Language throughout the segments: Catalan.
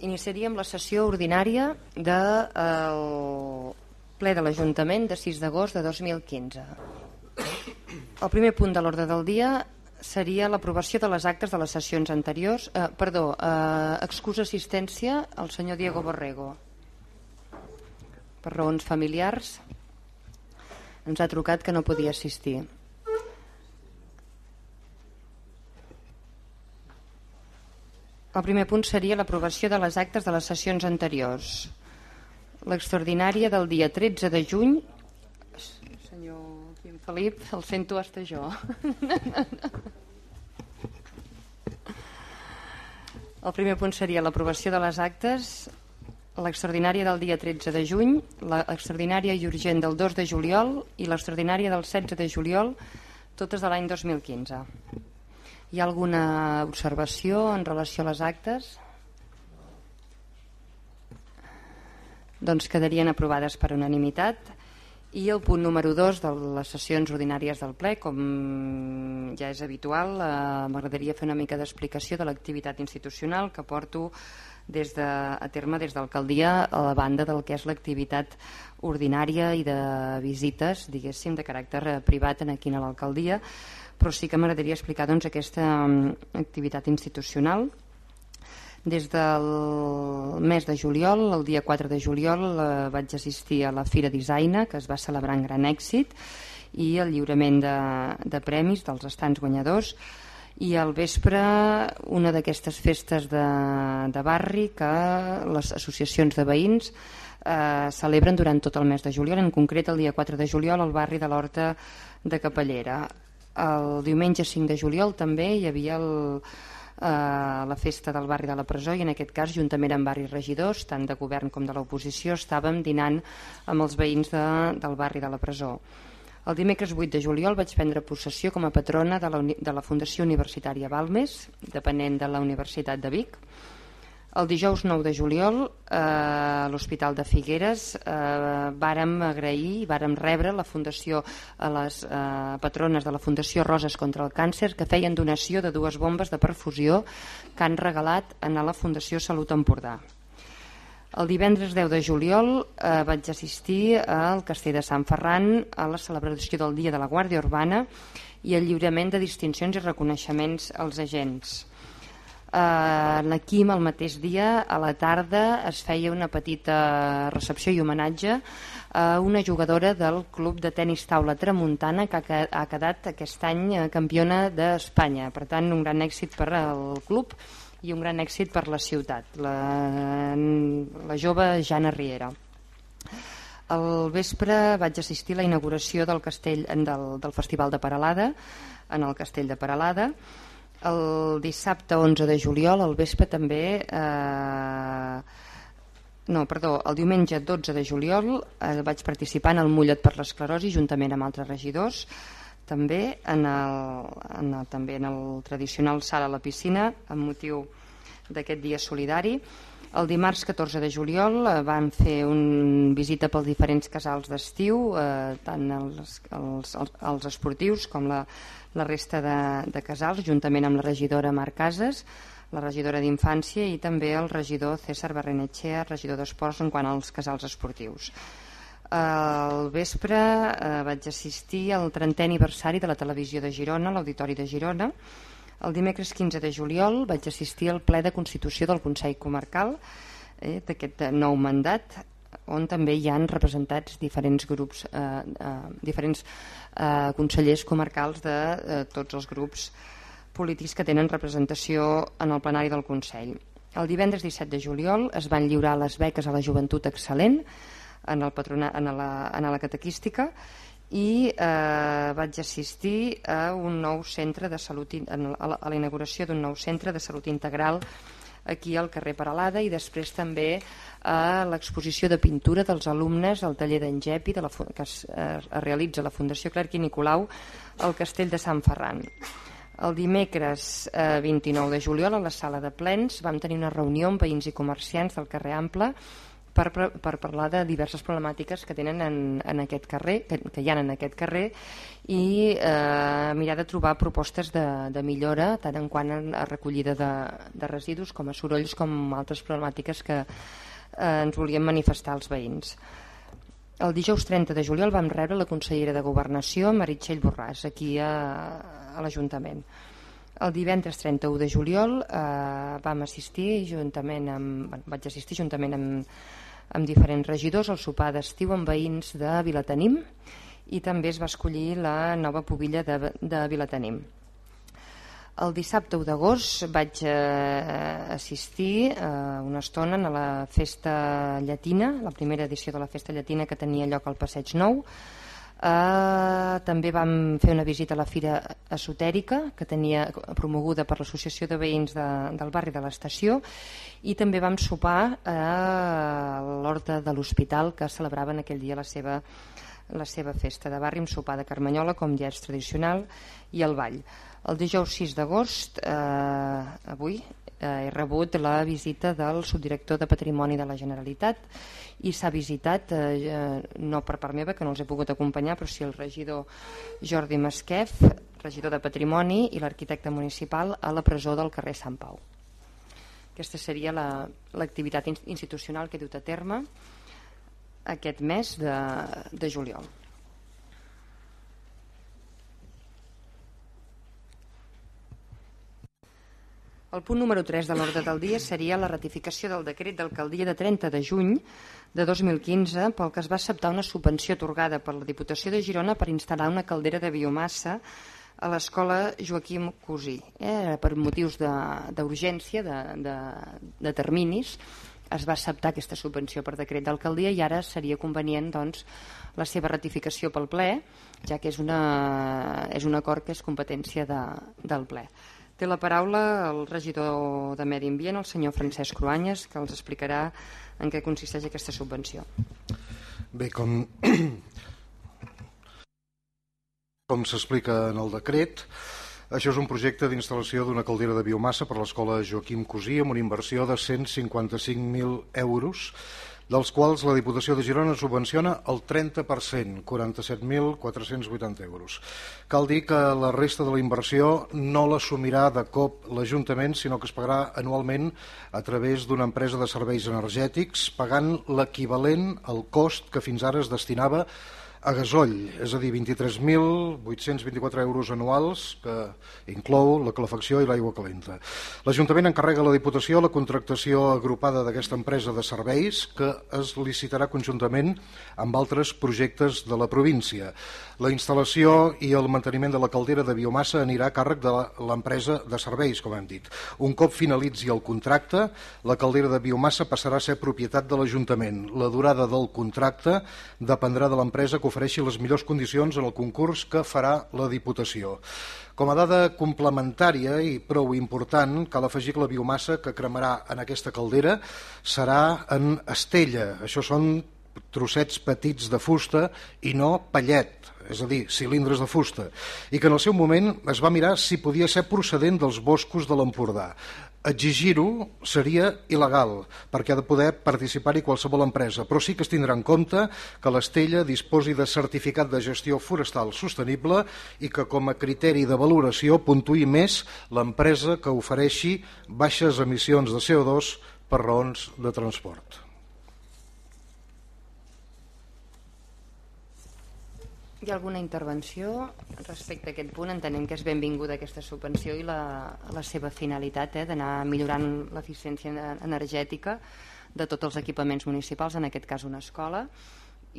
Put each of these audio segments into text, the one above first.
Iniciaríem la sessió ordinària del ple de l'Ajuntament de 6 d'agost de 2015. El primer punt de l'ordre del dia seria l'aprovació de les actes de les sessions anteriors. Eh, perdó, eh, excusa assistència al senyor Diego Borrego. Per raons familiars ens ha trucat que no podia assistir. El primer punt seria l'aprovació de les actes de les sessions anteriors. L'extraordinària del dia 13 de juny... Senyor Quim Felip, el sento hasta jo. El primer punt seria l'aprovació de les actes, l'extraordinària del dia 13 de juny, l'extraordinària i urgent del 2 de juliol i l'extraordinària del 16 de juliol, totes de l'any 2015. Hi ha alguna observació en relació a les actes? Doncs quedarien aprovades per unanimitat. I el punt número 2 de les sessions ordinàries del ple, com ja és habitual, eh, m'agradaria fer una mica d'explicació de l'activitat institucional que porto des de, a terme des d'alcaldia a la banda del que és l'activitat ordinària i de visites, diguéssim, de caràcter eh, privat en aquí a l'alcaldia però sí que m'agradaria explicar doncs, aquesta mm, activitat institucional. Des del mes de juliol, el dia 4 de juliol, eh, vaig assistir a la Fira Designa, que es va celebrar en gran èxit, i el lliurament de, de premis dels estants guanyadors, i al vespre una d'aquestes festes de, de barri que les associacions de veïns eh, celebren durant tot el mes de juliol, en concret el dia 4 de juliol al barri de l'Horta de Capellera. El diumenge 5 de juliol també hi havia el, eh, la festa del barri de la presó i en aquest cas juntament amb barris regidors, tant de govern com de l'oposició, estàvem dinant amb els veïns de, del barri de la presó. El dimecres 8 de juliol vaig prendre possessió com a patrona de la, de la Fundació Universitària Balmes, depenent de la Universitat de Vic, el dijous 9 de juliol eh, a l'Hospital de Figueres eh, vàrem agrair, vàrem rebre la fundació a les eh, patrones de la Fundació Roses contra el Càncer que feien donació de dues bombes de perfusió que han regalat a la Fundació Salut Empordà. El divendres 10 de juliol eh, vaig assistir al Castell de Sant Ferran a la celebració del Dia de la Guàrdia Urbana i el lliurament de distincions i reconeixements als agents. Eh, L'Aquim el mateix dia, a la tarda, es feia una petita recepció i homenatge a una jugadora del club de tennis taula Tramuntana que ha quedat aquest any eh, campiona d'Espanya. Per tant, un gran èxit per al club i un gran èxit per la ciutat, la, la jove Jana Riera. Al vespre vaig assistir a la inauguració del, castell, del, del Festival de Paralada, en el Castell de Paralada, el dissabte 11 de juliol, al vespre també... Eh, no, perdó, el diumenge 12 de juliol eh, vaig participar en el Mullet per l'esclerosi juntament amb altres regidors també en el, en el, també en el tradicional sala a la piscina amb motiu d'aquest dia solidari. El dimarts 14 de juliol eh, van fer una visita pels diferents casals d'estiu eh, tant els, els, els, els esportius com la, la resta de, de casals, juntament amb la regidora Marc Casas, la regidora d'Infància i també el regidor César Barrenetxea, regidor d'Esports en quant als casals esportius. Al vespre eh, vaig assistir al 30è aniversari de la televisió de Girona, l'Auditori de Girona. El dimecres 15 de juliol vaig assistir al ple de Constitució del Consell Comarcal eh, d'aquest nou mandat on també hi han representats diferents grups, eh, eh, diferents eh, consellers comarcals de eh, tots els grups polítics que tenen representació en el plenari del Consell. El divendres 17 de juliol es van lliurar les beques a la joventut excel·lent en, el patrona, en, la, en la catequística i eh, vaig assistir a un nou centre de salut a la inauguració d'un nou centre de salut integral aquí al carrer Paralada i després també a l'exposició de pintura dels alumnes al taller d'en Gepi de la, que es, es realitza a la Fundació Clerc i Nicolau al Castell de Sant Ferran. El dimecres eh, 29 de juliol a la sala de plens vam tenir una reunió amb veïns i comerciants del carrer Ample per, per parlar de diverses problemàtiques que tenen en, en aquest carrer, que, que hi ha en aquest carrer i eh, mirar de trobar propostes de, de millora tant en quant a recollida de, de residus com a sorolls com altres problemàtiques que eh, ens volien manifestar els veïns. El dijous 30 de juliol vam rebre la consellera de Governació, Meritxell Borràs, aquí a, a l'Ajuntament. El divendres 31 de juliol eh, vam assistir juntament amb, vaig assistir juntament amb, amb diferents regidors al sopar d'estiu amb veïns de Vilatenim i també es va escollir la nova pobilla de, de Vilatenim. El dissabte 1 d'agost vaig eh, assistir eh, una estona a la festa llatina, la primera edició de la festa llatina que tenia lloc al Passeig Nou, Uh, també vam fer una visita a la Fira Esotèrica que tenia promoguda per l'Associació de Veïns de, del barri de l'estació i també vam sopar a l'Horta de l'Hospital que celebraven aquell dia la seva, la seva festa de barri amb sopar de Carmanyola com ja és tradicional i el ball. El dijous 6 d'agost, eh, avui, eh, he rebut la visita del subdirector de Patrimoni de la Generalitat i s'ha visitat, eh, no per part meva, que no els he pogut acompanyar, però sí el regidor Jordi Masquef, regidor de Patrimoni, i l'arquitecte municipal a la presó del carrer Sant Pau. Aquesta seria l'activitat la, institucional que he dut a terme aquest mes de, de juliol. El punt número 3 de l'ordre del dia seria la ratificació del decret d'alcaldia de 30 de juny de 2015 pel que es va acceptar una subvenció atorgada per la Diputació de Girona per instal·lar una caldera de biomassa a l'escola Joaquim Cosí. Eh, per motius d'urgència, de, de, de, de terminis, es va acceptar aquesta subvenció per decret d'alcaldia i ara seria convenient doncs, la seva ratificació pel ple, ja que és, una, és un acord que és competència de, del ple. Té la paraula el regidor de Medi Ambient, el senyor Francesc Cruanyes, que els explicarà en què consisteix aquesta subvenció. Bé, com, com s'explica en el decret, això és un projecte d'instal·lació d'una caldera de biomassa per l'escola Joaquim Cosí amb una inversió de 155.000 euros dels quals la Diputació de Girona subvenciona el 30%, 47.480 euros. Cal dir que la resta de la inversió no l'assumirà de cop l'Ajuntament, sinó que es pagarà anualment a través d'una empresa de serveis energètics, pagant l'equivalent al cost que fins ara es destinava a gasoll, és a dir, 23.824 euros anuals que inclou la calefacció i l'aigua calenta. L'Ajuntament encarrega a la Diputació la contractació agrupada d'aquesta empresa de serveis que es licitarà conjuntament amb altres projectes de la província. La instal·lació i el manteniment de la caldera de biomassa anirà a càrrec de l'empresa de serveis, com hem dit. Un cop finalitzi el contracte, la caldera de biomassa passarà a ser propietat de l'Ajuntament. La durada del contracte dependrà de l'empresa que ofereixi les millors condicions en el concurs que farà la Diputació. Com a dada complementària i prou important, cal afegir que la biomassa que cremarà en aquesta caldera serà en estella. Això són trossets petits de fusta i no pallet, és a dir, cilindres de fusta, i que en el seu moment es va mirar si podia ser procedent dels boscos de l'Empordà. Exigir-ho seria il·legal, perquè ha de poder participar-hi qualsevol empresa, però sí que es tindrà en compte que l'Estella disposi de certificat de gestió forestal sostenible i que com a criteri de valoració puntuï més l'empresa que ofereixi baixes emissions de CO2 per raons de transport. Hi ha alguna intervenció respecte a aquest punt? Entenem que és benvinguda aquesta subvenció i la, la seva finalitat eh, d'anar millorant l'eficiència energètica de tots els equipaments municipals, en aquest cas una escola,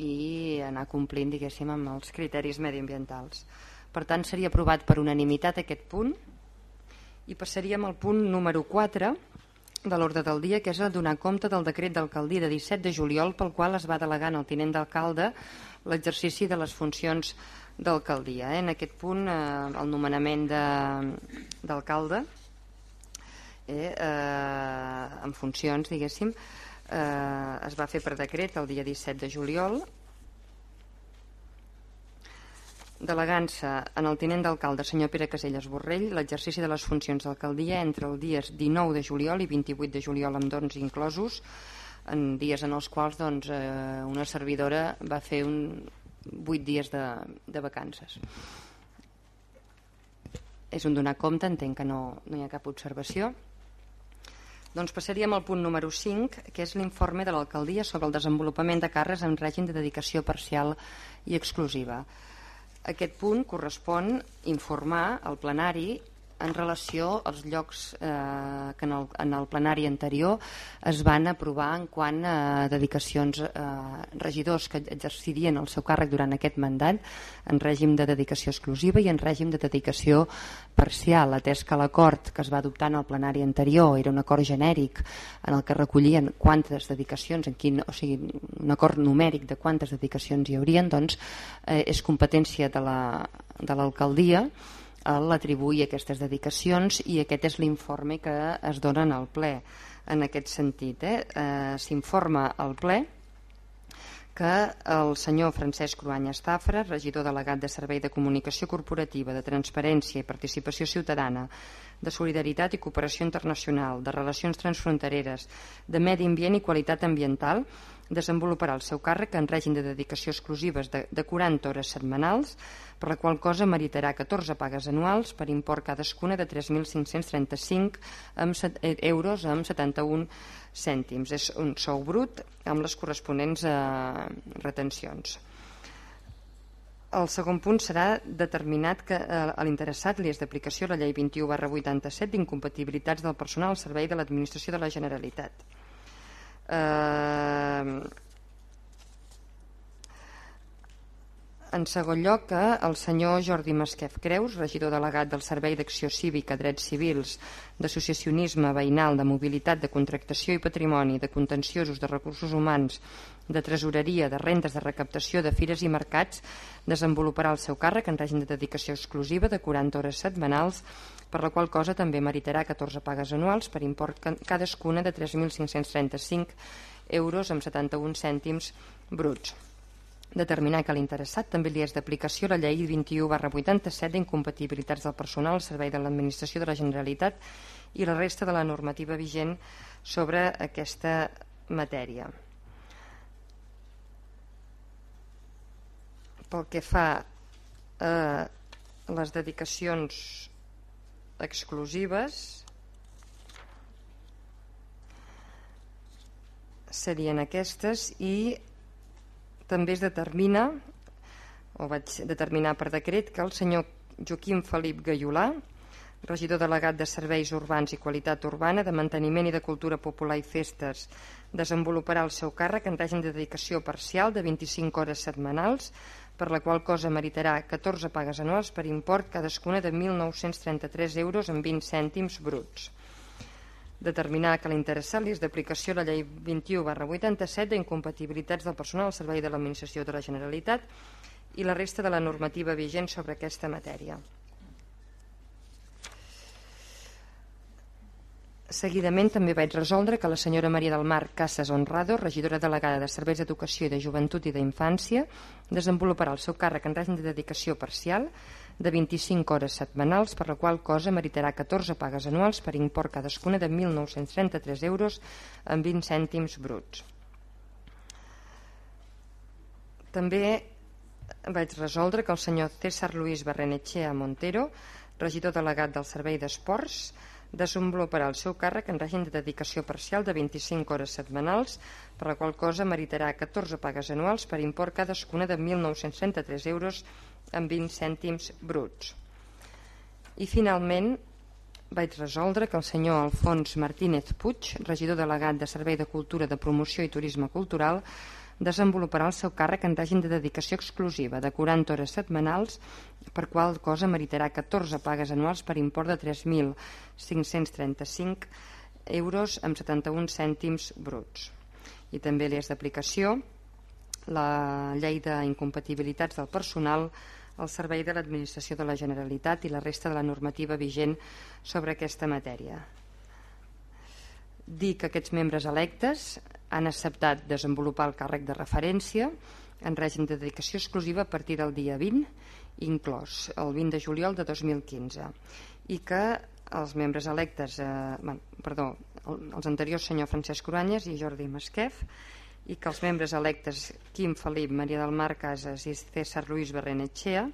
i anar complint, diguéssim, amb els criteris mediambientals. Per tant, seria aprovat per unanimitat aquest punt i passaríem al punt número 4 de l'ordre del dia, que és el donar compte del decret d'alcaldia de 17 de juliol pel qual es va delegar en el tinent d'alcalde l'exercici de les funcions d'alcaldia. Eh? En aquest punt, eh, el nomenament d'alcalde eh, eh, en funcions, diguéssim, eh, es va fer per decret el dia 17 de juliol delegant-se en el tinent d'alcalde senyor Pere Caselles Borrell l'exercici de les funcions d'alcaldia entre els dies 19 de juliol i 28 de juliol amb dons inclosos en dies en els quals doncs, eh, una servidora va fer un 8 dies de, de vacances. És un donar compte, entenc que no, no hi ha cap observació. Doncs passaríem al punt número 5, que és l'informe de l'alcaldia sobre el desenvolupament de càrrecs en règim de dedicació parcial i exclusiva. Aquest punt correspon informar al plenari en relació als llocs eh, que en el, en el plenari anterior es van aprovar en quant a dedicacions eh, regidors que exercirien el seu càrrec durant aquest mandat en règim de dedicació exclusiva i en règim de dedicació parcial, atès que l'acord que es va adoptar en el plenari anterior era un acord genèric en el que recollien quantes dedicacions, en quin, o sigui, un acord numèric de quantes dedicacions hi haurien, doncs eh, és competència de l'alcaldia la, de l'atribuir aquestes dedicacions i aquest és l'informe que es dona al ple en aquest sentit. Eh? Eh, S'informa al ple que el senyor Francesc Cruanya Estafra, regidor delegat de Servei de Comunicació Corporativa, de Transparència i Participació Ciutadana, de Solidaritat i Cooperació Internacional, de Relacions Transfrontereres, de Medi Ambient i Qualitat Ambiental, desenvoluparà el seu càrrec en règim de dedicació exclusives de, de 40 hores setmanals, per la qual cosa meritarà 14 pagues anuals per import cadascuna de 3.535 eh, euros amb 71 cèntims. És un sou brut amb les corresponents eh, retencions. El segon punt serà determinat que eh, a l'interessat li és d'aplicació la llei 21 barra 87 d'incompatibilitats del personal al servei de l'administració de la Generalitat Eh, en segon lloc, que el senyor Jordi Masquef Creus, regidor delegat del Servei d'Acció Cívica, Drets Civils, d'Associacionisme Veïnal, de Mobilitat, de Contractació i Patrimoni, de Contenciosos, de Recursos Humans, de Tresoreria, de Rentes de Recaptació, de Fires i Mercats, desenvoluparà el seu càrrec en règim de dedicació exclusiva de 40 hores setmanals per la qual cosa també meritarà 14 pagues anuals per import cadascuna de 3.535 euros amb 71 cèntims bruts. Determinar que l'interessat també li és d'aplicació la llei 21 barra 87 d'incompatibilitats del personal al servei de l'administració de la Generalitat i la resta de la normativa vigent sobre aquesta matèria. Pel que fa a les dedicacions exclusives serien aquestes i també es determina o vaig determinar per decret que el senyor Joaquim Felip Gaiolà regidor delegat de Serveis Urbans i Qualitat Urbana, de Manteniment i de Cultura Popular i Festes, desenvoluparà el seu càrrec en règim de dedicació parcial de 25 hores setmanals per la qual cosa meritarà 14 pagues anuals per import cadascuna de 1.933 euros amb 20 cèntims bruts. Determinar que l'interessat li és d'aplicació la llei 21 barra 87 d'incompatibilitats del personal al servei de l'Administració de la Generalitat i la resta de la normativa vigent sobre aquesta matèria. Seguidament també vaig resoldre que la senyora Maria del Mar Casas Honrado, regidora delegada de Serveis d'Educació i de Joventut i d'Infància, desenvoluparà el seu càrrec en règim de dedicació parcial de 25 hores setmanals, per la qual cosa meritarà 14 pagues anuals per import cadascuna de 1.933 euros amb 20 cèntims bruts. També vaig resoldre que el senyor César Luis Barrenechea Montero, regidor delegat del Servei d'Esports, desenvoluparà el seu càrrec en règim de dedicació parcial de 25 hores setmanals, per la qual cosa meritarà 14 pagues anuals per import cadascuna de 1.963 euros amb 20 cèntims bruts. I finalment vaig resoldre que el senyor Alfons Martínez Puig, regidor delegat de Servei de Cultura de Promoció i Turisme Cultural, desenvoluparà el seu càrrec en règim de dedicació exclusiva de 40 hores setmanals, per qual cosa meritarà 14 pagues anuals per import de 3.535 euros amb 71 cèntims bruts. I també li és d'aplicació la llei d'incompatibilitats del personal al servei de l'administració de la Generalitat i la resta de la normativa vigent sobre aquesta matèria. Dir que aquests membres electes han acceptat desenvolupar el càrrec de referència en règim de dedicació exclusiva a partir del dia 20, inclòs el 20 de juliol de 2015, i que els membres electes, eh, bueno, perdó, els anteriors senyor Francesc Cruanyes i Jordi Masquef, i que els membres electes Quim Felip, Maria del Mar Casas i César Luis Berrenetxea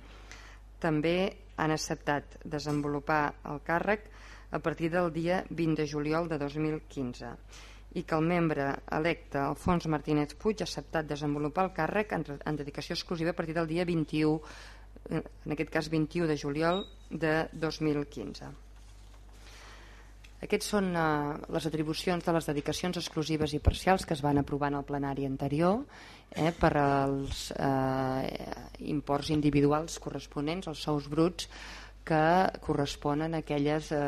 també han acceptat desenvolupar el càrrec a partir del dia 20 de juliol de 2015 i que el membre electe Alfons Martínez Puig ha acceptat desenvolupar el càrrec en, en dedicació exclusiva a partir del dia 21 eh, en aquest cas 21 de juliol de 2015. Aquests són eh, les atribucions de les dedicacions exclusives i parcials que es van aprovar en el plenari anterior eh, per als eh, imports individuals corresponents als sous bruts que corresponen a aquelles eh,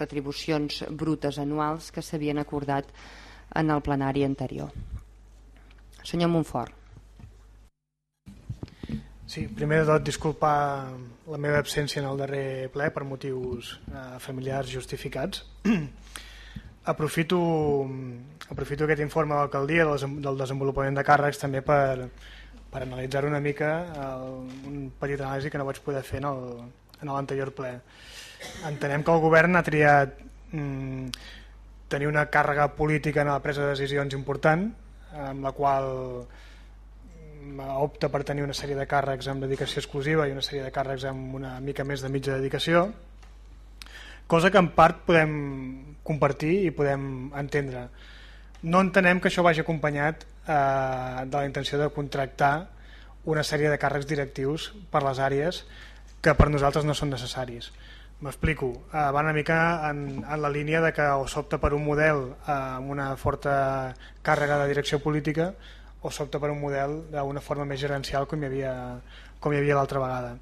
retribucions brutes anuals que s'havien acordat en el plenari anterior. Senyor Montfort. Sí, primer de tot disculpar la meva absència en el darrer ple per motius eh, familiars justificats. aprofito, aprofito aquest informe de l'alcaldia del desenvolupament de càrrecs també per, per analitzar una mica el, un petit anàlisi que no vaig poder fer en l'anterior ple. Entenem que el govern ha triat mm, tenir una càrrega política en la presa de decisions important, amb la qual opta per tenir una sèrie de càrrecs amb dedicació exclusiva i una sèrie de càrrecs amb una mica més de mitja dedicació, cosa que en part podem compartir i podem entendre. No entenem que això vagi acompanyat eh, de la intenció de contractar una sèrie de càrrecs directius per les àrees que per nosaltres no són necessaris. M'explico, eh, va una mica en, en la línia de que o s'opta per un model eh, amb una forta càrrega de direcció política o s'opta per un model d'una forma més gerencial com hi havia, com hi havia l'altra vegada.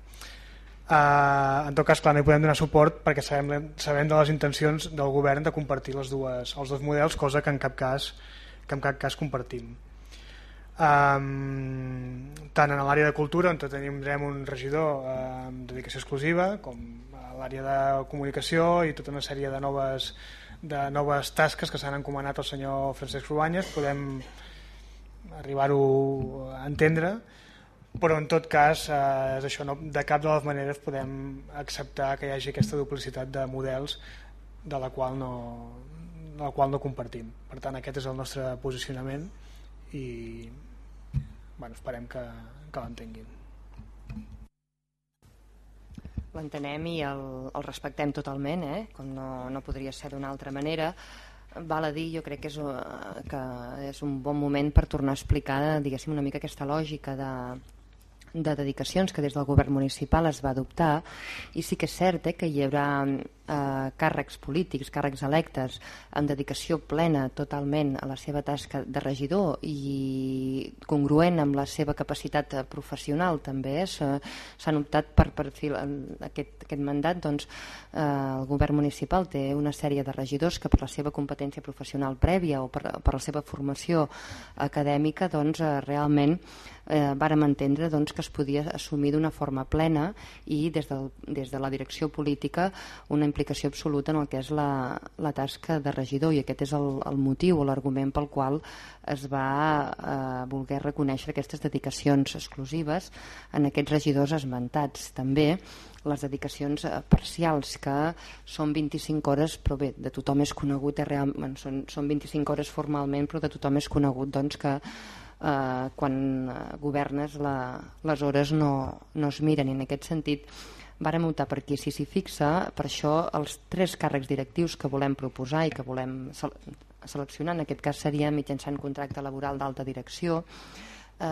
Uh, en tot cas, clar, no hi podem donar suport perquè sabem, sabem de les intencions del govern de compartir les dues, els dos models, cosa que en cap cas, que en cap cas compartim. Um, tant en l'àrea de cultura, on tindrem un regidor uh, amb dedicació exclusiva, com a l'àrea de comunicació i tota una sèrie de noves, de noves tasques que s'han encomanat al senyor Francesc Rubanyes, podem arribar-ho a entendre però en tot cas eh, és això, no, de cap de les maneres podem acceptar que hi hagi aquesta duplicitat de models de la qual no, de la qual no compartim. Per tant aquest és el nostre posicionament i bueno, esperem que, que l'entenguin. L'entenem i el, el respectem totalment, eh? com no, no podria ser d'una altra manera val a dir, jo crec que és, uh, que és un bon moment per tornar a explicar diguéssim una mica aquesta lògica de, de dedicacions que des del govern municipal es va adoptar. I sí que és cert eh, que hi haurà eh, càrrecs polítics, càrrecs electes amb dedicació plena totalment a la seva tasca de regidor i congruent amb la seva capacitat eh, professional també eh, s'han optat per perfil aquest, aquest mandat doncs eh, el govern municipal té una sèrie de regidors que per la seva competència professional prèvia o per, per la seva formació acadèmica doncs eh, realment eh, vàrem entendre doncs, que es podia assumir d'una forma plena i des, del, des de la direcció política una implicació absoluta en el que és la, la tasca de regidor i aquest és el, el motiu o l'argument pel qual es va eh, voler reconèixer aquestes dedicacions exclusives en aquests regidors esmentats. També les dedicacions eh, parcials que són 25 hores però bé, de tothom és conegut eh, real, són, són 25 hores formalment però de tothom és conegut doncs, que eh, quan eh, governes la, les hores no, no es miren i en aquest sentit vàrem optar per aquí si s'hi fixa per això els tres càrrecs directius que volem proposar i que volem seleccionar en aquest cas seria mitjançant contracte laboral d'alta direcció eh,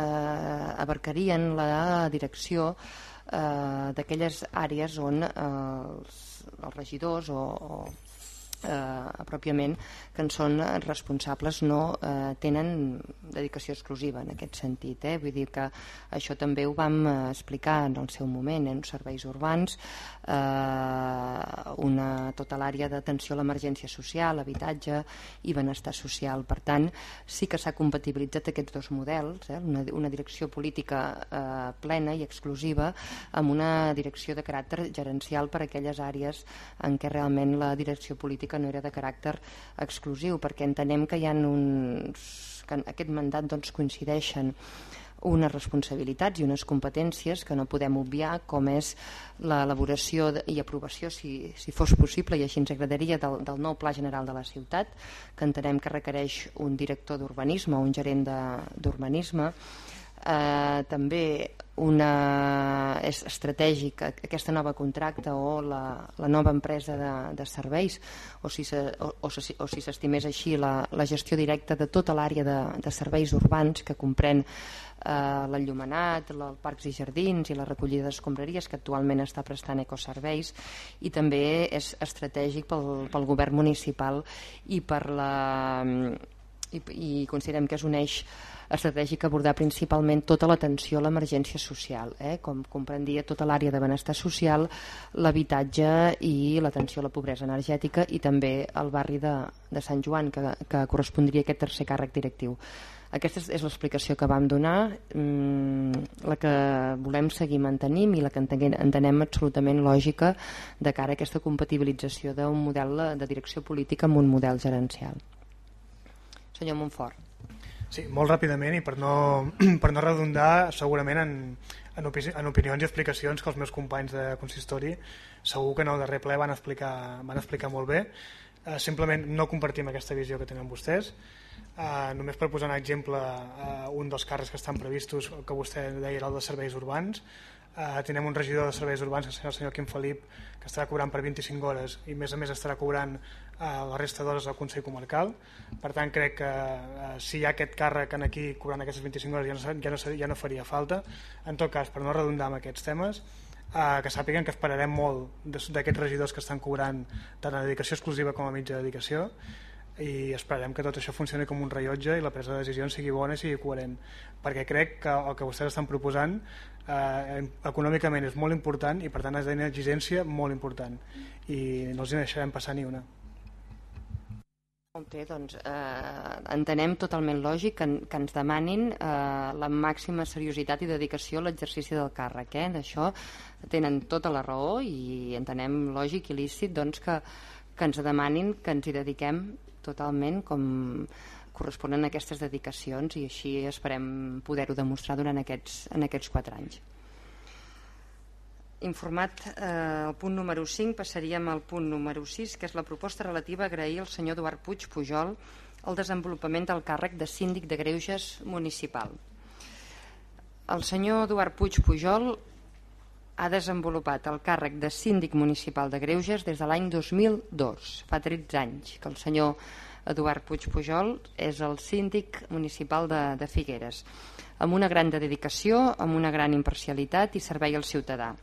abarcarien la direcció eh, d'aquelles àrees on eh, els, els regidors o, o eh, pròpiament que en són responsables no eh, tenen dedicació exclusiva en aquest sentit eh? vull dir que això també ho vam eh, explicar en el seu moment en serveis urbans eh, una, tota l'àrea d'atenció a l'emergència social, habitatge i benestar social per tant sí que s'ha compatibilitzat aquests dos models eh? una, una direcció política eh, plena i exclusiva amb una direcció de caràcter gerencial per a aquelles àrees en què realment la direcció política no era de caràcter exclusiu perquè entenem que hi ha uns que aquest mandat doncs, coincideixen unes responsabilitats i unes competències que no podem obviar com és l'elaboració i aprovació si, si fos possible i així ens agradaria del, del nou Pla General de la ciutat que entenem que requereix un director d'urbanisme o un gerent d'urbanisme. Eh, també una, és estratègic aquesta nova contracte o la, la nova empresa de, de serveis o si, se, o, si així la, la gestió directa de tota l'àrea de, de serveis urbans que comprèn eh, l'enllumenat, els parcs i jardins i la recollida d'escombraries que actualment està prestant ecoserveis i també és estratègic pel, pel govern municipal i per la i, i considerem que és un eix estratègic abordar principalment tota l'atenció a l'emergència social, eh? com comprendia tota l'àrea de benestar social, l'habitatge i l'atenció a la pobresa energètica i també el barri de, de Sant Joan, que, que correspondria a aquest tercer càrrec directiu. Aquesta és l'explicació que vam donar, mmm, la que volem seguir mantenim i la que entenem absolutament lògica de cara a aquesta compatibilització d'un model de direcció política amb un model gerencial. Senyor Montfort. Sí, molt ràpidament i per no, per no redundar segurament en, en, opi en opinions i explicacions que els meus companys de consistori segur que en el darrer ple van explicar, van explicar molt bé. Eh, simplement no compartim aquesta visió que tenen vostès. Eh, només per posar un exemple, eh, un dels càrrecs que estan previstos, que vostè deia era el de serveis urbans, eh, tenim un regidor de serveis urbans, que és el senyor Quim Felip, que estarà cobrant per 25 hores i a més a més estarà cobrant eh, la resta d'hores al Consell Comarcal. Per tant, crec que eh, si hi ha aquest càrrec en aquí cobrant aquestes 25 hores ja no, ja, no, ja no faria falta. En tot cas, per no redundar amb aquests temes, eh, que sàpiguen que esperarem molt d'aquests regidors que estan cobrant tant a dedicació exclusiva com a mitja dedicació i esperem que tot això funcioni com un rellotge i la presa de decisions sigui bona i sigui coherent perquè crec que el que vostès estan proposant eh, econòmicament és molt important i per tant és d'una exigència molt important i no els hi deixarem passar ni una bé, doncs eh, entenem totalment lògic que, que ens demanin eh, la màxima seriositat i dedicació a l'exercici del càrrec. Eh? D'això tenen tota la raó i entenem lògic i lícit doncs, que, que ens demanin que ens hi dediquem totalment com corresponen a aquestes dedicacions i així esperem poder-ho demostrar durant aquests, en aquests quatre anys. Informat eh, el punt número 5, passaríem al punt número 6, que és la proposta relativa a agrair al senyor Eduard Puig Pujol el desenvolupament del càrrec de síndic de Greuges municipal. El senyor Eduard Puig Pujol ha desenvolupat el càrrec de síndic municipal de Greuges des de l'any 2002, fa 13 anys, que el senyor Eduard Puig Pujol és el síndic municipal de, de Figueres, amb una gran dedicació, amb una gran imparcialitat i servei al ciutadà.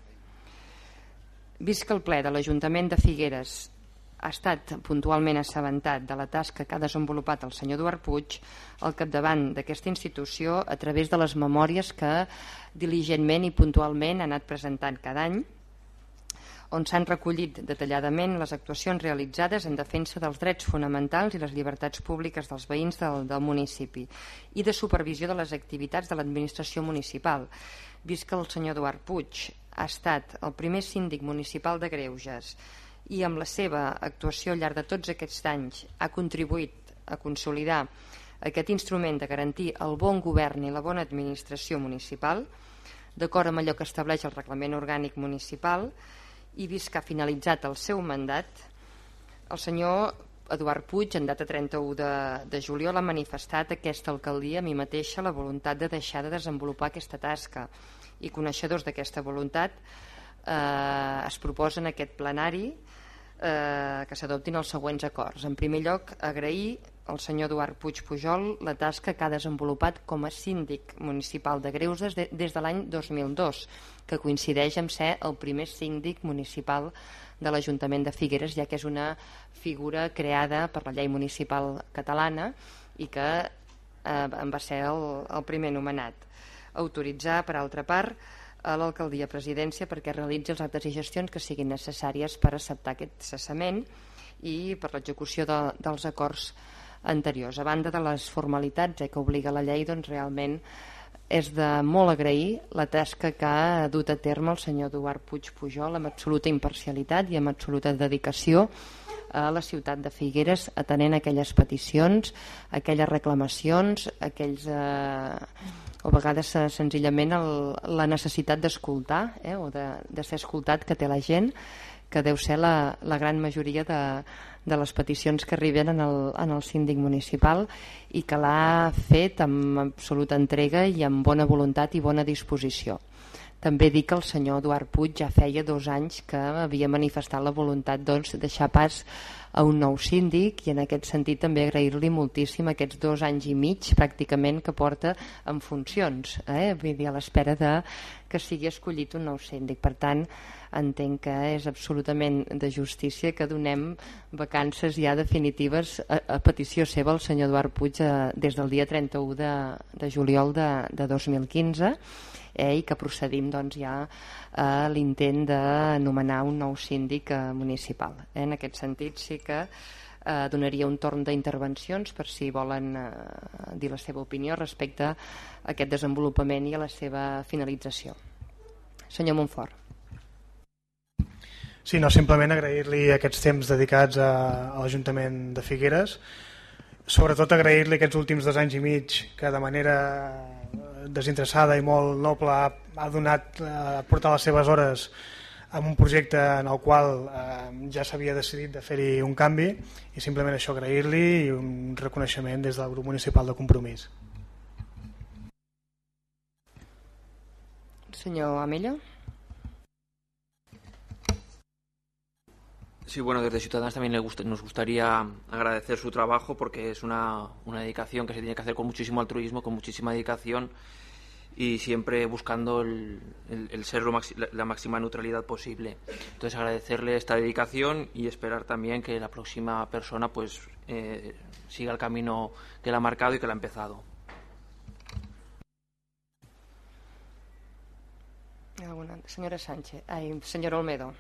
Vist que el ple de l'Ajuntament de Figueres. Ha estat puntualment assabentat de la tasca que ha desenvolupat el senyor Eduard Puig al capdavant d'aquesta institució a través de les memòries que diligentment i puntualment ha anat presentant cada any on s'han recollit detalladament les actuacions realitzades en defensa dels drets fonamentals i les llibertats públiques dels veïns del, del municipi i de supervisió de les activitats de l'administració municipal, vist que el senyor Eduard Puig ha estat el primer síndic municipal de Greuges i amb la seva actuació al llarg de tots aquests anys ha contribuït a consolidar aquest instrument de garantir el bon govern i la bona administració municipal, d'acord amb allò que estableix el reglament orgànic municipal i vist que ha finalitzat el seu mandat, el senyor Eduard Puig, en data 31 de, de juliol, ha manifestat aquesta alcaldia a mi mateixa la voluntat de deixar de desenvolupar aquesta tasca i coneixedors d'aquesta voluntat eh, es proposa en aquest plenari eh, que s'adoptin els següents acords. En primer lloc, agrair al senyor Eduard Puig Pujol la tasca que ha desenvolupat com a síndic municipal de Greuses de, des de l'any 2002, que coincideix amb ser el primer síndic municipal de l'Ajuntament de Figueres, ja que és una figura creada per la llei municipal catalana i que eh, en va ser el, el primer nomenat autoritzar, per altra part, a l'alcaldia presidència perquè realitzi els actes i gestions que siguin necessàries per acceptar aquest cessament i per l'execució de, dels acords anteriors. A banda de les formalitats eh, que obliga la llei, doncs realment és de molt agrair la tasca que ha dut a terme el senyor Eduard Puig Pujol amb absoluta imparcialitat i amb absoluta dedicació a la ciutat de Figueres atenent aquelles peticions, aquelles reclamacions, aquells... Eh, o a vegades eh, senzillament el, la necessitat d'escoltar eh, o de, de ser escoltat que té la gent que deu ser la, la gran majoria de, de les peticions que arriben en el, en el síndic municipal i que l'ha fet amb absoluta entrega i amb bona voluntat i bona disposició. També dic que el senyor Eduard Puig ja feia dos anys que havia manifestat la voluntat doncs, de deixar pas a un nou síndic i en aquest sentit també agrair-li moltíssim aquests dos anys i mig pràcticament que porta en funcions, eh? vull dir a l'espera de que sigui escollit un nou síndic. Per tant, entenc que és absolutament de justícia que donem vacances ja definitives a, a petició seva al senyor Eduard Puig a, eh, des del dia 31 de, de juliol de, de 2015 eh, i que procedim doncs, ja a l'intent d'anomenar un nou síndic eh, municipal. Eh, en aquest sentit sí que eh, donaria un torn d'intervencions per si volen eh, dir la seva opinió respecte a aquest desenvolupament i a la seva finalització. Senyor Montfort. Sí, no, simplement agrair-li aquests temps dedicats a, a l'Ajuntament de Figueres, sobretot agrair-li aquests últims dos anys i mig que de manera desinteressada i molt noble ha, ha donat a eh, portar les seves hores amb un projecte en el qual eh, ja s'havia decidit de fer-hi un canvi i simplement això agrair-li i un reconeixement des del grup municipal de compromís. Senyor Amello. Sí, bueno, desde Ciudadanos también nos gustaría agradecer su trabajo porque es una, una, dedicación que se tiene que hacer con muchísimo altruismo, con muchísima dedicación y siempre buscando el, el, el ser la, la, máxima neutralidad posible. Entonces agradecerle esta dedicación y esperar también que la próxima persona pues eh, siga el camino que le ha marcado y que le ha empezado. Señora Sánchez, ay, señor Olmedo.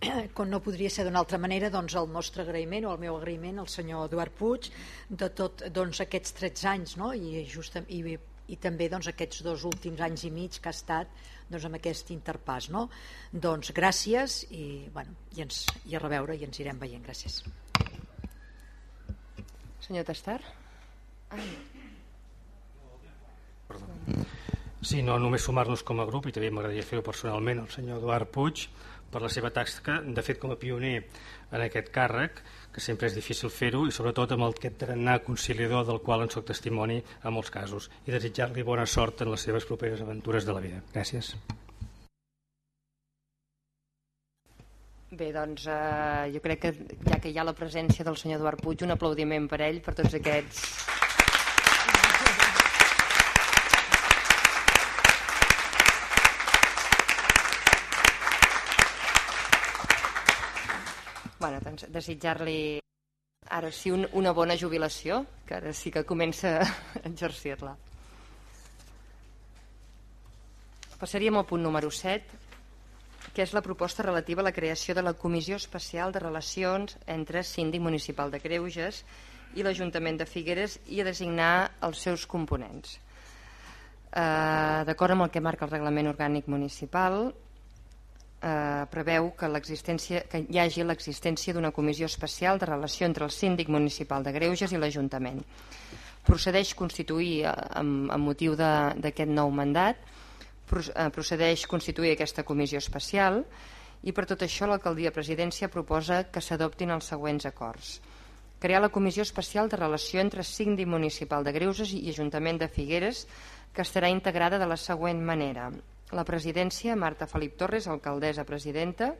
com no podria ser d'una altra manera, doncs el nostre agraïment o el meu agraïment al senyor Eduard Puig de tot doncs, aquests 13 anys no? I, just, i, i també doncs, aquests dos últims anys i mig que ha estat doncs, amb aquest interpàs. No? Doncs gràcies i, bueno, i, ens, i a reveure i ens irem veient. Gràcies. Senyor Tastar? Ai. Perdó. Sí, no només sumar-nos com a grup i també m'agradaria fer-ho personalment al senyor Eduard Puig per la seva tasca, de fet com a pioner en aquest càrrec, que sempre és difícil fer-ho i sobretot amb aquest tarannà conciliador del qual en soc testimoni en molts casos i desitjar-li bona sort en les seves properes aventures de la vida. Gràcies. Bé, doncs eh, jo crec que ja que hi ha la presència del senyor Eduard Puig, un aplaudiment per ell, per tots aquests bueno, doncs desitjar-li ara sí un, una bona jubilació, que ara sí que comença a exercir-la. Passaríem al punt número 7, que és la proposta relativa a la creació de la Comissió Especial de Relacions entre Síndic Municipal de Greuges i l'Ajuntament de Figueres i a designar els seus components. Eh, D'acord amb el que marca el Reglament Orgànic Municipal, eh, preveu que, que hi hagi l'existència d'una comissió especial de relació entre el síndic municipal de Greuges i l'Ajuntament. Procedeix constituir, eh, amb, amb motiu d'aquest nou mandat, eh, procedeix constituir aquesta comissió especial i per tot això l'alcaldia presidència proposa que s'adoptin els següents acords. Crear la comissió especial de relació entre síndic municipal de Greuges i Ajuntament de Figueres que estarà integrada de la següent manera la presidència, Marta Felip Torres, alcaldessa presidenta,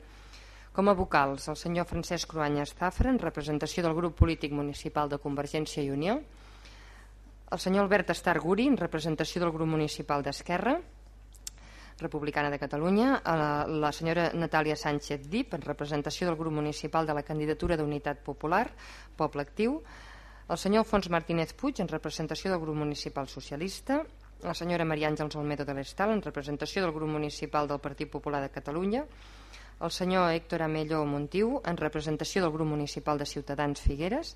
com a vocals, el senyor Francesc Cruanyes Zafra, en representació del grup polític municipal de Convergència i Unió, el senyor Albert Estarguri, en representació del grup municipal d'Esquerra, Republicana de Catalunya, la, la senyora Natàlia Sánchez Dip, en representació del grup municipal de la candidatura d'Unitat Popular, Poble Actiu, el senyor Alfons Martínez Puig, en representació del grup municipal socialista, la senyora Maria Àngels Olmedo de l'Estal en representació del grup municipal del Partit Popular de Catalunya, el senyor Héctor Amello Montiu en representació del grup municipal de Ciutadans Figueres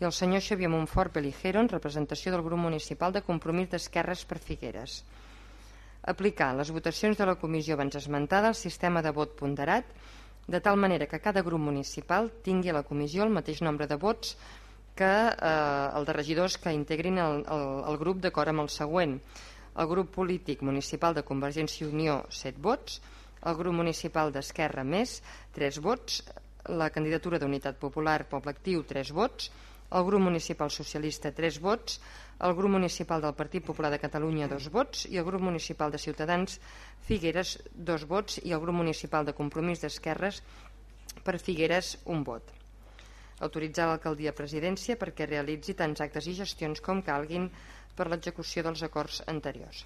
i el senyor Xavier Montfort Peligero en representació del grup municipal de Compromís d'Esquerres per Figueres. Aplicar les votacions de la comissió abans esmentada al sistema de vot ponderat de tal manera que cada grup municipal tingui a la comissió el mateix nombre de vots que eh, el de regidors que integrin el, el, el grup d'acord amb el següent. El grup polític municipal de Convergència i Unió, 7 vots, el grup municipal d'Esquerra més, 3 vots, la candidatura d'Unitat Popular Poble Actiu, 3 vots, el grup municipal socialista, 3 vots, el grup municipal del Partit Popular de Catalunya, 2 vots, i el grup municipal de Ciutadans Figueres, 2 vots, i el grup municipal de Compromís d'Esquerres per Figueres, un vot autoritzar l'alcaldia presidència perquè realitzi tants actes i gestions com calguin per l'execució dels acords anteriors.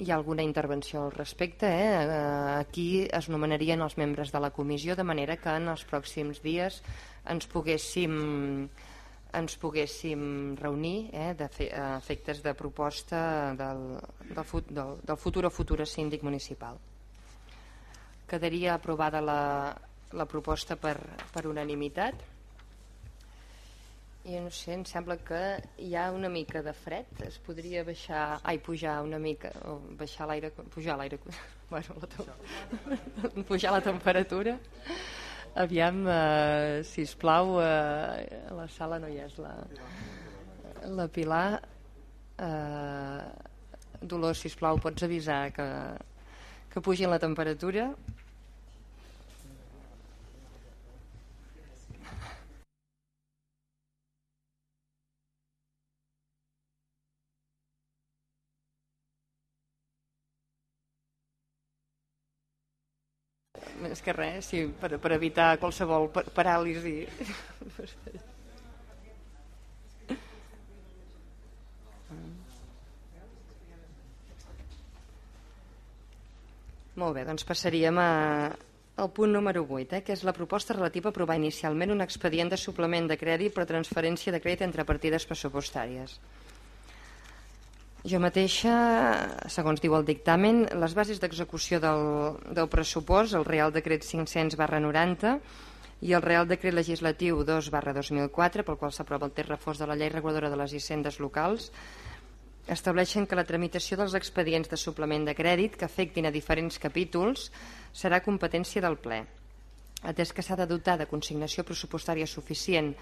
Hi ha alguna intervenció al respecte? Eh? eh? Aquí es nomenarien els membres de la comissió de manera que en els pròxims dies ens poguéssim ens poguéssim reunir eh, de fe, efectes de proposta del, del, del, del futur o futura síndic municipal quedaria aprovada la, la proposta per, per unanimitat? I no sé, em sembla que hi ha una mica de fred. Es podria baixar, ai, pujar una mica o baixar l'aire, pujar l'aire bueno, la pujar la temperatura. Aviam eh, si us plau eh, la sala no hi és la, la Pilar. Eh, Dolors, si us plau, pots avisar que, que pugi la temperatura més que res, sí, per, per evitar qualsevol paràlisi. Molt bé, doncs passaríem a, al punt número 8, eh, que és la proposta relativa a aprovar inicialment un expedient de suplement de crèdit per transferència de crèdit entre partides pressupostàries. Jo mateixa, segons diu el dictamen, les bases d'execució del, del pressupost, el Real Decret 500 barra 90 i el Real Decret Legislatiu 2 barra 2004, pel qual s'aprova el text reforç de la llei reguladora de les hisendes locals, estableixen que la tramitació dels expedients de suplement de crèdit que afectin a diferents capítols serà competència del ple. Atès que s'ha de dotar de consignació pressupostària suficient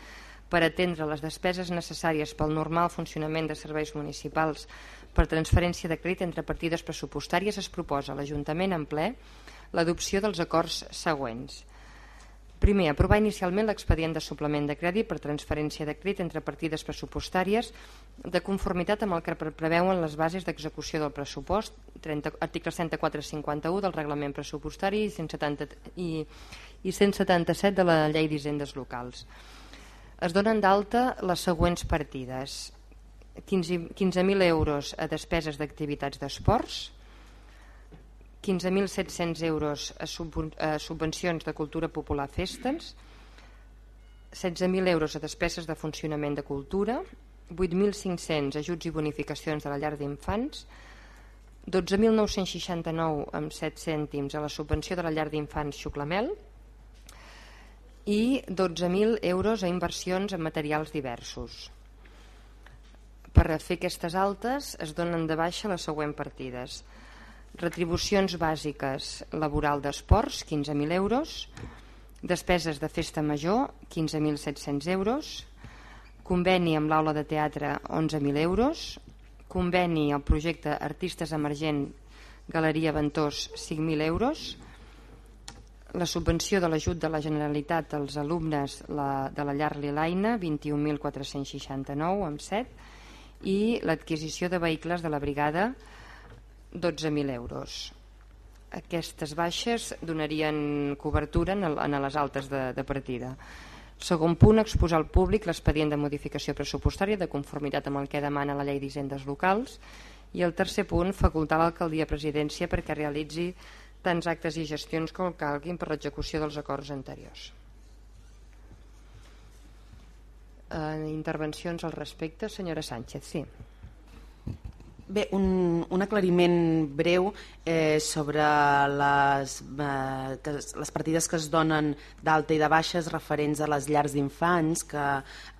per atendre les despeses necessàries pel normal funcionament de serveis municipals per transferència de crèdit entre partides pressupostàries es proposa a l'Ajuntament en ple l'adopció dels acords següents. Primer, aprovar inicialment l'expedient de suplement de crèdit per transferència de crèdit entre partides pressupostàries de conformitat amb el que preveuen les bases d'execució del pressupost, 30, articles 34-51 del reglament pressupostari i 170, i, i 177 de la llei d'hisendes locals es donen d'alta les següents partides. 15.000 15 euros a despeses d'activitats d'esports 15.700 euros a, a subvencions de cultura popular festes 16.000 euros a despeses de funcionament de cultura 8.500 ajuts i bonificacions de la llar d'infants 12.969 amb 7 cèntims a la subvenció de la llar d'infants Xuclamel i 12.000 euros a inversions en materials diversos. Per fer aquestes altes es donen de baixa les següents partides. Retribucions bàsiques laboral d'esports, 15.000 euros. Despeses de festa major, 15.700 euros. Conveni amb l'aula de teatre, 11.000 euros. Conveni al projecte Artistes Emergent Galeria Ventós, 5.000 euros la subvenció de l'ajut de la Generalitat als alumnes la, de la llar Lilaina 21.469 amb 7 i l'adquisició de vehicles de la brigada 12.000 euros. Aquestes baixes donarien cobertura en, el, en les altes de, de partida. Segon punt, exposar al públic l'expedient de modificació pressupostària de conformitat amb el que demana la llei d'hisendes locals. I el tercer punt, facultar l'alcaldia presidència perquè realitzi tants actes i gestions com calguin per l'execució dels acords anteriors. Eh, intervencions al respecte, senyora Sánchez, sí. Bé, un, un aclariment breu eh, sobre les, eh, les partides que es donen d'alta i de baixes referents a les llars d'infants, que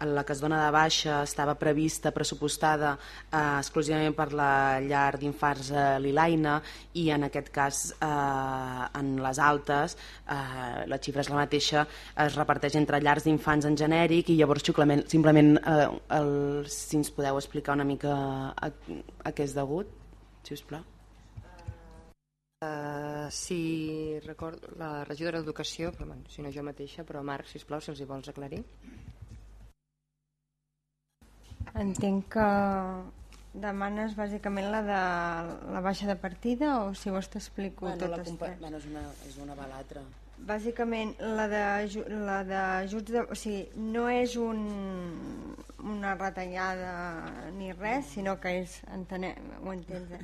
la que es dona de baixa estava prevista, pressupostada eh, exclusivament per la llar d'infants eh, Lilaina i en aquest cas eh, en les altes eh, la xifra és la mateixa, es reparteix entre llars d'infants en genèric i llavors simplement eh, el, si ens podeu explicar una mica a, a què és degut, si us plau. Uh, si recordo, la regidora d'Educació, però bueno, si no jo mateixa, però Marc, si plau, si els hi vols aclarir. Entenc que demanes bàsicament la de la baixa de partida o si vols t'explico bueno, totes tres? Bueno, és una, és una va l'altra. Bàsicament, la de, la d'ajuts de... O sigui, no és un, una retallada ni res, sinó que és... Entenem, ho entens, eh?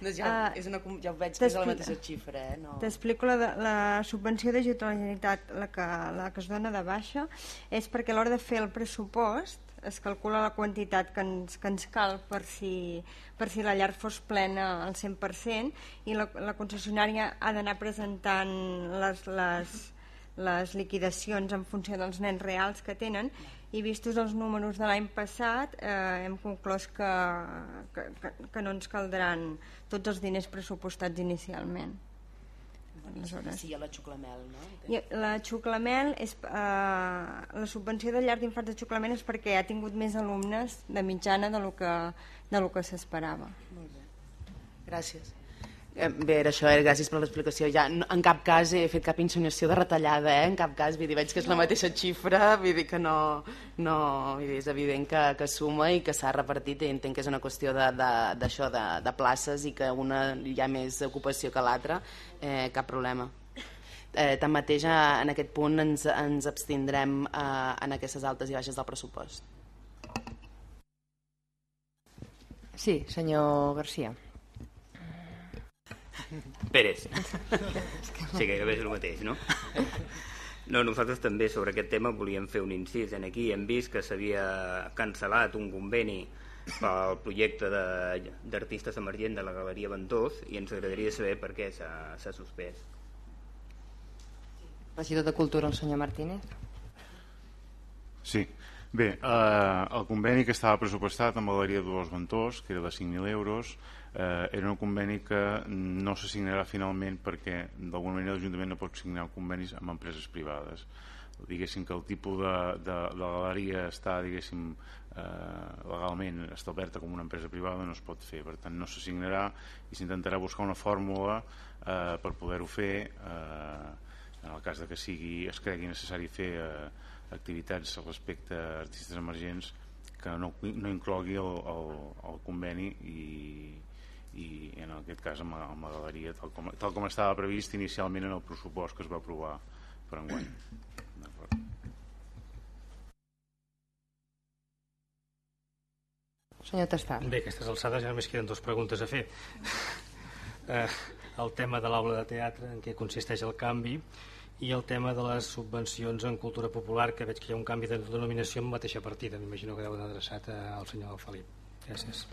Doncs ja, uh, és una, ja ho veig que és la mateixa xifra, eh? No. T'explico la, de, la subvenció d'ajut a la Generalitat, la que, la que es dona de baixa, és perquè a l'hora de fer el pressupost es calcula la quantitat que ens, que ens cal per si, per si la llar fos plena al 100% i la, la concessionària ha d'anar presentant les, les, les liquidacions en funció dels nens reals que tenen i vistos els números de l'any passat eh, hem conclòs que, que, que, no ens caldran tots els diners pressupostats inicialment. Aleshores. Sí, a la Xuclamel, no? I la Xuclamel, és, eh, la subvenció de llar d'infants de Xuclamel és perquè ha tingut més alumnes de mitjana de lo que, de lo que s'esperava. Molt bé. Gràcies. Eh, bé, era això, eh? gràcies per l'explicació. Ja, no, en cap cas he fet cap insinuació de retallada, eh? en cap cas, vull dir, veig que és la mateixa xifra, vull dir que no, no vull dir, és evident que, que suma i que s'ha repartit i entenc que és una qüestió d'això, de, de, de, de places i que una hi ha més ocupació que l'altra, eh, cap problema. Eh, tanmateix, en aquest punt ens, ens abstindrem eh, en aquestes altes i baixes del pressupost. Sí, senyor Garcia. Pérez. Sí, que és el mateix, no? No, nosaltres també sobre aquest tema volíem fer un incís. En aquí hem vist que s'havia cancel·lat un conveni pel projecte d'artistes emergents de la Galeria Ventós i ens agradaria saber per què s'ha suspès. Regidor de Cultura, el senyor Martínez. Sí, bé, eh, el conveni que estava pressupostat amb la Galeria de Ventós, que era de 5.000 euros, eh, era un conveni que no se signarà finalment perquè d'alguna manera l'Ajuntament no pot signar convenis amb empreses privades diguéssim que el tipus de, de, de galeria està diguéssim legalment establerta com una empresa privada no es pot fer, per tant no se signarà i s'intentarà buscar una fórmula eh, per poder-ho fer eh, en el cas de que sigui es cregui necessari fer eh, activitats respecte a artistes emergents que no, no inclogui el, el, el conveni i, i en aquest cas amb, amb la galeria tal com, tal com estava previst inicialment en el pressupost que es va aprovar per enguany Senyor Tastar. Bé, aquestes alçades ja només queden dues preguntes a fer. eh, el tema de l'aula de teatre, en què consisteix el canvi, i el tema de les subvencions en cultura popular, que veig que hi ha un canvi de denominació en mateixa partida. M'imagino que deu anar adreçat al senyor Felip. Gràcies.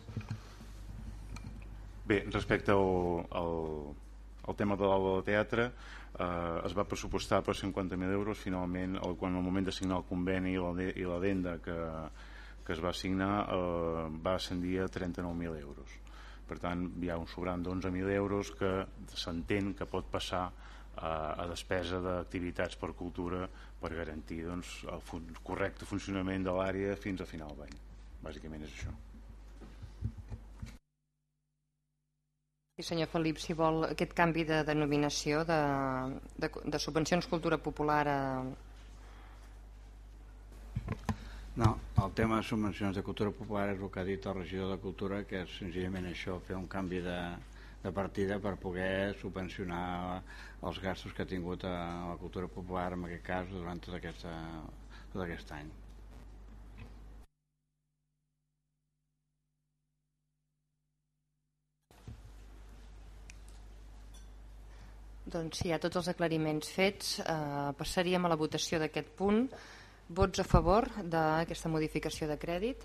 Bé, respecte al, al, al tema de l'aula de teatre, eh, es va pressupostar per 50.000 euros, finalment, el, quan el moment de signar el conveni i l'adenda que, que es va signar eh, va ascendir a 39.000 euros. Per tant, hi ha un sobrant d'11.000 euros que s'entén que pot passar a, a despesa d'activitats per cultura per garantir doncs, el fun correcte funcionament de l'àrea fins a final d'any. Bàsicament és això. Senyor Felip, si vol aquest canvi de denominació de, de, de subvencions cultura popular a... No, el tema de subvencions de cultura popular és el que ha dit el regidor de Cultura, que és senzillament això, fer un canvi de, de partida per poder subvencionar els gastos que ha tingut a la cultura popular en aquest cas durant tot, aquesta, tot aquest any. Doncs si hi ha tots els aclariments fets, eh, passaríem a la votació d'aquest punt. Vots a favor d'aquesta modificació de crèdit?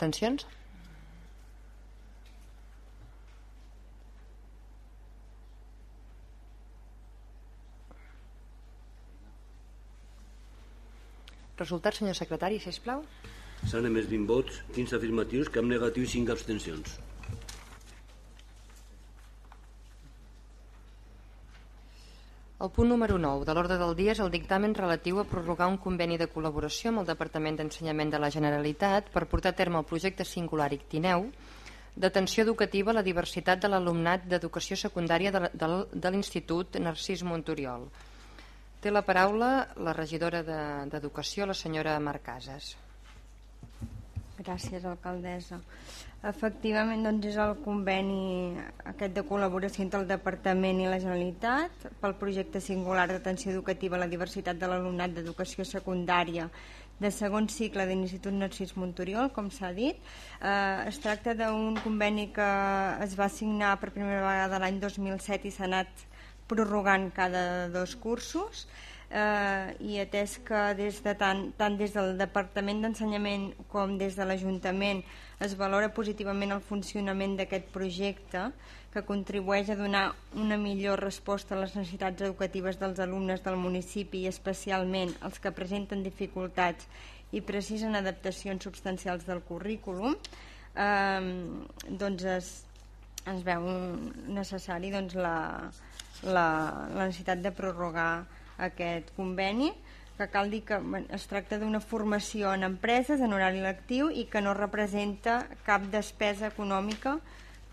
Abstencions? Resultat, senyor secretari, si plau. S'han emès 20 vots, 15 afirmatius, cap negatiu i 5 abstencions. El punt número 9 de l'ordre del dia és el dictamen relatiu a prorrogar un conveni de col·laboració amb el Departament d'Ensenyament de la Generalitat per portar a terme el projecte singular ICTINEU d'atenció educativa a la diversitat de l'alumnat d'educació secundària de, l'Institut Narcís Montoriol. Té la paraula la regidora d'Educació, de, la senyora Marcases. Gràcies, alcaldessa. Efectivament, doncs és el conveni aquest de col·laboració entre el Departament i la Generalitat pel projecte singular d'atenció educativa a la diversitat de l'alumnat d'educació secundària de segon cicle de l'Institut Narcís Montoriol, com s'ha dit. Eh, es tracta d'un conveni que es va signar per primera vegada l'any 2007 i s'ha anat prorrogant cada dos cursos i atès que des de tant, tant des del Departament d'Ensenyament com des de l'Ajuntament es valora positivament el funcionament d'aquest projecte que contribueix a donar una millor resposta a les necessitats educatives dels alumnes del municipi i especialment els que presenten dificultats i precisen adaptacions substancials del currículum eh, doncs es, es veu necessari doncs, la, la, la necessitat de prorrogar aquest conveni que cal dir que es tracta d'una formació en empreses en horari lectiu i que no representa cap despesa econòmica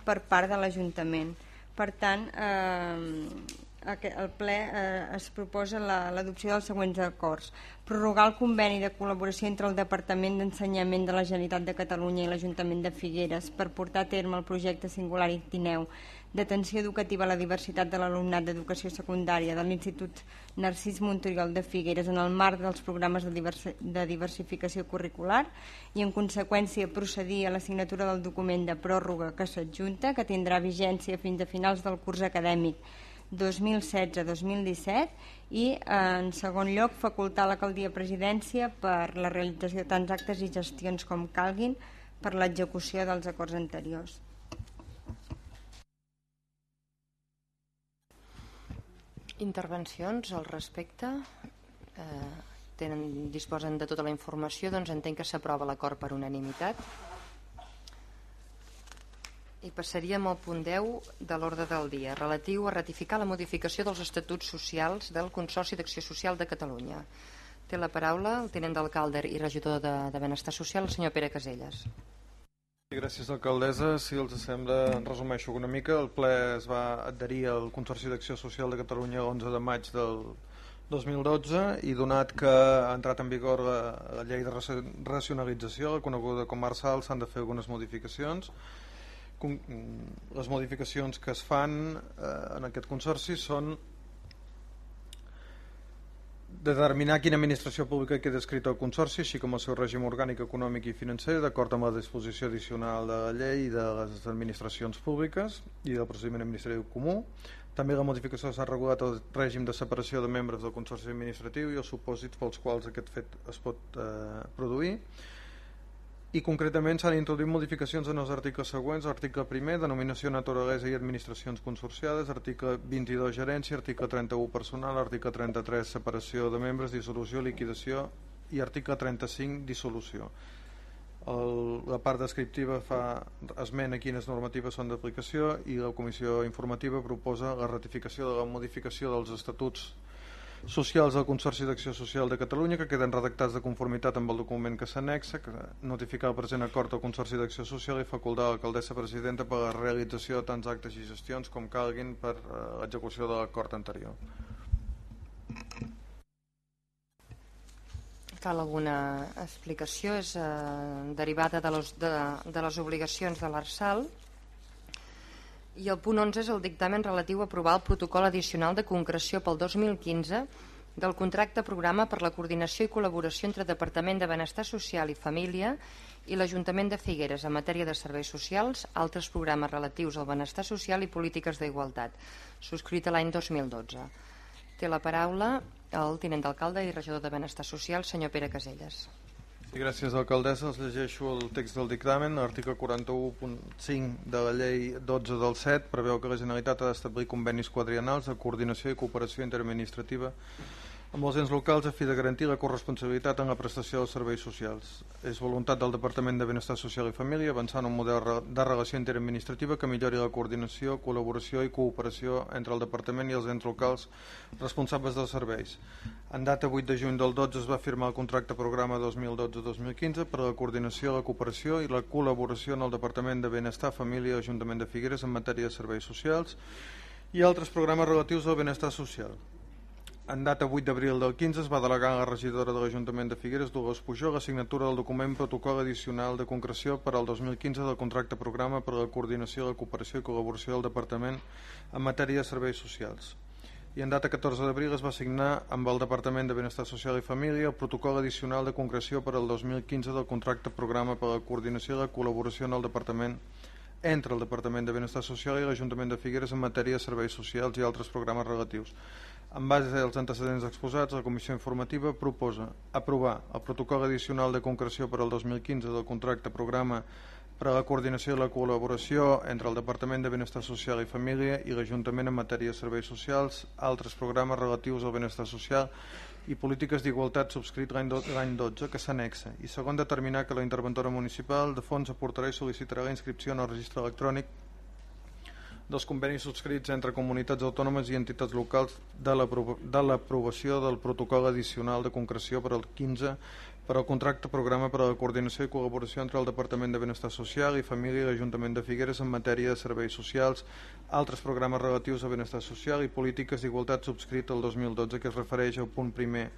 per part de l'Ajuntament. Per tant, eh, el ple eh, es proposa l'adopció dels següents acords. Prorrogar el conveni de col·laboració entre el Departament d'Ensenyament de la Generalitat de Catalunya i l'Ajuntament de Figueres per portar a terme el projecte singular Ictineu d'atenció educativa a la diversitat de l'alumnat d'educació secundària de l'Institut Narcís Montoriol de Figueres en el marc dels programes de, diversi de diversificació curricular i en conseqüència procedir a la signatura del document de pròrroga que s'adjunta que tindrà vigència fins a finals del curs acadèmic 2016-2017 i en segon lloc facultar l'alcaldia presidència per la realització de tants actes i gestions com calguin per l'execució dels acords anteriors. Intervencions al respecte? Eh, tenen, disposen de tota la informació, doncs entenc que s'aprova l'acord per unanimitat. I passaríem al punt 10 de l'ordre del dia, relatiu a ratificar la modificació dels estatuts socials del Consorci d'Acció Social de Catalunya. Té la paraula el tenent d'alcalde i regidor de, de Benestar Social, el senyor Pere Caselles. Gràcies, alcaldessa. Si els sembla, resumeixo una mica. El ple es va adherir al Consorci d'Acció Social de Catalunya l'11 de maig del 2012 i donat que ha entrat en vigor la, la llei de racionalització, coneguda com Marsal, s'han de fer algunes modificacions les modificacions que es fan eh, en aquest consorci són determinar quina administració pública queda escrita al Consorci, així com el seu règim orgànic, econòmic i financer, d'acord amb la disposició addicional de la llei de les administracions públiques i del procediment administratiu comú. També la modificació s'ha regulat el règim de separació de membres del Consorci Administratiu i els supòsits pels quals aquest fet es pot eh, produir i concretament s'han introduït modificacions en els articles següents, article primer, denominació naturalesa i administracions consorciades, article 22, gerència, article 31, personal, article 33, separació de membres, dissolució, liquidació. I article 35, dissolució. El, la part descriptiva fa esment a quines normatives són d'aplicació i la comissió informativa proposa la ratificació de la modificació dels estatuts socials del Consorci d'Acció Social de Catalunya que queden redactats de conformitat amb el document que s'anexa, que notificar el present acord al Consorci d'Acció Social i facultar l'alcaldessa presidenta per la realització de tants actes i gestions com calguin per uh, l'execució de l'acord anterior. Cal alguna explicació? És eh, derivada de, los, de, de les obligacions de l'ARSAL i el punt 11 és el dictamen relatiu a aprovar el protocol addicional de concreció pel 2015 del contracte programa per la coordinació i col·laboració entre Departament de Benestar Social i Família i l'Ajuntament de Figueres en matèria de serveis socials, altres programes relatius al benestar social i polítiques d'igualtat, subscrita l'any 2012. Té la paraula el tinent d'alcalde i regidor de Benestar Social, senyor Pere Caselles. Sí, gràcies, alcaldessa. Els llegeixo el text del dictamen. L'article 41.5 de la llei 12 del 7 preveu que la Generalitat ha d'establir convenis quadriennals de coordinació i cooperació interadministrativa amb els ens locals a fi de garantir la corresponsabilitat en la prestació dels serveis socials. És voluntat del Departament de Benestar Social i Família avançar en un model de relació interadministrativa que millori la coordinació, col·laboració i cooperació entre el Departament i els ens locals responsables dels serveis. En data 8 de juny del 12 es va firmar el contracte programa 2012-2015 per a la coordinació, la cooperació i la col·laboració en el Departament de Benestar, Família i Ajuntament de Figueres en matèria de serveis socials i altres programes relatius al benestar social. En data 8 d'abril del 15 es va delegar a la regidora de l'Ajuntament de Figueres, Dolors Pujol, la signatura del document protocol addicional de concreció per al 2015 del contracte programa per a la coordinació, la cooperació i col·laboració del Departament en matèria de serveis socials. I en data 14 d'abril es va signar amb el Departament de Benestar Social i Família el protocol addicional de concreció per al 2015 del contracte programa per a la coordinació i la col·laboració en el Departament entre el Departament de Benestar Social i l'Ajuntament de Figueres en matèria de serveis socials i altres programes relatius. En base als antecedents exposats, la Comissió Informativa proposa aprovar el protocol addicional de concreció per al 2015 del contracte programa per a la coordinació i la col·laboració entre el Departament de Benestar Social i Família i l'Ajuntament en matèria de serveis socials, altres programes relatius al benestar social i polítiques d'igualtat subscrit l'any 12 que s'anexa i segon determinar que la interventora municipal de fons aportarà i sol·licitarà la inscripció en el registre electrònic dels convenis subscrits entre comunitats autònomes i entitats locals de l'aprovació del protocol addicional de concreció per al 15 per al contracte programa per a la coordinació i col·laboració entre el Departament de Benestar Social i Família i l'Ajuntament de Figueres en matèria de serveis socials, altres programes relatius a benestar social i polítiques d'igualtat subscrit el 2012 que es refereix al punt primer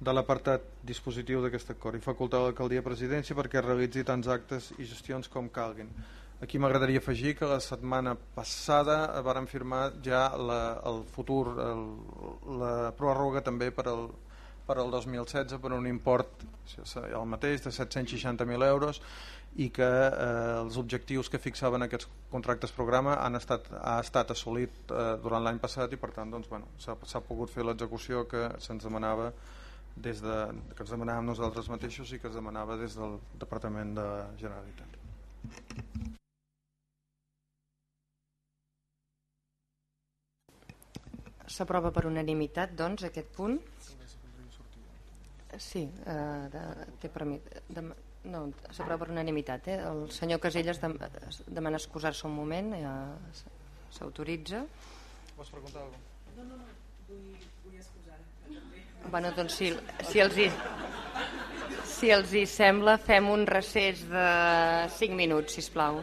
de l'apartat dispositiu d'aquest acord i facultar l'alcaldia presidència perquè realitzi tants actes i gestions com calguin. Aquí m'agradaria afegir que la setmana passada varen firmar ja la, el futur, el, la pròrroga també per al, per al 2016 per un import el mateix de 760.000 euros i que eh, els objectius que fixaven aquests contractes programa han estat, ha estat assolit eh, durant l'any passat i per tant doncs, bueno, s'ha pogut fer l'execució que se'ns demanava des de, que ens demanàvem nosaltres mateixos i que es demanava des del Departament de Generalitat. S'aprova per unanimitat, doncs, aquest punt. Sí, eh, de, té permís. De, no, s'aprova per unanimitat. Eh? El senyor Caselles de, demana excusar-se un moment, ja s'autoritza. Vols preguntar alguna cosa? No, no, no, vull, vull excusar Bueno, doncs si, si, els hi, si els hi sembla, fem un recés de 5 minuts, si plau.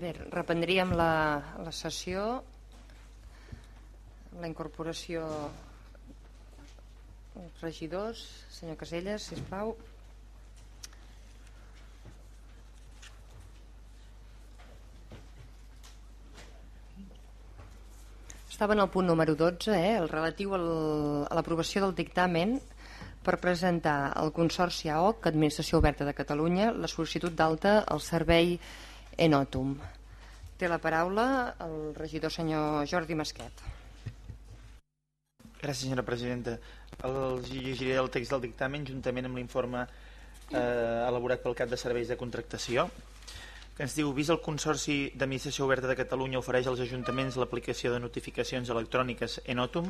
Bé, reprendríem la, la sessió, la incorporació regidors, senyor Caselles, si plau. Estava en el punt número 12, eh, el relatiu al, a l'aprovació del dictamen per presentar al Consorci AOC, Administració Oberta de Catalunya, la sol·licitud d'alta al servei Enotum. Té la paraula el regidor senyor Jordi Masquet. Gràcies, senyora presidenta. Els llegiré el text del dictamen juntament amb l'informe eh, elaborat pel cap de serveis de contractació que ens diu, vist el Consorci d'Administració Oberta de Catalunya ofereix als ajuntaments l'aplicació de notificacions electròniques Enotum,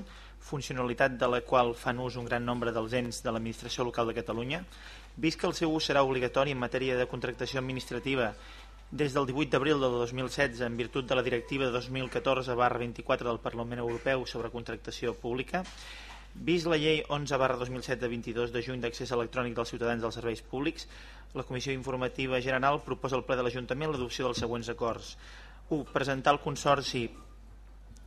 funcionalitat de la qual fan ús un gran nombre dels ens de l'Administració Local de Catalunya, vist que el seu ús serà obligatori en matèria de contractació administrativa des del 18 d'abril del 2016, en virtut de la directiva 2014 barra 24 del Parlament Europeu sobre contractació pública, Vist la llei 11 barra 2007 de 22 de juny d'accés electrònic dels ciutadans als serveis públics, la Comissió Informativa General proposa al ple de l'Ajuntament l'adopció dels següents acords. 1. Presentar al Consorci eh,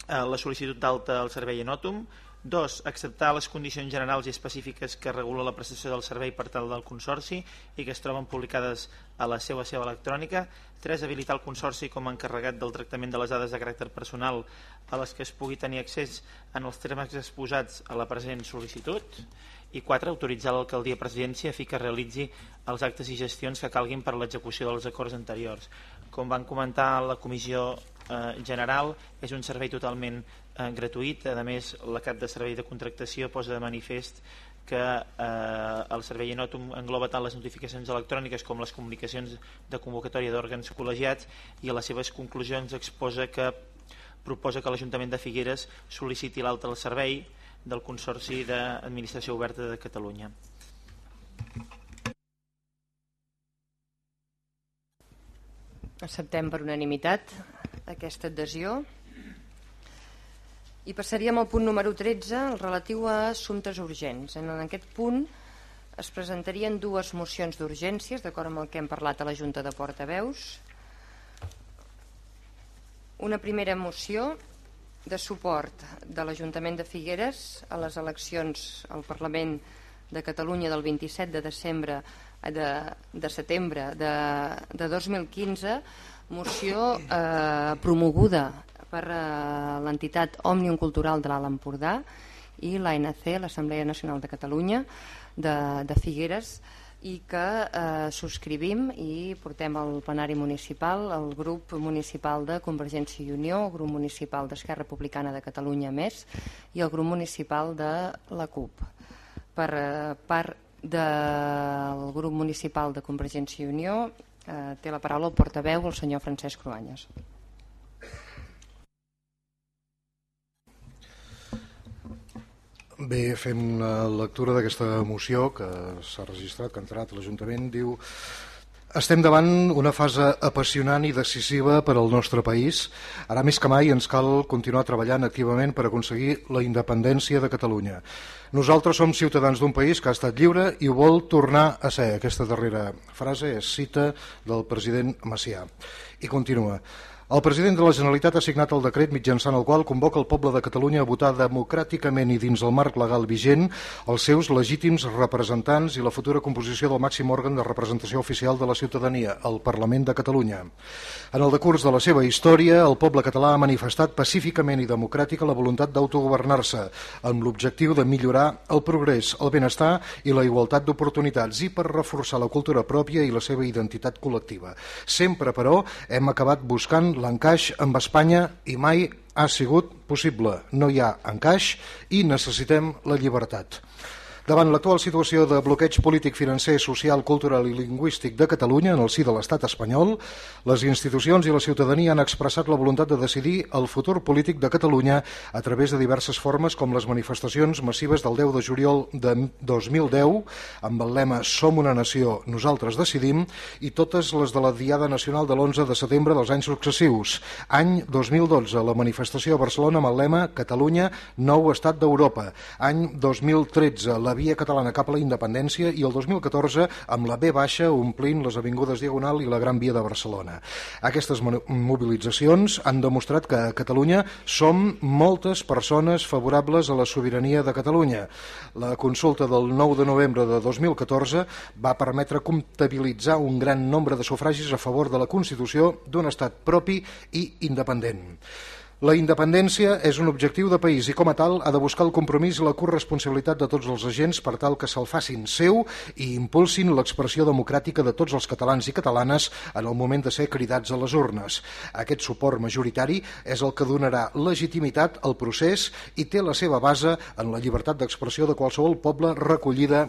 la sol·licitud d'alta al servei Enòtum. 2. Acceptar les condicions generals i específiques que regula la prestació del servei per tal del Consorci i que es troben publicades a la seva seva electrònica. 3. Habilitar el Consorci com a encarregat del tractament de les dades de caràcter personal a les que es pugui tenir accés en els termes exposats a la present sol·licitud. I 4. Autoritzar l'alcaldia presidència a fi que realitzi els actes i gestions que calguin per a l'execució dels acords anteriors. Com van comentar la comissió eh, general, és un servei totalment eh, gratuït. A més, la cap de servei de contractació posa de manifest que eh, el servei Enòtum engloba tant les notificacions electròniques com les comunicacions de convocatòria d'òrgans col·legiats i a les seves conclusions exposa que proposa que l'Ajuntament de Figueres sol·liciti l'alta al servei del Consorci d'Administració Oberta de Catalunya. Acceptem per unanimitat aquesta adhesió. I passaríem al punt número 13, el relatiu a assumptes urgents. En aquest punt es presentarien dues mocions d'urgències, d'acord amb el que hem parlat a la Junta de Portaveus. Una primera moció de suport de l'Ajuntament de Figueres a les eleccions al Parlament de Catalunya del 27 de desembre de, de setembre de, de 2015 moció eh, promoguda per eh, l'entitat Òmnium Cultural de l'Alt Empordà i l'ANC, l'Assemblea Nacional de Catalunya de, de Figueres i que eh, subscrivim i portem al plenari municipal el grup municipal de Convergència i Unió, el grup municipal d'Esquerra Republicana de Catalunya més i el grup municipal de la CUP. Per eh, part del grup municipal de Convergència i Unió eh, té la paraula el portaveu, el senyor Francesc Cruanyes. Bé, fem una lectura d'aquesta moció que s'ha registrat, que ha entrat a l'Ajuntament. Diu estem davant una fase apassionant i decisiva per al nostre país. Ara més que mai ens cal continuar treballant activament per aconseguir la independència de Catalunya. Nosaltres som ciutadans d'un país que ha estat lliure i ho vol tornar a ser. Aquesta darrera frase és cita del president Macià. I continua. El president de la Generalitat ha signat el decret mitjançant el qual convoca el poble de Catalunya a votar democràticament i dins el marc legal vigent els seus legítims representants i la futura composició del màxim òrgan de representació oficial de la ciutadania, el Parlament de Catalunya. En el decurs de la seva història, el poble català ha manifestat pacíficament i democràtica la voluntat d'autogovernar-se, amb l'objectiu de millorar el progrés, el benestar i la igualtat d'oportunitats i per reforçar la cultura pròpia i la seva identitat col·lectiva. Sempre, però, hem acabat buscant l'encaix amb Espanya i mai ha sigut possible. No hi ha encaix i necessitem la llibertat. Davant l'actual situació de bloqueig polític, financer, social, cultural i lingüístic de Catalunya en el si de l'estat espanyol, les institucions i la ciutadania han expressat la voluntat de decidir el futur polític de Catalunya a través de diverses formes com les manifestacions massives del 10 de juliol de 2010 amb el lema Som una nació, nosaltres decidim i totes les de la Diada Nacional de l'11 de setembre dels anys successius. Any 2012, la manifestació a Barcelona amb el lema Catalunya, nou estat d'Europa. Any 2013, la via catalana cap a la independència i el 2014 amb la B baixa omplint les avingudes Diagonal i la Gran Via de Barcelona. Aquestes mobilitzacions han demostrat que a Catalunya som moltes persones favorables a la sobirania de Catalunya. La consulta del 9 de novembre de 2014 va permetre comptabilitzar un gran nombre de sufragis a favor de la Constitució d'un estat propi i independent. La independència és un objectiu de país i com a tal ha de buscar el compromís i la corresponsabilitat de tots els agents per tal que se'l facin seu i impulsin l'expressió democràtica de tots els catalans i catalanes en el moment de ser cridats a les urnes. Aquest suport majoritari és el que donarà legitimitat al procés i té la seva base en la llibertat d'expressió de qualsevol poble recollida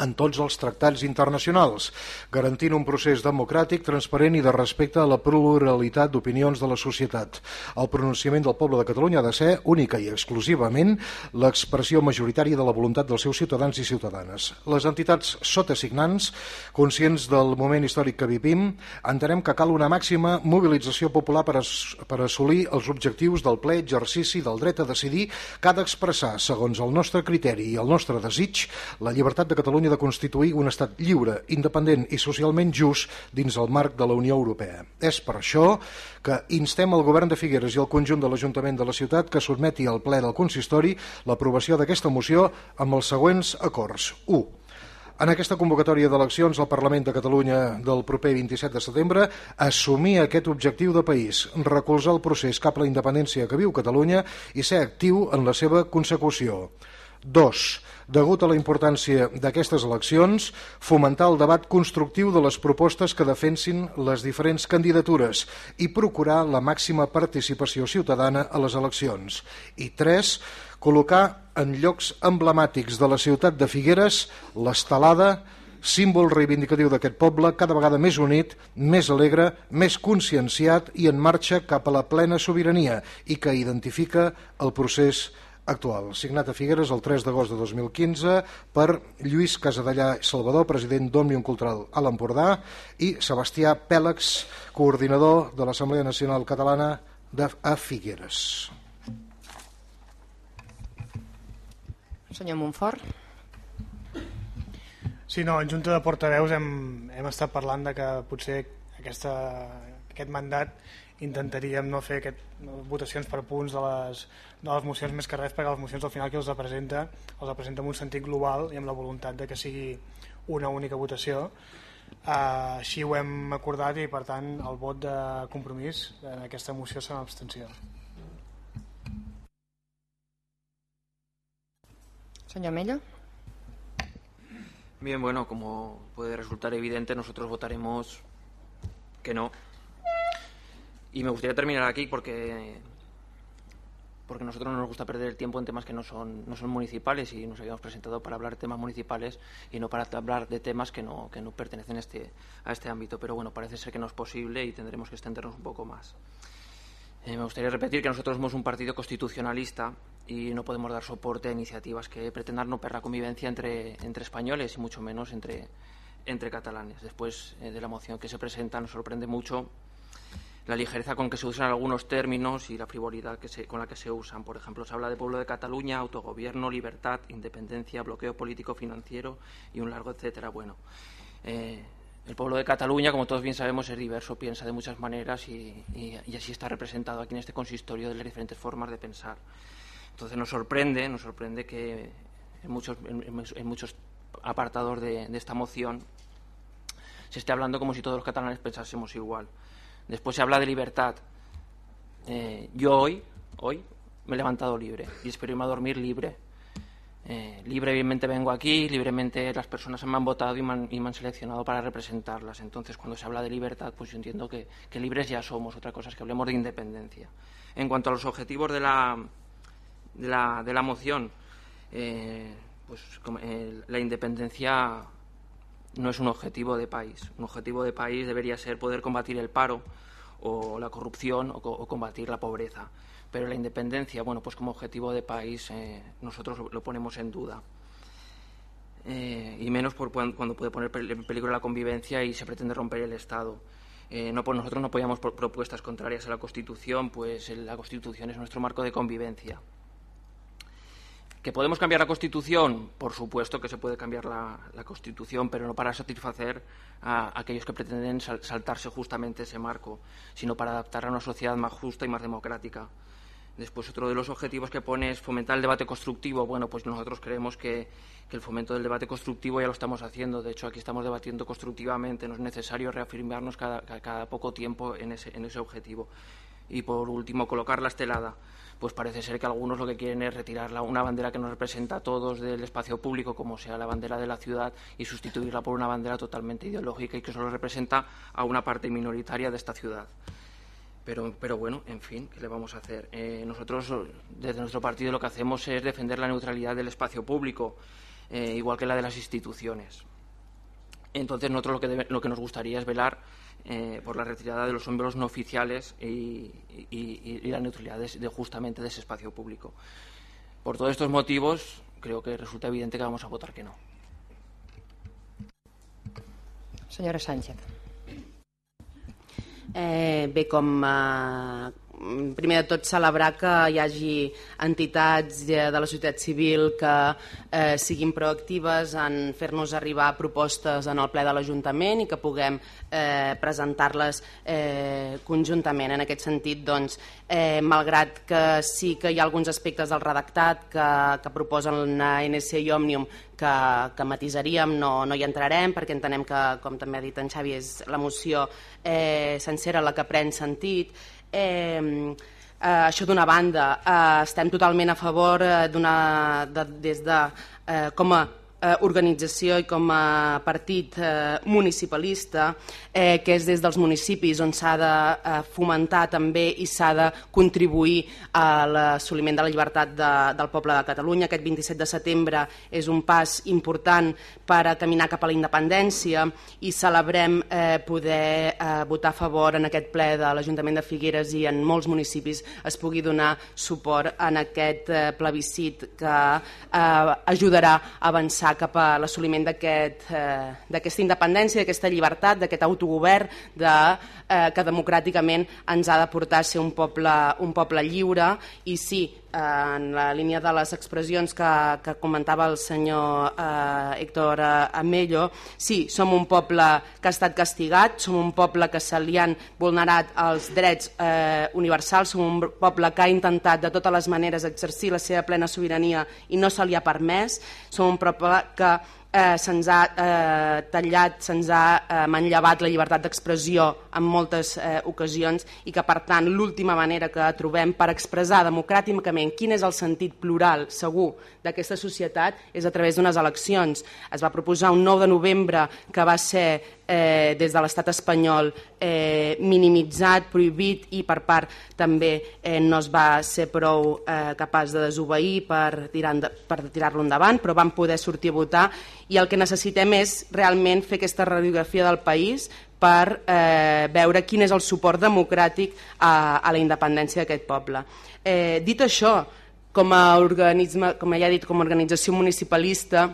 en tots els tractats internacionals, garantint un procés democràtic, transparent i de respecte a la pluralitat d'opinions de la societat. El pronunciament del poble de Catalunya ha de ser única i exclusivament l'expressió majoritària de la voluntat dels seus ciutadans i ciutadanes. Les entitats sotasignants, conscients del moment històric que vivim, entenem que cal una màxima mobilització popular per, per assolir els objectius del ple exercici del dret a decidir que ha d'expressar, segons el nostre criteri i el nostre desig, la llibertat de Catalunya Catalunya de constituir un estat lliure, independent i socialment just dins el marc de la Unió Europea. És per això que instem el govern de Figueres i el conjunt de l'Ajuntament de la ciutat que sotmeti al ple del consistori l'aprovació d'aquesta moció amb els següents acords. 1. En aquesta convocatòria d'eleccions al Parlament de Catalunya del proper 27 de setembre, assumir aquest objectiu de país, recolzar el procés cap a la independència que viu Catalunya i ser actiu en la seva consecució. 2 degut a la importància d'aquestes eleccions, fomentar el debat constructiu de les propostes que defensin les diferents candidatures i procurar la màxima participació ciutadana a les eleccions. I tres, col·locar en llocs emblemàtics de la ciutat de Figueres l'estelada símbol reivindicatiu d'aquest poble, cada vegada més unit, més alegre, més conscienciat i en marxa cap a la plena sobirania i que identifica el procés actual, signat a Figueres el 3 d'agost de 2015 per Lluís Casadellà Salvador, president d'Òmnium Cultural a l'Empordà, i Sebastià Pèlex, coordinador de l'Assemblea Nacional Catalana de, a Figueres. Senyor Montfort. Sí, no, en Junta de Portaveus hem, hem estat parlant de que potser aquesta, aquest mandat intentaríem no fer aquest, votacions per punts de les, de les mocions més que res perquè les mocions al final que els presenta els presenta en un sentit global i amb la voluntat de que sigui una única votació. Uh, així ho hem acordat i per tant el vot de compromís en aquesta moció serà una abstenció. Señor Mella? Bien, bueno, como puede resultar evidente, nosotros votaremos que no Y me gustaría terminar aquí porque porque nosotros no nos gusta perder el tiempo en temas que no son, no son municipales y nos habíamos presentado para hablar de temas municipales y no para hablar de temas que no, que no pertenecen a este, a este ámbito. Pero bueno, parece ser que no es posible y tendremos que extendernos un poco más. Eh, me gustaría repetir que nosotros somos un partido constitucionalista y no podemos dar soporte a iniciativas que pretendan perder la convivencia entre, entre españoles y mucho menos entre, entre catalanes. Después eh, de la moción que se presenta nos sorprende mucho la ligereza con que se usan algunos términos y la frivolidad con la que se usan. Por ejemplo, se habla de pueblo de Cataluña, autogobierno, libertad, independencia, bloqueo político financiero y un largo etcétera. Bueno, eh, el pueblo de Cataluña, como todos bien sabemos, es diverso, piensa de muchas maneras y, así está representado aquí en este consistorio de las diferentes formas de pensar. Entonces nos sorprende, nos sorprende que en muchos, en, en muchos apartados de esta moción se esté hablando como si todos los catalanes pensásemos igual. Después se habla de libertad. Eh, yo hoy, hoy, me he levantado libre y espero irme a dormir libre. Eh, libremente vengo aquí, libremente las personas me han votado y me han, y me han, seleccionado para representarlas. Entonces, cuando se habla de libertad, pues yo entiendo que, que, libres ya somos. Otra cosa es que hablemos de independencia. En cuanto a los objetivos de la, de la, de la moción, eh, pues eh, la independencia no es un objetivo de país. Un objetivo de país debería ser poder combatir el paro o la corrupción o, combatir la pobreza. Pero la independencia, bueno, pues como objetivo de país eh, nosotros lo, ponemos en duda. Eh, y menos por cuando puede poner en peligro la convivencia y se pretende romper el Estado. Eh, no, pues nosotros no apoyamos propuestas contrarias a la Constitución, pues la Constitución es nuestro marco de convivencia. ¿Que podemos cambiar la Constitución? Por supuesto que se puede cambiar la, Constitución, pero no para satisfacer a, aquellos que pretenden sal, saltarse justamente ese marco, sino para adaptar a una sociedad más justa y más democrática. Después, otro de los objetivos que pone es fomentar el debate constructivo. Bueno, pues nosotros creemos que, el fomento del debate constructivo ya lo estamos haciendo. De hecho, aquí estamos debatiendo constructivamente. No es necesario reafirmarnos cada, cada poco tiempo en ese, en ese objetivo. Y, por último, colocar la estelada pues parece ser que algunos lo que quieren es retirar la, una bandera que nos representa a todos del espacio público, como sea la bandera de la ciudad, y sustituirla por una bandera totalmente ideológica y que solo representa a una parte minoritaria de esta ciudad. Pero, pero bueno, en fin, ¿qué le vamos a hacer? Eh, nosotros, desde nuestro partido, lo que hacemos es defender la neutralidad del espacio público. eh, igual que la de las instituciones. Entonces nosotros lo que, debe, lo que nos gustaría es velar eh, por la retirada de los símbolos no oficiales y, y, y la neutralidad de, de justamente de ese espacio público. Por todos estos motivos, creo que resulta evidente que vamos a votar que no. Senyora Sánchez. Eh, bé, com eh, primer de tot celebrar que hi hagi entitats de la societat civil que eh, siguin proactives en fer-nos arribar propostes en el ple de l'Ajuntament i que puguem eh, presentar-les eh, conjuntament. En aquest sentit, doncs, eh, malgrat que sí que hi ha alguns aspectes del redactat que, que proposen la i Òmnium que, que matisaríem, no, no hi entrarem perquè entenem que, com també ha dit en Xavi, és la moció eh, sencera la que pren sentit. Eh, eh, això d'una banda, eh, estem totalment a favor eh, de, des de, eh, com a eh, organització i com a partit eh, municipalista, eh, que és des dels municipis on s'ha de eh, fomentar també i s'ha de contribuir a l'assoliment de la llibertat de, del poble de Catalunya. Aquest 27 de setembre és un pas important per a caminar cap a la independència i celebrem eh, poder eh, votar a favor en aquest ple de l'Ajuntament de Figueres i en molts municipis es pugui donar suport en aquest eh, plebiscit que eh, ajudarà a avançar cap a l'assoliment d'aquesta eh, aquesta independència, d'aquesta llibertat, d'aquest autogovern de, eh, que democràticament ens ha de portar a ser un poble, un poble lliure. I sí, en la línia de les expressions que, que comentava el senyor eh, Héctor Amello, sí, som un poble que ha estat castigat, som un poble que se li han vulnerat els drets eh, universals, som un poble que ha intentat de totes les maneres exercir la seva plena sobirania i no se li ha permès, som un poble que eh, se'ns ha eh, tallat, se'ns ha eh, manllevat la llibertat d'expressió en moltes eh, ocasions i que, per tant, l'última manera que trobem per expressar democràticament quin és el sentit plural, segur, d'aquesta societat és a través d'unes eleccions. Es va proposar un 9 de novembre que va ser eh, des de l'estat espanyol eh, minimitzat, prohibit i per part també eh, no es va ser prou eh, capaç de desobeir per tirar-lo per tirar endavant, però vam poder sortir a votar i el que necessitem és realment fer aquesta radiografia del país per eh, veure quin és el suport democràtic a, a la independència d'aquest poble. Eh, dit això, com a organisme, com ja he dit, com a organització municipalista,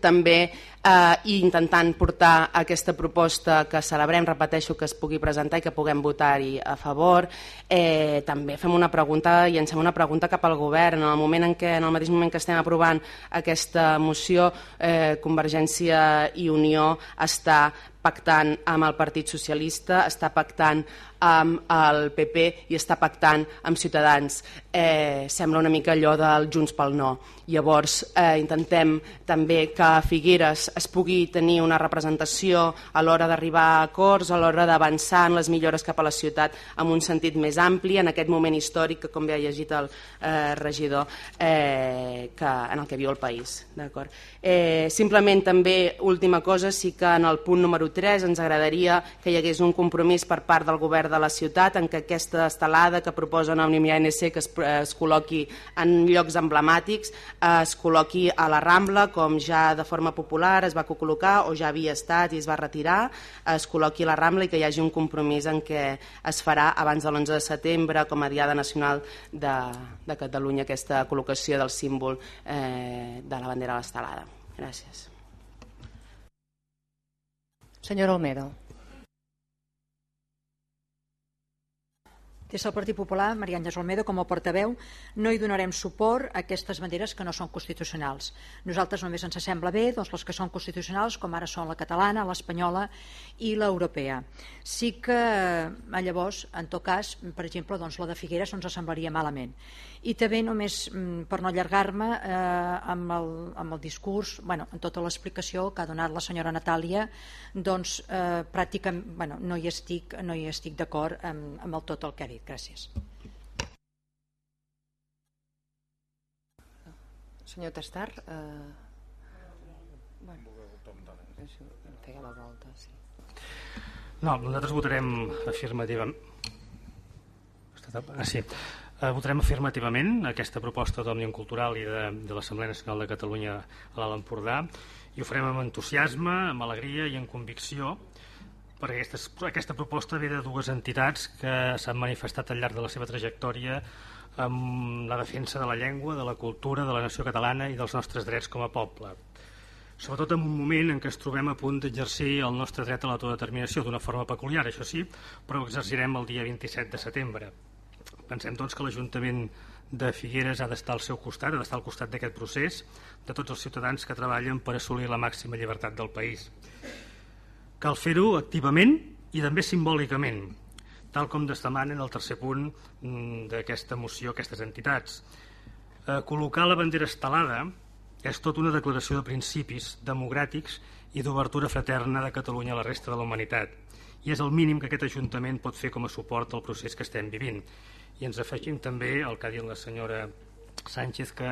també eh, i intentant portar aquesta proposta que celebrem, repeteixo, que es pugui presentar i que puguem votar-hi a favor. Eh, també fem una pregunta i ens fem una pregunta cap al govern. En el, moment en, què, en el mateix moment que estem aprovant aquesta moció, eh, Convergència i Unió està pactant amb el Partit Socialista, està pactant amb el PP i està pactant amb Ciutadans. Eh, sembla una mica allò del Junts pel No. Llavors, eh, intentem també que Figueres es pugui tenir una representació a l'hora d'arribar a acords, a l'hora d'avançar en les millores cap a la ciutat amb un sentit més ampli, en aquest moment històric que, com bé ha llegit el eh, regidor, eh, que, en el que viu el país. Eh, simplement també, última cosa, sí que en el punt número 3 ens agradaria que hi hagués un compromís per part del govern de la ciutat en que aquesta estelada que proposa Òmnium i ANC que es, es col·loqui en llocs emblemàtics es col·loqui a la Rambla com ja de forma popular es va col·locar o ja havia estat i es va retirar es col·loqui a la Rambla i que hi hagi un compromís en què es farà abans de l'11 de setembre com a Diada Nacional de, de Catalunya aquesta col·locació del símbol eh, de la bandera de l'estelada. Gràcies. Senyor Olmedo. Des del Partit Popular, Maria Àngels Olmedo, com a portaveu, no hi donarem suport a aquestes banderes que no són constitucionals. Nosaltres només ens sembla bé doncs, les que són constitucionals, com ara són la catalana, l'espanyola i l'europea. Sí que, eh, llavors, en tot cas, per exemple, doncs, la de Figueres ens semblaria malament. I també, només mm, per no allargar-me, eh, amb, el, amb el discurs, bueno, en tota l'explicació que ha donat la senyora Natàlia, doncs, eh, pràcticament, bueno, no hi estic, no hi estic d'acord amb, amb el tot el que ha dit. Gràcies. Senyor Tastar, eh... bueno, feia la volta, sí. No, nosaltres votarem afirmativament. Ah, sí. Eh, votarem afirmativament aquesta proposta d'Òmnium Cultural i de, de l'Assemblea Nacional de Catalunya a l'Alt Empordà i ho farem amb entusiasme, amb alegria i amb convicció perquè aquesta, aquesta proposta ve de dues entitats que s'han manifestat al llarg de la seva trajectòria amb la defensa de la llengua, de la cultura, de la nació catalana i dels nostres drets com a poble sobretot en un moment en què ens trobem a punt d'exercir el nostre dret a l'autodeterminació d'una forma peculiar, això sí, però ho exercirem el dia 27 de setembre. Pensem doncs que l'Ajuntament de Figueres ha d'estar al seu costat, ha d'estar al costat d'aquest procés, de tots els ciutadans que treballen per assolir la màxima llibertat del país. Cal fer-ho activament i també simbòlicament, tal com es demana en el tercer punt mm, d'aquesta moció aquestes entitats. Eh, col·locar la bandera estelada és tot una declaració de principis democràtics i d'obertura fraterna de Catalunya a la resta de la humanitat i és el mínim que aquest Ajuntament pot fer com a suport al procés que estem vivint i ens afegim també el que ha dit la senyora Sánchez que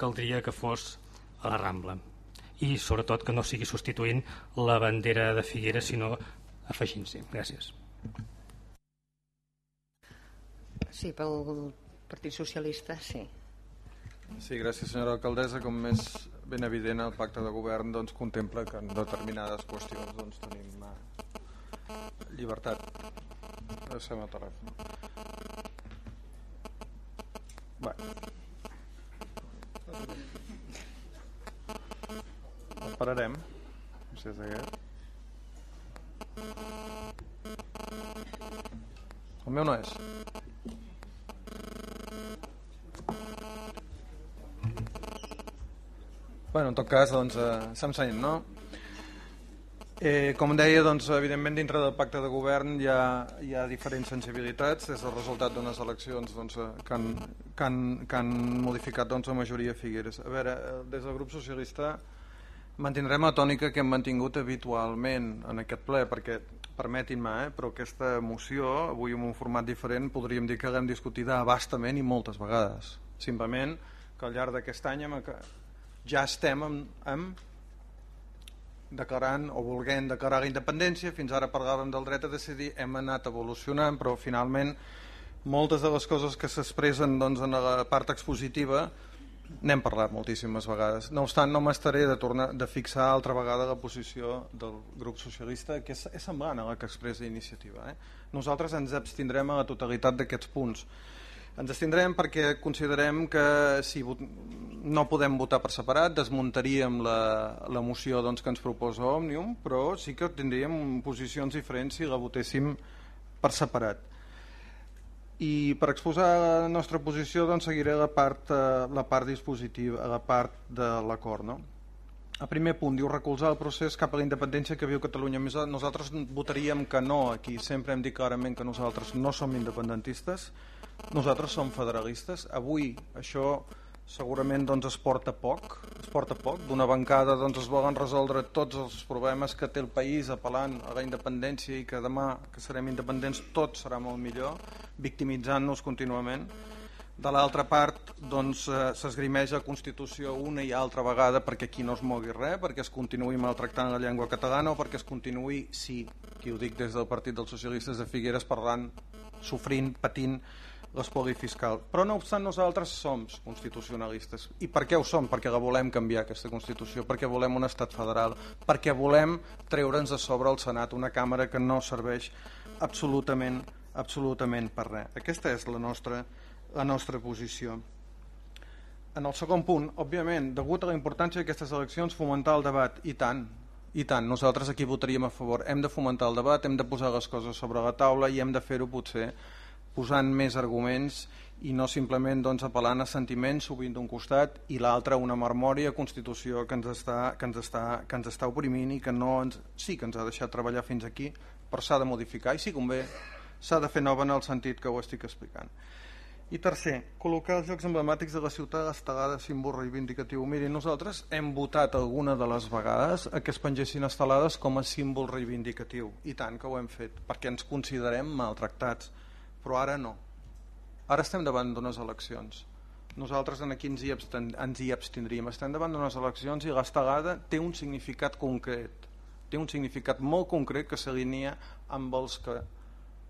caldria que fos a la Rambla i sobretot que no sigui substituint la bandera de Figueres sinó afegint-s'hi. Gràcies. Sí, pel Partit Socialista, sí. Sí, gràcies senyora alcaldessa. Com més ben evident el pacte de govern doncs, contempla que en determinades qüestions doncs, tenim eh, llibertat. El telèfon. El pararem. Si és aquest. El meu no és. Bueno, en tot cas, doncs, eh, seguint, no? Eh, com deia, doncs, evidentment dintre del pacte de govern hi ha, hi ha diferents sensibilitats des del resultat d'unes eleccions doncs, eh, que, han, que, han, que han modificat doncs, la majoria Figueres. A veure, eh, des del grup socialista mantindrem la tònica que hem mantingut habitualment en aquest ple, perquè permetin-me, eh, però aquesta moció, avui en un format diferent, podríem dir que l'hem discutida abastament i moltes vegades. Simplement que al llarg d'aquest any ja estem amb, amb declarant o volguent declarar la independència, fins ara parlàvem del dret a decidir, hem anat evolucionant, però finalment moltes de les coses que s'expressen doncs, en la part expositiva n'hem parlat moltíssimes vegades. No obstant, no m'estaré de tornar de fixar altra vegada la posició del grup socialista, que és, és semblant a la que expressa iniciativa. Eh? Nosaltres ens abstindrem a la totalitat d'aquests punts. Ens estindrem perquè considerem que si no podem votar per separat, desmuntaríem la, la moció doncs, que ens proposa Òmnium, però sí que tindríem posicions diferents si la votéssim per separat. I per exposar la nostra posició doncs, seguiré la part, eh, la part dispositiva, la part de l'acord. No? El primer punt diu recolzar el procés cap a la independència que viu Catalunya. Nosaltres votaríem que no aquí. Sempre hem dit clarament que nosaltres no som independentistes nosaltres som federalistes. Avui això segurament doncs, es porta poc, es porta poc. D'una bancada doncs, es volen resoldre tots els problemes que té el país apel·lant a la independència i que demà que serem independents tot serà molt millor, victimitzant-nos contínuament. De l'altra part, doncs, eh, s'esgrimeix la Constitució una i altra vegada perquè aquí no es mogui res, perquè es continuï maltractant la llengua catalana o perquè es continuï, sí, qui ho dic des del Partit dels Socialistes de Figueres, parlant, sofrint, patint l'espoli fiscal. Però no obstant nosaltres som constitucionalistes. I per què ho som? Perquè la volem canviar aquesta Constitució, perquè volem un estat federal, perquè volem treure'ns de sobre el Senat, una càmera que no serveix absolutament absolutament per res. Aquesta és la nostra, la nostra posició. En el segon punt, òbviament, degut a la importància d'aquestes eleccions, fomentar el debat, i tant, i tant, nosaltres aquí votaríem a favor. Hem de fomentar el debat, hem de posar les coses sobre la taula i hem de fer-ho potser posant més arguments i no simplement doncs, apel·lant a sentiments sovint d'un costat i l'altre una marmòria constitució que ens, està, que, ens està, que ens està oprimint i que no ens, sí que ens ha deixat treballar fins aquí però s'ha de modificar i si convé s'ha de fer nova en el sentit que ho estic explicant i tercer, col·locar els jocs emblemàtics de la ciutat estelada símbol reivindicatiu. Miri, nosaltres hem votat alguna de les vegades a que es pengessin estelades com a símbol reivindicatiu. I tant que ho hem fet, perquè ens considerem maltractats però ara no. Ara estem davant d'unes eleccions. Nosaltres en aquí ens hi, ens hi abstindríem. Estem davant d'unes eleccions i l'estelada té un significat concret. Té un significat molt concret que s'alinea amb els que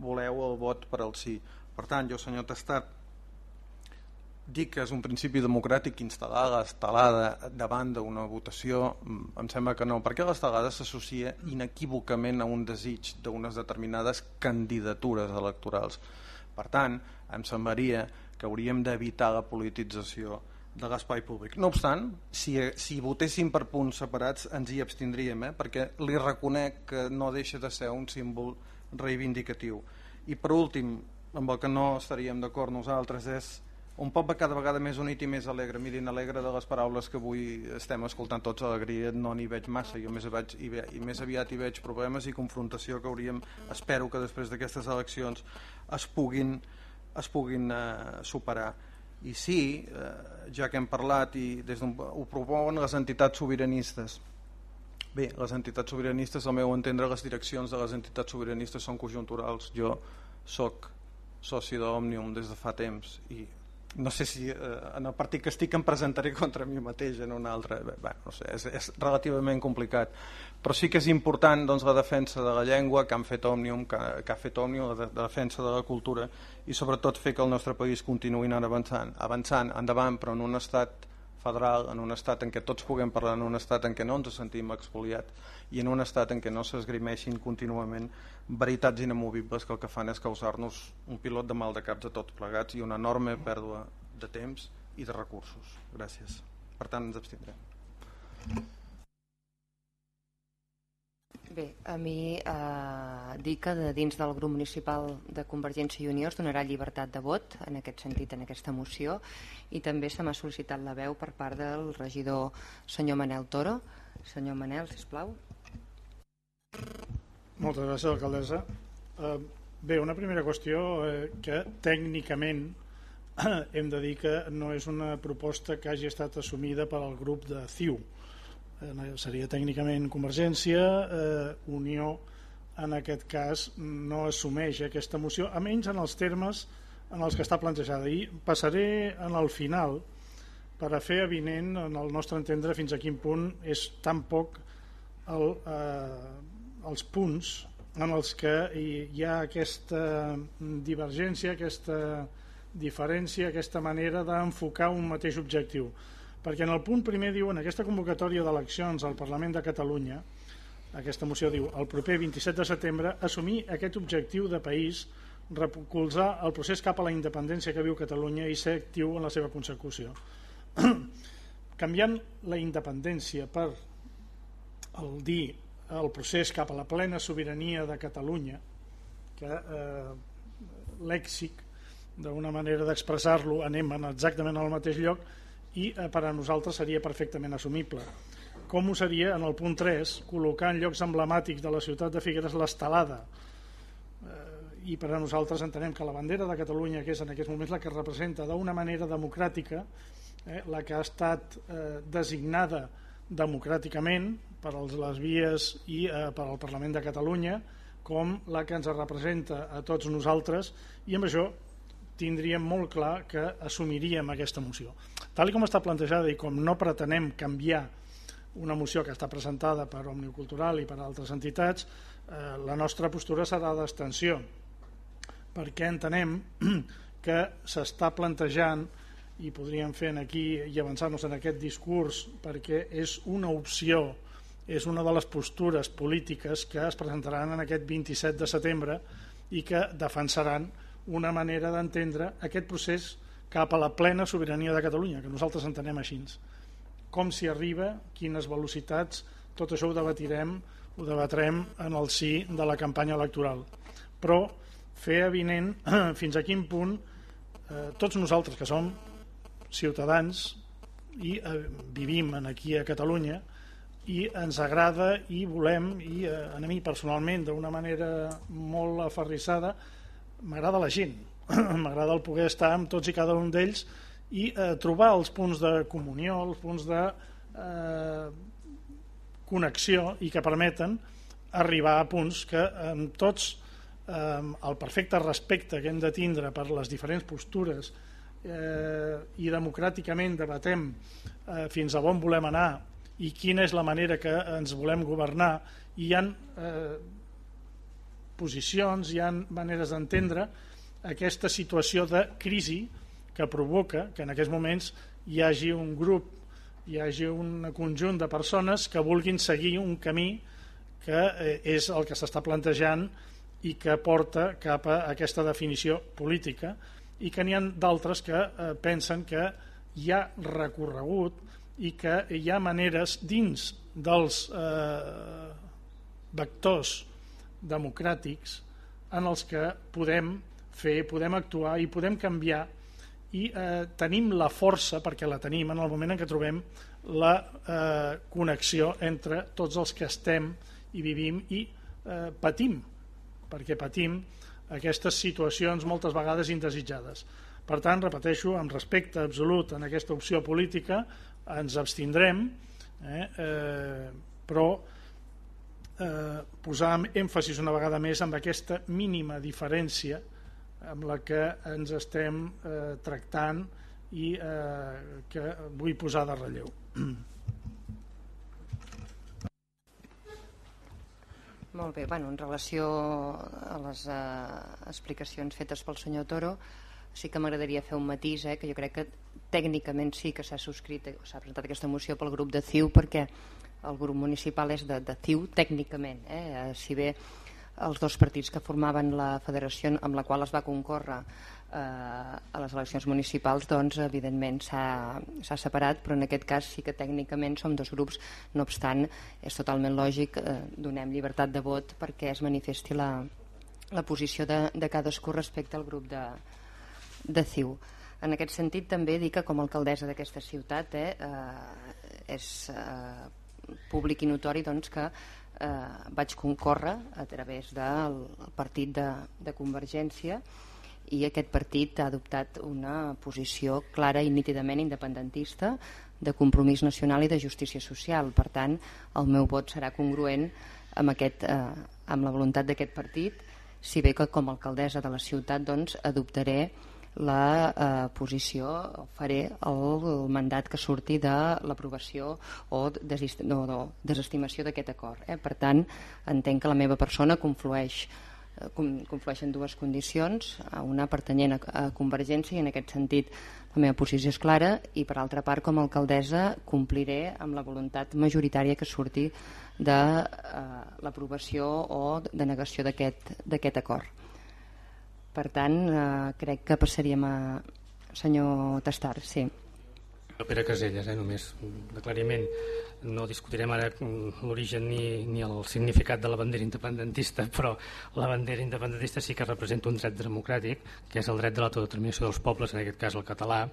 voleu el vot per al sí. Per tant, jo, senyor Tastat, dic que és un principi democràtic instal·lar l'estelada davant d'una votació em sembla que no, perquè l'estelada s'associa inequívocament a un desig d'unes determinades candidatures electorals per tant, em semblaria que hauríem d'evitar la politització de l'espai públic. No obstant, si, si votéssim per punts separats ens hi abstindríem, eh? perquè li reconec que no deixa de ser un símbol reivindicatiu. I per últim, amb el que no estaríem d'acord nosaltres és un poble cada vegada més unit i més alegre. Mirin, alegre de les paraules que avui estem escoltant tots, alegria no n'hi veig massa, jo més, veig, i, ve, i més aviat hi veig problemes i confrontació que hauríem, espero que després d'aquestes eleccions es puguin, es puguin eh, superar. I sí, eh, ja que hem parlat i des ho proposen les entitats sobiranistes, Bé, les entitats sobiranistes, al meu entendre, les direccions de les entitats sobiranistes són conjunturals. Jo sóc soci d'Òmnium des de fa temps i no sé si eh, en el partit que estic em presentaré contra mi mateix en un altre. Bé, no sé, és, és relativament complicat. Però sí que és important doncs, la defensa de la llengua que han fet Òmnium que, que ha fet Òmnium, la, de, la defensa de la cultura i sobretot fer que el nostre país continuï avançant, avançant endavant però en un estat federal, en un estat en què tots puguem parlar, en un estat en què no ens sentim expoliats i en un estat en què no s'esgrimeixin contínuament veritats inamovibles que el que fan és causar-nos un pilot de mal de caps a tots plegats i una enorme pèrdua de temps i de recursos. Gràcies. Per tant, ens abstindrem. Bé, a mi eh, dir que de dins del grup municipal de Convergència i Unió es donarà llibertat de vot en aquest sentit, en aquesta moció i també se m'ha sol·licitat la veu per part del regidor senyor Manel Toro. Senyor Manel, sisplau. Moltes gràcies, alcaldessa. Eh, bé, una primera qüestió eh, que tècnicament hem de dir que no és una proposta que hagi estat assumida per al grup de CiU eh, seria tècnicament Convergència, eh, Unió en aquest cas no assumeix aquesta moció, a menys en els termes en els que està plantejada. I passaré en el final per a fer evident, en el nostre entendre, fins a quin punt és tan poc el, eh, els punts en els que hi ha aquesta divergència, aquesta diferència, aquesta manera d'enfocar un mateix objectiu. Perquè en el punt primer diu en aquesta convocatòria d'eleccions al Parlament de Catalunya aquesta moció diu el proper 27 de setembre assumir aquest objectiu de país recolzar el procés cap a la independència que viu Catalunya i ser actiu en la seva consecució. Canviant la independència per el dir el procés cap a la plena sobirania de Catalunya que eh, lèxic d'una manera d'expressar-lo anem en exactament al mateix lloc i eh, per a nosaltres seria perfectament assumible. Com ho seria en el punt 3, col·locar en llocs emblemàtics de la ciutat de Figueres l'estelada eh, i per a nosaltres entenem que la bandera de Catalunya, que és en aquests moments la que representa d'una manera democràtica, eh, la que ha estat eh, designada democràticament per als, les vies i eh, per al Parlament de Catalunya, com la que ens representa a tots nosaltres, i amb això tindríem molt clar que assumiríem aquesta moció. Tal com està plantejada i com no pretenem canviar una moció que està presentada per Òmnium Cultural i per altres entitats, eh, la nostra postura serà d'extensió, perquè entenem que s'està plantejant i podríem fer aquí i avançar-nos en aquest discurs perquè és una opció, és una de les postures polítiques que es presentaran en aquest 27 de setembre i que defensaran una manera d'entendre aquest procés cap a la plena sobirania de Catalunya, que nosaltres entenem així. Com s'hi arriba, quines velocitats, tot això ho debatirem, ho debatrem en el sí de la campanya electoral. Però fer evident fins a quin punt eh, tots nosaltres que som ciutadans i eh, vivim aquí a Catalunya i ens agrada i volem i eh, a mi personalment d'una manera molt aferrissada m'agrada la gent, m'agrada el poder estar amb tots i cada un d'ells i eh, trobar els punts de comunió, els punts de eh, connexió i que permeten arribar a punts que amb tots eh, el perfecte respecte que hem de tindre per les diferents postures eh, i democràticament debatem eh, fins a on volem anar i quina és la manera que ens volem governar. I hi ha eh, posicions, hi ha maneres d'entendre aquesta situació de crisi que provoca que en aquests moments hi hagi un grup, hi hagi un conjunt de persones que vulguin seguir un camí que eh, és el que s'està plantejant i que porta cap a aquesta definició política. I que n'hi ha d'altres que eh, pensen que hi ha recorregut i que hi ha maneres dins dels eh, vectors democràtics en els que podem fer, podem actuar i podem canviar i eh, tenim la força, perquè la tenim en el moment en què trobem la eh, connexió entre tots els que estem i vivim i eh, patim, perquè patim aquestes situacions moltes vegades indesitjades. Per tant, repeteixo, amb respecte absolut en aquesta opció política, ens abstindrem, eh, eh, però eh, posar èmfasis una vegada més amb aquesta mínima diferència amb la que ens estem eh, tractant i eh, que vull posar de relleu. Molt bé, bueno, en relació a les eh, explicacions fetes pel senyor Toro, sí que m'agradaria fer un matís, eh, que jo crec que tècnicament sí que s'ha subscrit, eh, s'ha presentat aquesta moció pel grup de CIU perquè el grup municipal és de, de CIU tècnicament, eh, eh si bé els dos partits que formaven la federació amb la qual es va concórrer eh, a les eleccions municipals doncs evidentment s'ha separat però en aquest cas sí que tècnicament som dos grups. No obstant és totalment lògic eh, donem llibertat de vot perquè es manifesti la, la posició de, de cadascú respecte al grup de, de CIU en aquest sentit també dir que com a alcaldessa d'aquesta ciutat eh, eh, és eh, públic i notori doncs, que eh, vaig concórrer a través del partit de, de Convergència i aquest partit ha adoptat una posició clara i nítidament independentista de compromís nacional i de justícia social. Per tant, el meu vot serà congruent amb, aquest, eh, amb la voluntat d'aquest partit, si bé que com a alcaldessa de la ciutat doncs, adoptaré la eh, posició, faré el, el mandat que surti de l'aprovació o desist, no, no, desestimació d'aquest acord. Eh? Per tant, entenc que la meva persona conflueix Eh, conflueixen dues condicions, una pertanyent a, Convergència i en aquest sentit la meva posició és clara i per altra part com a alcaldessa compliré amb la voluntat majoritària que surti de eh, l'aprovació o de negació d'aquest acord. Per tant, eh, crec que passaríem a senyor Tastar, sí. Pere Caselles, eh, només d'aclariment no discutirem ara l'origen ni, ni el significat de la bandera independentista, però la bandera independentista sí que representa un dret democràtic, que és el dret de l'autodeterminació dels pobles, en aquest cas el català,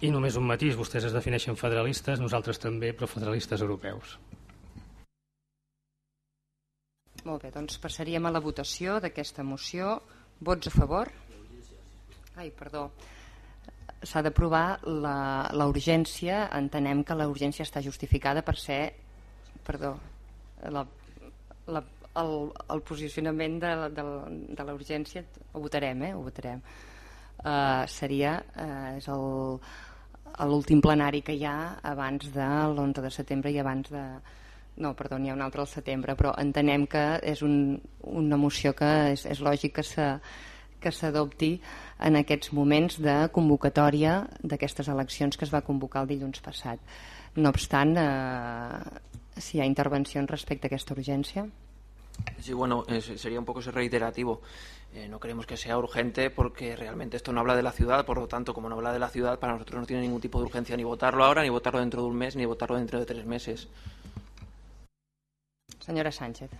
i només un matís, vostès es defineixen federalistes, nosaltres també, però federalistes europeus. Molt bé, doncs passaríem a la votació d'aquesta moció. Vots a favor? Ai, perdó s'ha d'aprovar la urgència, entenem que la urgència està justificada per ser, perdó, la, la, el, el posicionament de, de, de la urgència, ho votarem, eh? ho votarem. Uh, seria, uh, és l'últim plenari que hi ha abans de l'11 de setembre i abans de... No, perdó, n'hi ha un altre al setembre, però entenem que és un, una moció que és, és lògic que s'adopti que en aquests moments de convocatòria d'aquestes eleccions que es va convocar el dilluns passat. No obstant, eh, si hi ha intervencions respecte a aquesta urgència. Sí, bueno, eh, sería un poco reiterativo. Eh, no creemos que sea urgente porque realmente esto no habla de la ciudad, por lo tanto, como no habla de la ciudad, para nosotros no tiene ningún tipo de urgencia ni votarlo ahora, ni votarlo dentro de un mes, ni votarlo dentro de tres meses. Senyora Sánchez.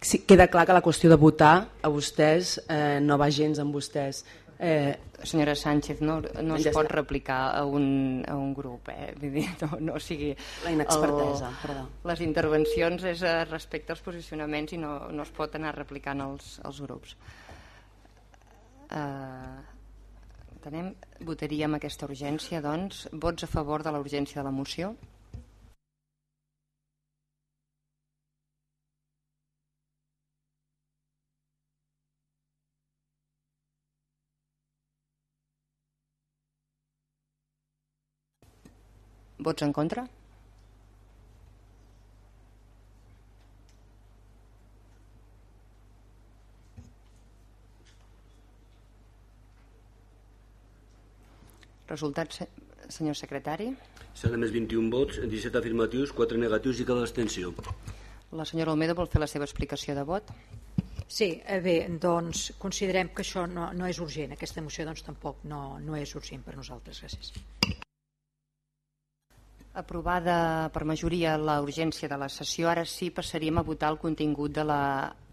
Sí, queda clar que la qüestió de votar a vostès eh, no va gens amb vostès. Eh, senyora Sánchez, no, no es pot replicar a un, a un grup, eh? Vull dir, no, no, o sigui, la inexpertesa, el, perdó. Les intervencions és eh, respecte als posicionaments i no, no es pot anar replicant els, els grups. Eh, votaríem aquesta urgència, doncs. Vots a favor de la urgència de la moció? Vots en contra? Resultat, senyor secretari. S'han emès 21 vots, 17 afirmatius, 4 negatius i cada abstenció. La senyora Olmedo vol fer la seva explicació de vot. Sí, eh, bé, doncs considerem que això no, no és urgent, aquesta moció doncs tampoc no, no és urgent per nosaltres, gràcies. Aprovada per majoria la urgència de la sessió, ara sí passaríem a votar el contingut de la,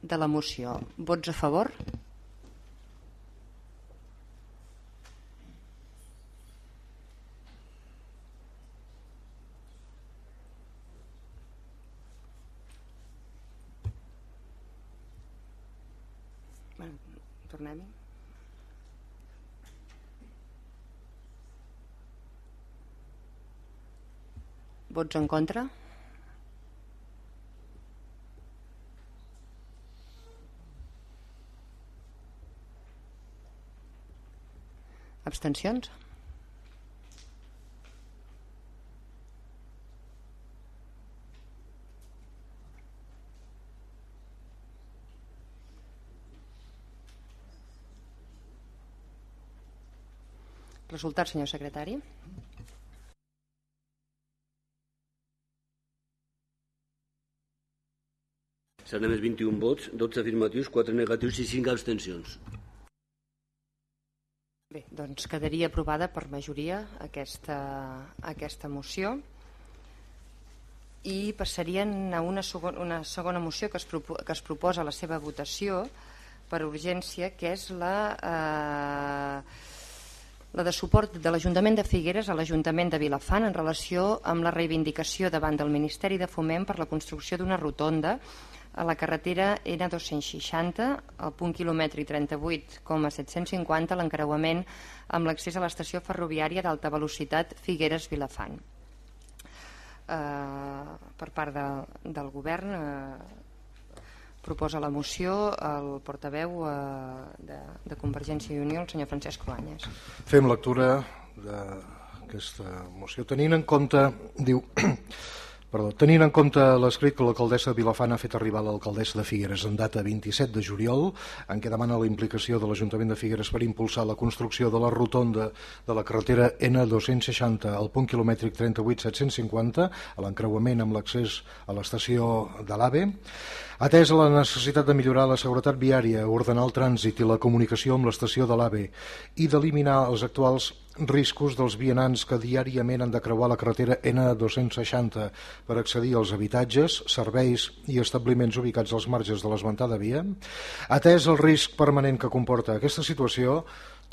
de la moció. Vots a favor? Vots en contra? Abstencions? Resultat, senyor secretari. S'han emès 21 vots, 12 afirmatius, 4 negatius i 5 abstencions. Bé, doncs quedaria aprovada per majoria aquesta, aquesta moció i passarien a una, segon, una segona moció que es, propo, que es proposa la seva votació per urgència, que és la, eh, la de suport de l'Ajuntament de Figueres a l'Ajuntament de Vilafant en relació amb la reivindicació davant del Ministeri de Foment per la construcció d'una rotonda a la carretera N260, al punt quilòmetri 38,750, l'encreuament amb l'accés a l'estació ferroviària d'alta velocitat Figueres-Vilafant. Eh, per part de, del govern eh, proposa la moció el portaveu eh, de, de Convergència i Unió, el senyor Francesc Cruanyes. Fem lectura d'aquesta moció. Tenint en compte, diu, Perdó, tenint en compte l'escrit que l'alcaldessa de Vilafant ha fet arribar a l'alcaldessa de Figueres en data 27 de juliol, en què demana la implicació de l'Ajuntament de Figueres per impulsar la construcció de la rotonda de la carretera N260 al punt quilomètric 38-750, a l'encreuament amb l'accés a l'estació de l'AVE, Atès la necessitat de millorar la seguretat viària, ordenar el trànsit i la comunicació amb l'estació de l'AVE i d'eliminar els actuals riscos dels vianants que diàriament han de creuar la carretera N260 per accedir als habitatges, serveis i establiments ubicats als marges de l'esmentada via, atès el risc permanent que comporta aquesta situació,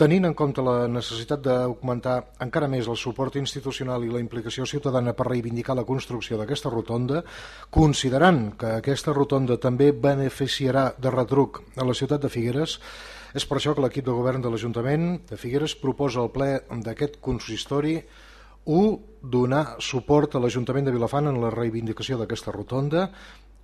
Tenint en compte la necessitat d'augmentar encara més el suport institucional i la implicació ciutadana per reivindicar la construcció d'aquesta rotonda, considerant que aquesta rotonda també beneficiarà de retruc a la ciutat de Figueres, és per això que l'equip de govern de l'Ajuntament de Figueres proposa al ple d'aquest consistori 1. Donar suport a l'Ajuntament de Vilafant en la reivindicació d'aquesta rotonda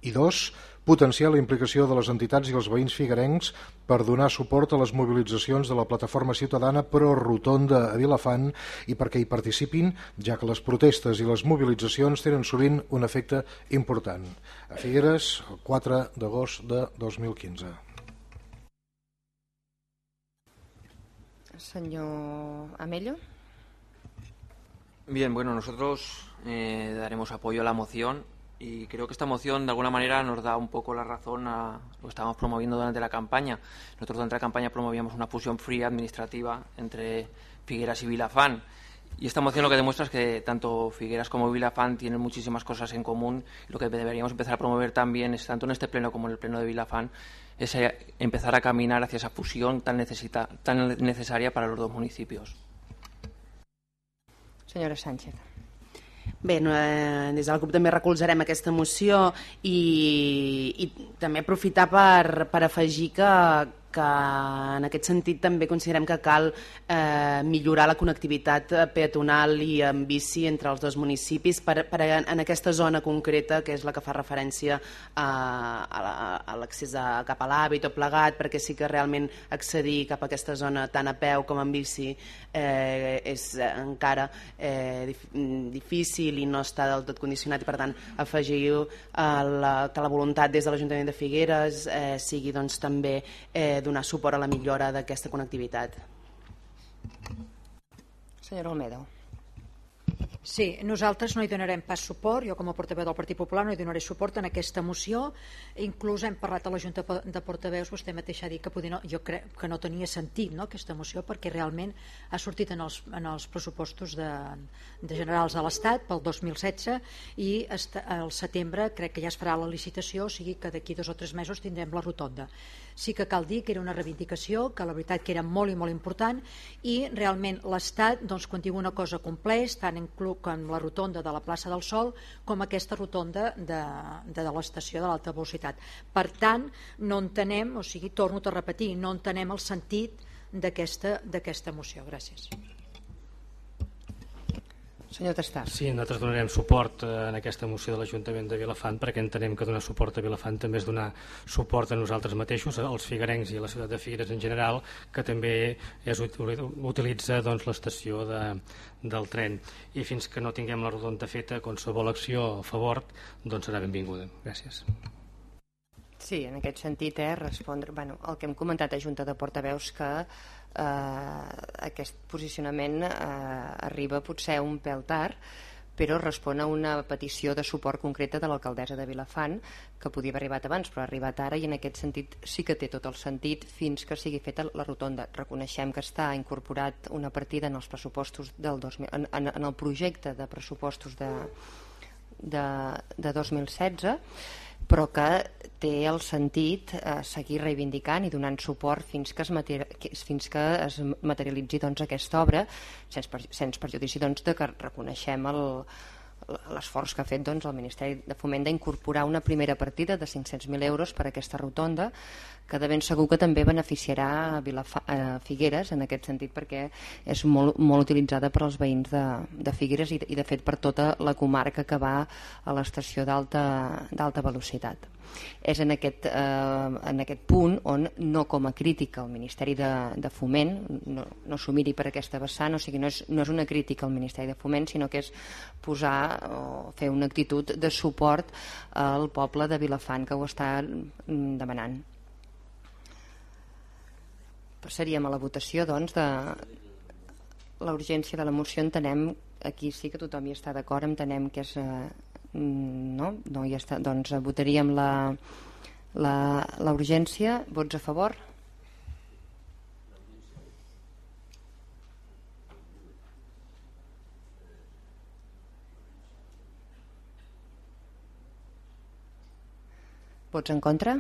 i 2 potenciar la implicació de les entitats i els veïns figuerencs per donar suport a les mobilitzacions de la plataforma ciutadana Pro Rotonda a Vilafant i perquè hi participin, ja que les protestes i les mobilitzacions tenen sovint un efecte important. A Figueres, el 4 d'agost de 2015. Señor Amelio. Bien, bueno, nosotros eh, daremos apoyo a la moción y creo que esta moción de alguna manera nos da un poco la razón a lo que estábamos promoviendo durante la campaña. Nosotros durante la campaña promovíamos una fusión fría administrativa entre Figueras y Vilafán. Y esta moción lo que demuestra es que tanto Figueras como Vilafán tienen muchísimas cosas en común. Lo que deberíamos empezar a promover también es, tanto en este pleno como en el pleno de Vilafán, es eh, empezar a caminar hacia esa fusión tan, necesita, tan necesaria para los dos municipios. Senyora Sánchez. Bé, no, eh, des del grup també recolzarem aquesta moció i, i també aprofitar per, per afegir que, que en aquest sentit també considerem que cal eh, millorar la connectivitat peatonal i en bici entre els dos municipis per, per en aquesta zona concreta que és la que fa referència a, a l'accés cap a l'AVE i tot plegat perquè sí que realment accedir cap a aquesta zona tant a peu com en bici eh, és encara eh, difícil i no està del tot condicionat. I per tant afegir eh, la, que la voluntat des de l'Ajuntament de Figueres eh, sigui doncs, també eh, donar suport a la millora d'aquesta connectivitat. Senyora Almedo. Sí, nosaltres no hi donarem pas suport, jo com a portaveu del Partit Popular no hi donaré suport en aquesta moció, inclús hem parlat a la Junta de Portaveus, vostè mateix ha dit que podia no, jo crec que no tenia sentit no, aquesta moció perquè realment ha sortit en els, en els pressupostos de, de generals de l'Estat pel 2016 i al setembre crec que ja es farà la licitació, o sigui que d'aquí dos o tres mesos tindrem la rotonda. Sí que cal dir que era una reivindicació, que la veritat que era molt i molt important i realment l'Estat, doncs, quan diu una cosa compleix, tant en club com la rotonda de la plaça del Sol com aquesta rotonda de, de, de l'estació de l'alta velocitat. Per tant, no entenem, o sigui, torno a repetir, no entenem el sentit d'aquesta moció. Gràcies. Senyor Tastàs. Sí, nosaltres donarem suport eh, en aquesta moció de l'Ajuntament de Vilafant perquè entenem que donar suport a Vilafant també és donar suport a nosaltres mateixos, als figuerencs i a la ciutat de Figueres en general, que també és, utilitza doncs, l'estació de, del tren. I fins que no tinguem la rodonda feta, qualsevol acció a favor doncs serà benvinguda. Gràcies. Sí, en aquest sentit, eh, respondre... Bueno, el que hem comentat a Junta de Portaveus que eh, aquest posicionament eh, arriba potser un pèl tard però respon a una petició de suport concreta de l'alcaldessa de Vilafant que podia haver arribat abans però ha arribat ara i en aquest sentit sí que té tot el sentit fins que sigui feta la rotonda. Reconeixem que està incorporat una partida en els pressupostos del 2000, en, en, en el projecte de pressupostos de, de, de 2016 però que té el sentit eh, seguir reivindicant i donant suport fins que es, fins que es materialitzi doncs, aquesta obra sense, per, sense perjudici doncs, de que reconeixem el, l'esforç que ha fet doncs, el Ministeri de Foment d'incorporar una primera partida de 500.000 euros per a aquesta rotonda que de ben segur que també beneficiarà a, Vilafa a Figueres en aquest sentit perquè és molt, molt utilitzada per als veïns de, de Figueres i, i de fet per tota la comarca que va a l'estació d'alta velocitat és en aquest, eh, en aquest punt on no com a crítica al Ministeri de, de Foment no, no s'ho miri per aquesta vessant o sigui, no és, no és una crítica al Ministeri de Foment sinó que és posar o fer una actitud de suport al poble de Vilafant que ho està mm, demanant. Passaríem a la votació doncs de la urgència de la moció. Entenem aquí sí que tothom hi està d'acord entenem que és eh, no? no ja està. doncs votaríem la, la, la urgència vots a favor vots en contra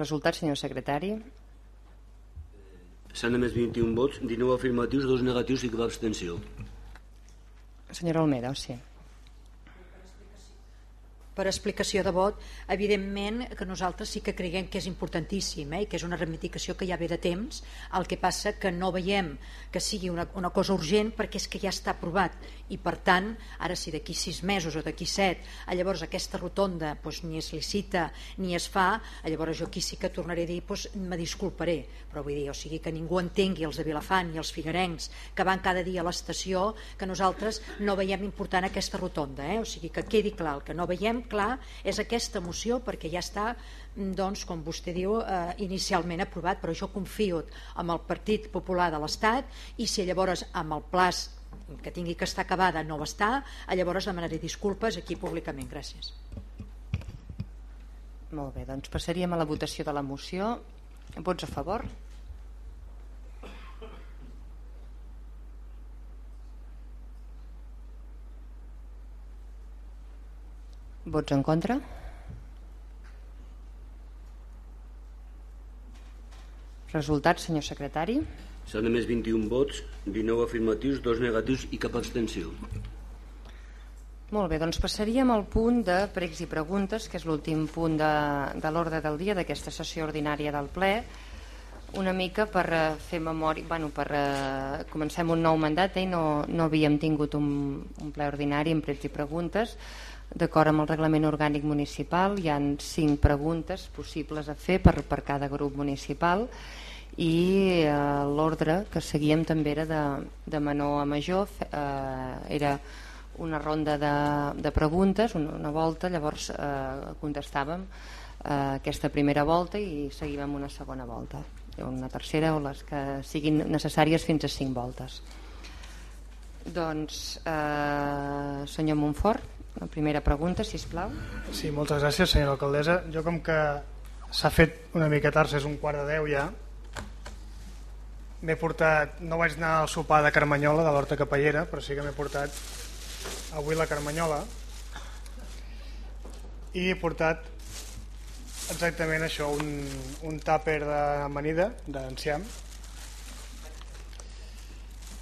resultat senyor secretari S'han emès 21 vots, 19 afirmatius, 2 negatius i cap abstenció. Senyora Almeda, sí per explicació de vot, evidentment que nosaltres sí que creiem que és importantíssim eh, i que és una reivindicació que ja ve de temps, el que passa que no veiem que sigui una, una cosa urgent perquè és que ja està aprovat. I per tant, ara si d'aquí sis mesos o d'aquí set, llavors aquesta rotonda doncs, ni es licita ni es fa, llavors jo aquí sí que tornaré a dir doncs, me disculparé, però vull dir, o sigui que ningú entengui els de Vilafant i els figuerencs que van cada dia a l'estació que nosaltres no veiem important aquesta rotonda, eh? o sigui que quedi clar, el que no veiem clar és aquesta moció perquè ja està mm, doncs, com vostè diu, eh, inicialment aprovat, però jo confio amb el Partit Popular de l'Estat i si llavors amb el plaç que tingui que estar acabada no va estar, llavors demanaré disculpes aquí públicament. Gràcies. Molt bé, doncs passaríem a la votació de la moció. Vots a favor? Vots en contra? Resultats, senyor secretari. S'han emès 21 vots, 19 afirmatius, 2 negatius i cap abstenció. Molt bé, doncs passaríem al punt de pregs i preguntes, que és l'últim punt de, de l'ordre del dia d'aquesta sessió ordinària del ple, una mica per uh, fer memòria, bueno, per uh, comencem un nou mandat eh, i no, no havíem tingut un, un ple ordinari amb pregs i preguntes, D'acord amb el reglament orgànic municipal hi han cinc preguntes possibles a fer per, per cada grup municipal i eh, l'ordre que seguíem també era de, de menor a major, eh, era una ronda de, de preguntes, una, una volta, llavors eh, contestàvem eh, aquesta primera volta i seguim amb una segona volta. Una tercera o les que siguin necessàries fins a cinc voltes. Doncs eh, senyor Montfort la primera pregunta, si plau. Sí, moltes gràcies, senyora alcaldessa. Jo com que s'ha fet una mica tard, és un quart de deu ja, m'he portat, no vaig anar al sopar de Carmanyola, de l'Horta Capellera, però sí que m'he portat avui la Carmanyola i he portat exactament això, un, un tàper d'amanida, d'enciam.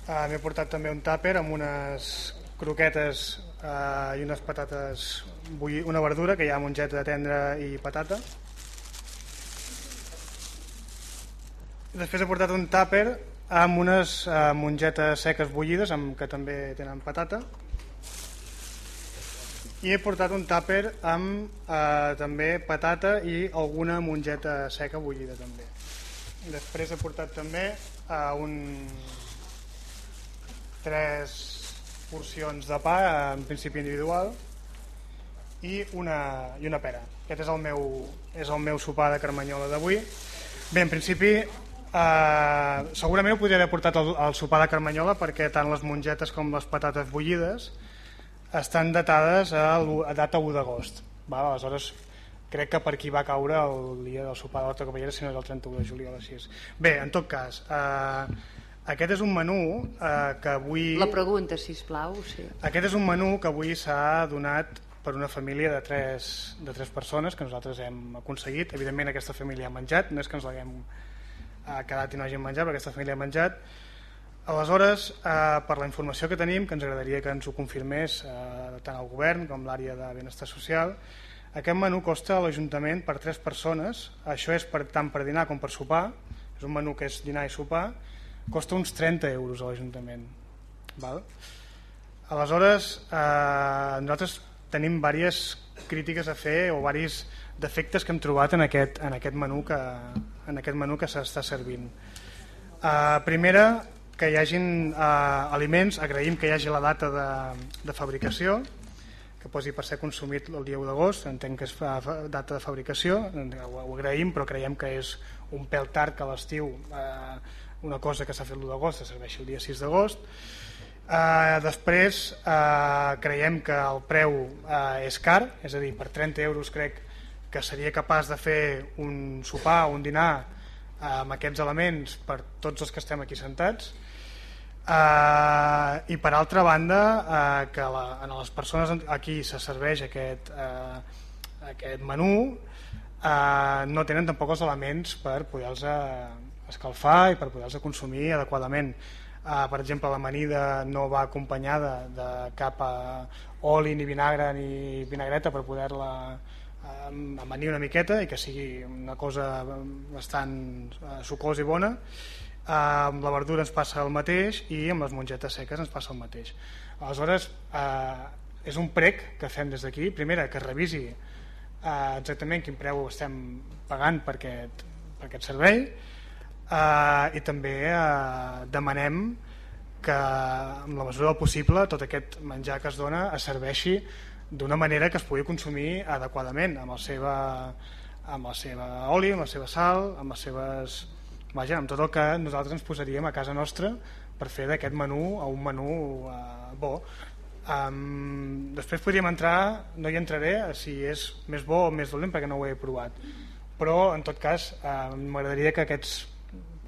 Uh, M'he portat també un tàper amb unes croquetes uh, i unes patates, bulli, una verdura, que hi ha mongeta de tendre i patata. Després he portat un tàper amb unes uh, mongetes seques bullides, amb, que també tenen patata i he portat un tàper amb eh, també patata i alguna mongeta seca bullida també després he portat també eh, un tres porcions de pa en principi individual i una, i una pera aquest és el meu, és el meu sopar de carmanyola d'avui bé, en principi eh, segurament ho podria haver portat al, al sopar de carmanyola perquè tant les mongetes com les patates bullides estan datades a, a data 1 d'agost. Aleshores, crec que per aquí va caure el dia del sopar de l'Horta Cavallera, si no és el 31 de juliol. Així és. Bé, en tot cas, eh, aquest és un menú eh, que avui... La pregunta, si plau. Sí. Aquest és un menú que avui s'ha donat per una família de tres, de tres persones que nosaltres hem aconseguit. Evidentment aquesta família ha menjat, no és que ens l'haguem eh, quedat i no hagin menjat, perquè aquesta família ha menjat, Aleshores, eh, per la informació que tenim, que ens agradaria que ens ho confirmés eh, tant el govern com l'àrea de benestar social, aquest menú costa a l'Ajuntament per tres persones, això és per, tant per dinar com per sopar, és un menú que és dinar i sopar, costa uns 30 euros a l'Ajuntament. Aleshores, eh, nosaltres tenim diverses crítiques a fer o diversos defectes que hem trobat en aquest, en aquest menú que, en aquest menú que s'està servint. Eh, primera, que hi hagin eh, aliments, agraïm que hi hagi la data de, de fabricació, que posi per ser consumit el dia 1 d'agost, entenc que és fa, data de fabricació, ho, ho agraïm, però creiem que és un pèl tard que a l'estiu eh, una cosa que s'ha fet l'1 d'agost se serveixi el dia 6 d'agost. Eh, després eh, creiem que el preu eh, és car, és a dir, per 30 euros crec que seria capaç de fer un sopar o un dinar eh, amb aquests elements per tots els que estem aquí sentats Uh, I per altra banda, uh, que la, en les persones aquí se serveix aquest, uh, aquest menú, uh, no tenen tampoc els elements per poder-los escalfar i per poder-los consumir adequadament. Uh, per exemple, l'amanida no va acompanyada de cap uh, oli ni vinagre ni vinagreta per poder-la uh, amanir una miqueta i que sigui una cosa bastant uh, sucosa i bona amb la verdura ens passa el mateix i amb les mongetes seques ens passa el mateix. Aleshores, eh, és un prec que fem des d'aquí, primera, que revisi eh, exactament quin preu estem pagant per aquest, per aquest servei eh, i també eh, demanem que amb la mesura del possible tot aquest menjar que es dona es serveixi d'una manera que es pugui consumir adequadament amb el seva, amb la seva oli, amb la seva sal, amb les seves vaja, amb tot el que nosaltres ens posaríem a casa nostra per fer d'aquest menú a un menú uh, bo. Um, després podríem entrar no hi entraré si és més bo o més dolent perquè no ho he provat. Però en tot cas uh, m'agradaria que aquests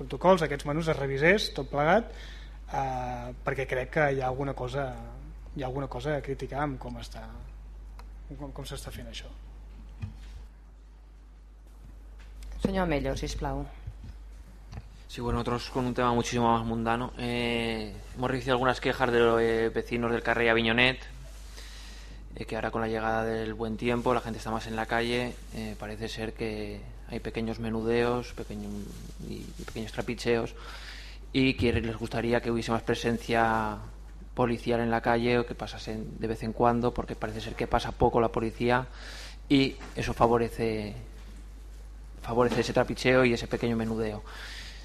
protocols, aquests menús es revisés tot plegat uh, perquè crec que hi ha alguna cosa hi ha alguna cosa a criticar amb com està com, com s'està fent això Senyor Amello, sisplau. Sí, bueno, nosotros con un tema muchísimo más mundano. Eh, hemos recibido algunas quejas de los eh, vecinos del Carrey Aviñonet, eh, que ahora con la llegada del buen tiempo la gente está más en la calle. Eh, parece ser que hay pequeños menudeos pequeños y, pequeños trapicheos y les gustaría que hubiese más presencia policial en la calle o que pasasen de vez en cuando, porque parece ser que pasa poco la policía y eso favorece, favorece ese trapicheo y ese pequeño menudeo.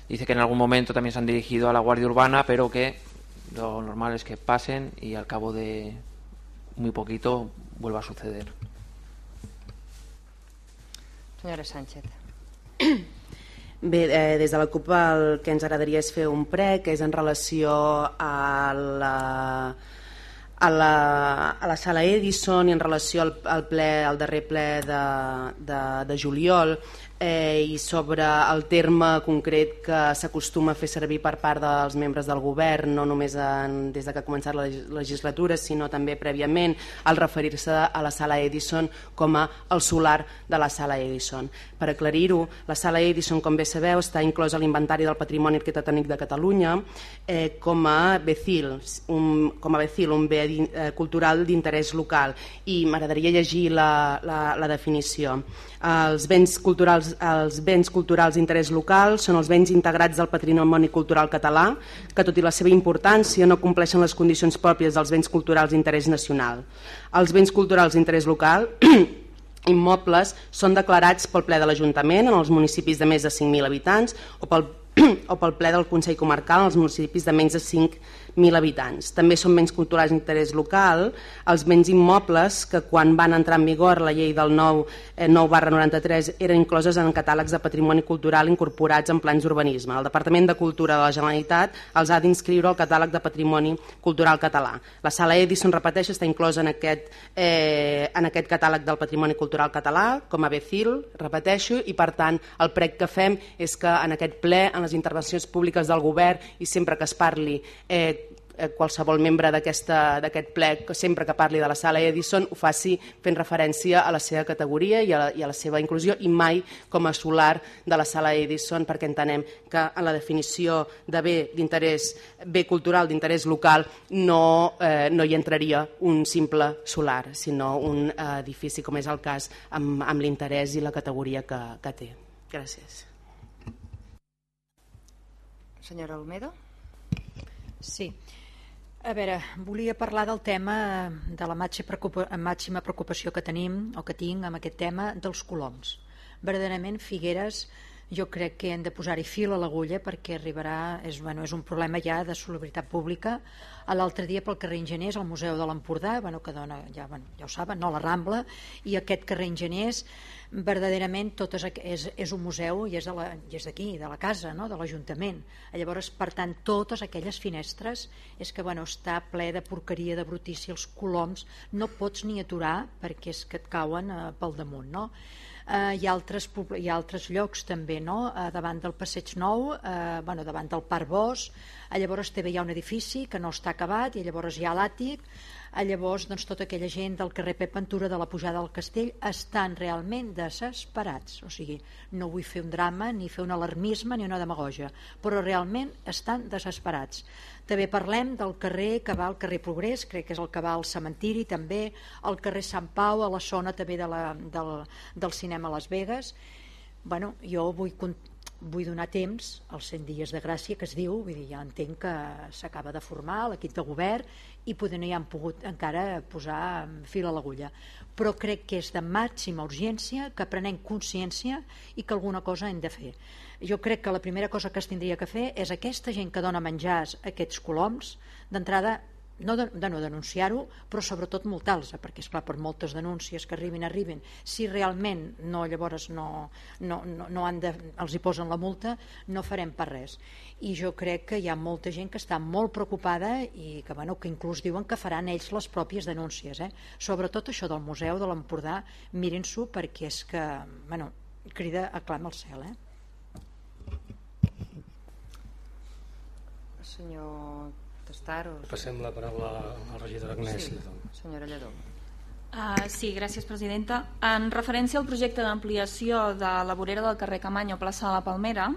Dice que en algún momento también se han dirigido a la Guardia Urbana, pero que lo normal es que pasen y al cabo de muy poquito vuelva a suceder. Senyora Sánchez. Bé, eh, des de la CUP el que ens agradaria és fer un pre, que és en relació a la, a la, a la sala Edison i en relació al, al, ple, al darrer ple de, de, de juliol, eh, i sobre el terme concret que s'acostuma a fer servir per part dels membres del govern, no només en, des de que ha començat la legislatura, sinó també prèviament, al referir-se a la sala Edison com a el solar de la sala Edison. Per aclarir-ho, la sala Edison, com bé sabeu, està inclosa a l'inventari del patrimoni arquitectònic de Catalunya eh, com a BECIL, un, com a BECIL, un bé eh, cultural d'interès local. I m'agradaria llegir la, la, la definició. Els béns culturals, els béns culturals d'interès local són els béns integrats del patrimoni cultural català que, tot i la seva importància, no compleixen les condicions pròpies dels béns culturals d'interès nacional. Els béns culturals d'interès local immobles són declarats pel ple de l'Ajuntament en els municipis de més de 5.000 habitants o pel, o pel ple del Consell Comarcal en els municipis de menys de 5 1.000 habitants. També són béns culturals d'interès local els béns immobles que quan van entrar en vigor la llei del 9, eh, 9 barra 93 eren incloses en catàlegs de patrimoni cultural incorporats en plans d'urbanisme. El Departament de Cultura de la Generalitat els ha d'inscriure al catàleg de patrimoni cultural català. La sala Edison, repeteix, està inclosa en aquest, eh, en aquest catàleg del patrimoni cultural català com a BECIL, repeteixo, i per tant el prec que fem és que en aquest ple, en les intervencions públiques del govern i sempre que es parli Eh, qualsevol membre d'aquest ple que sempre que parli de la sala Edison ho faci fent referència a la seva categoria i a la, i a la seva inclusió i mai com a solar de la sala Edison perquè entenem que en la definició de bé d'interès bé cultural d'interès local no, eh, no hi entraria un simple solar sinó un eh, edifici com és el cas amb, amb l'interès i la categoria que, que té. Gràcies. Senyora Olmedo. Sí. A veure, volia parlar del tema de la màxima preocupació que tenim o que tinc amb aquest tema dels coloms. Verdaderament, Figueres jo crec que hem de posar-hi fil a l'agulla perquè arribarà, és, bueno, és un problema ja de solidaritat pública. L'altre dia pel carrer Ingeners, al Museu de l'Empordà, bueno, que dona, ja, bueno, ja ho saben, no la Rambla, i aquest carrer Ingeners verdaderament tot és, és, és un museu i és d'aquí, de, de la casa, no? de l'Ajuntament. Llavors, per tant, totes aquelles finestres és que bueno, està ple de porqueria, de brutícia, els coloms, no pots ni aturar perquè és que et cauen eh, pel damunt. No? eh, hi, ha altres, hi ha altres llocs també, no? eh, davant del Passeig Nou, eh, bueno, davant del Parc Bos, eh, llavors també hi ha un edifici que no està acabat i llavors hi ha l'àtic, a llavors doncs, tota aquella gent del carrer Pep Ventura de la pujada al castell estan realment desesperats. O sigui, no vull fer un drama ni fer un alarmisme ni una demagogia però realment estan desesperats. També parlem del carrer que va al carrer Progrés crec que és el que va al cementiri també al carrer Sant Pau a la zona també de la, del, del cinema Las Vegas. Bueno, jo vull vull donar temps als 100 dies de gràcia que es diu, vull dir, ja entenc que s'acaba de formar l'equip de govern i poder no hi han pogut encara posar fil a l'agulla. Però crec que és de màxima urgència que prenem consciència i que alguna cosa hem de fer. Jo crec que la primera cosa que es tindria que fer és aquesta gent que dona menjars a aquests coloms d'entrada no de, de no denunciar-ho, però sobretot multar-los, perquè és clar per moltes denúncies que arribin, arribin, si realment no llavors no, no, no, no han de, els hi posen la multa, no farem per res. I jo crec que hi ha molta gent que està molt preocupada i que, bueno, que inclús diuen que faran ells les pròpies denúncies. Eh? Sobretot això del Museu de l'Empordà, mirin-s'ho perquè és que, bueno, crida a clam al cel. Eh? Senyor contestar? O... Passem la paraula al regidor Agnès. Sí, senyora Lledó. Uh, sí, gràcies presidenta. En referència al projecte d'ampliació de la vorera del carrer Camanyo plaça de la Palmera,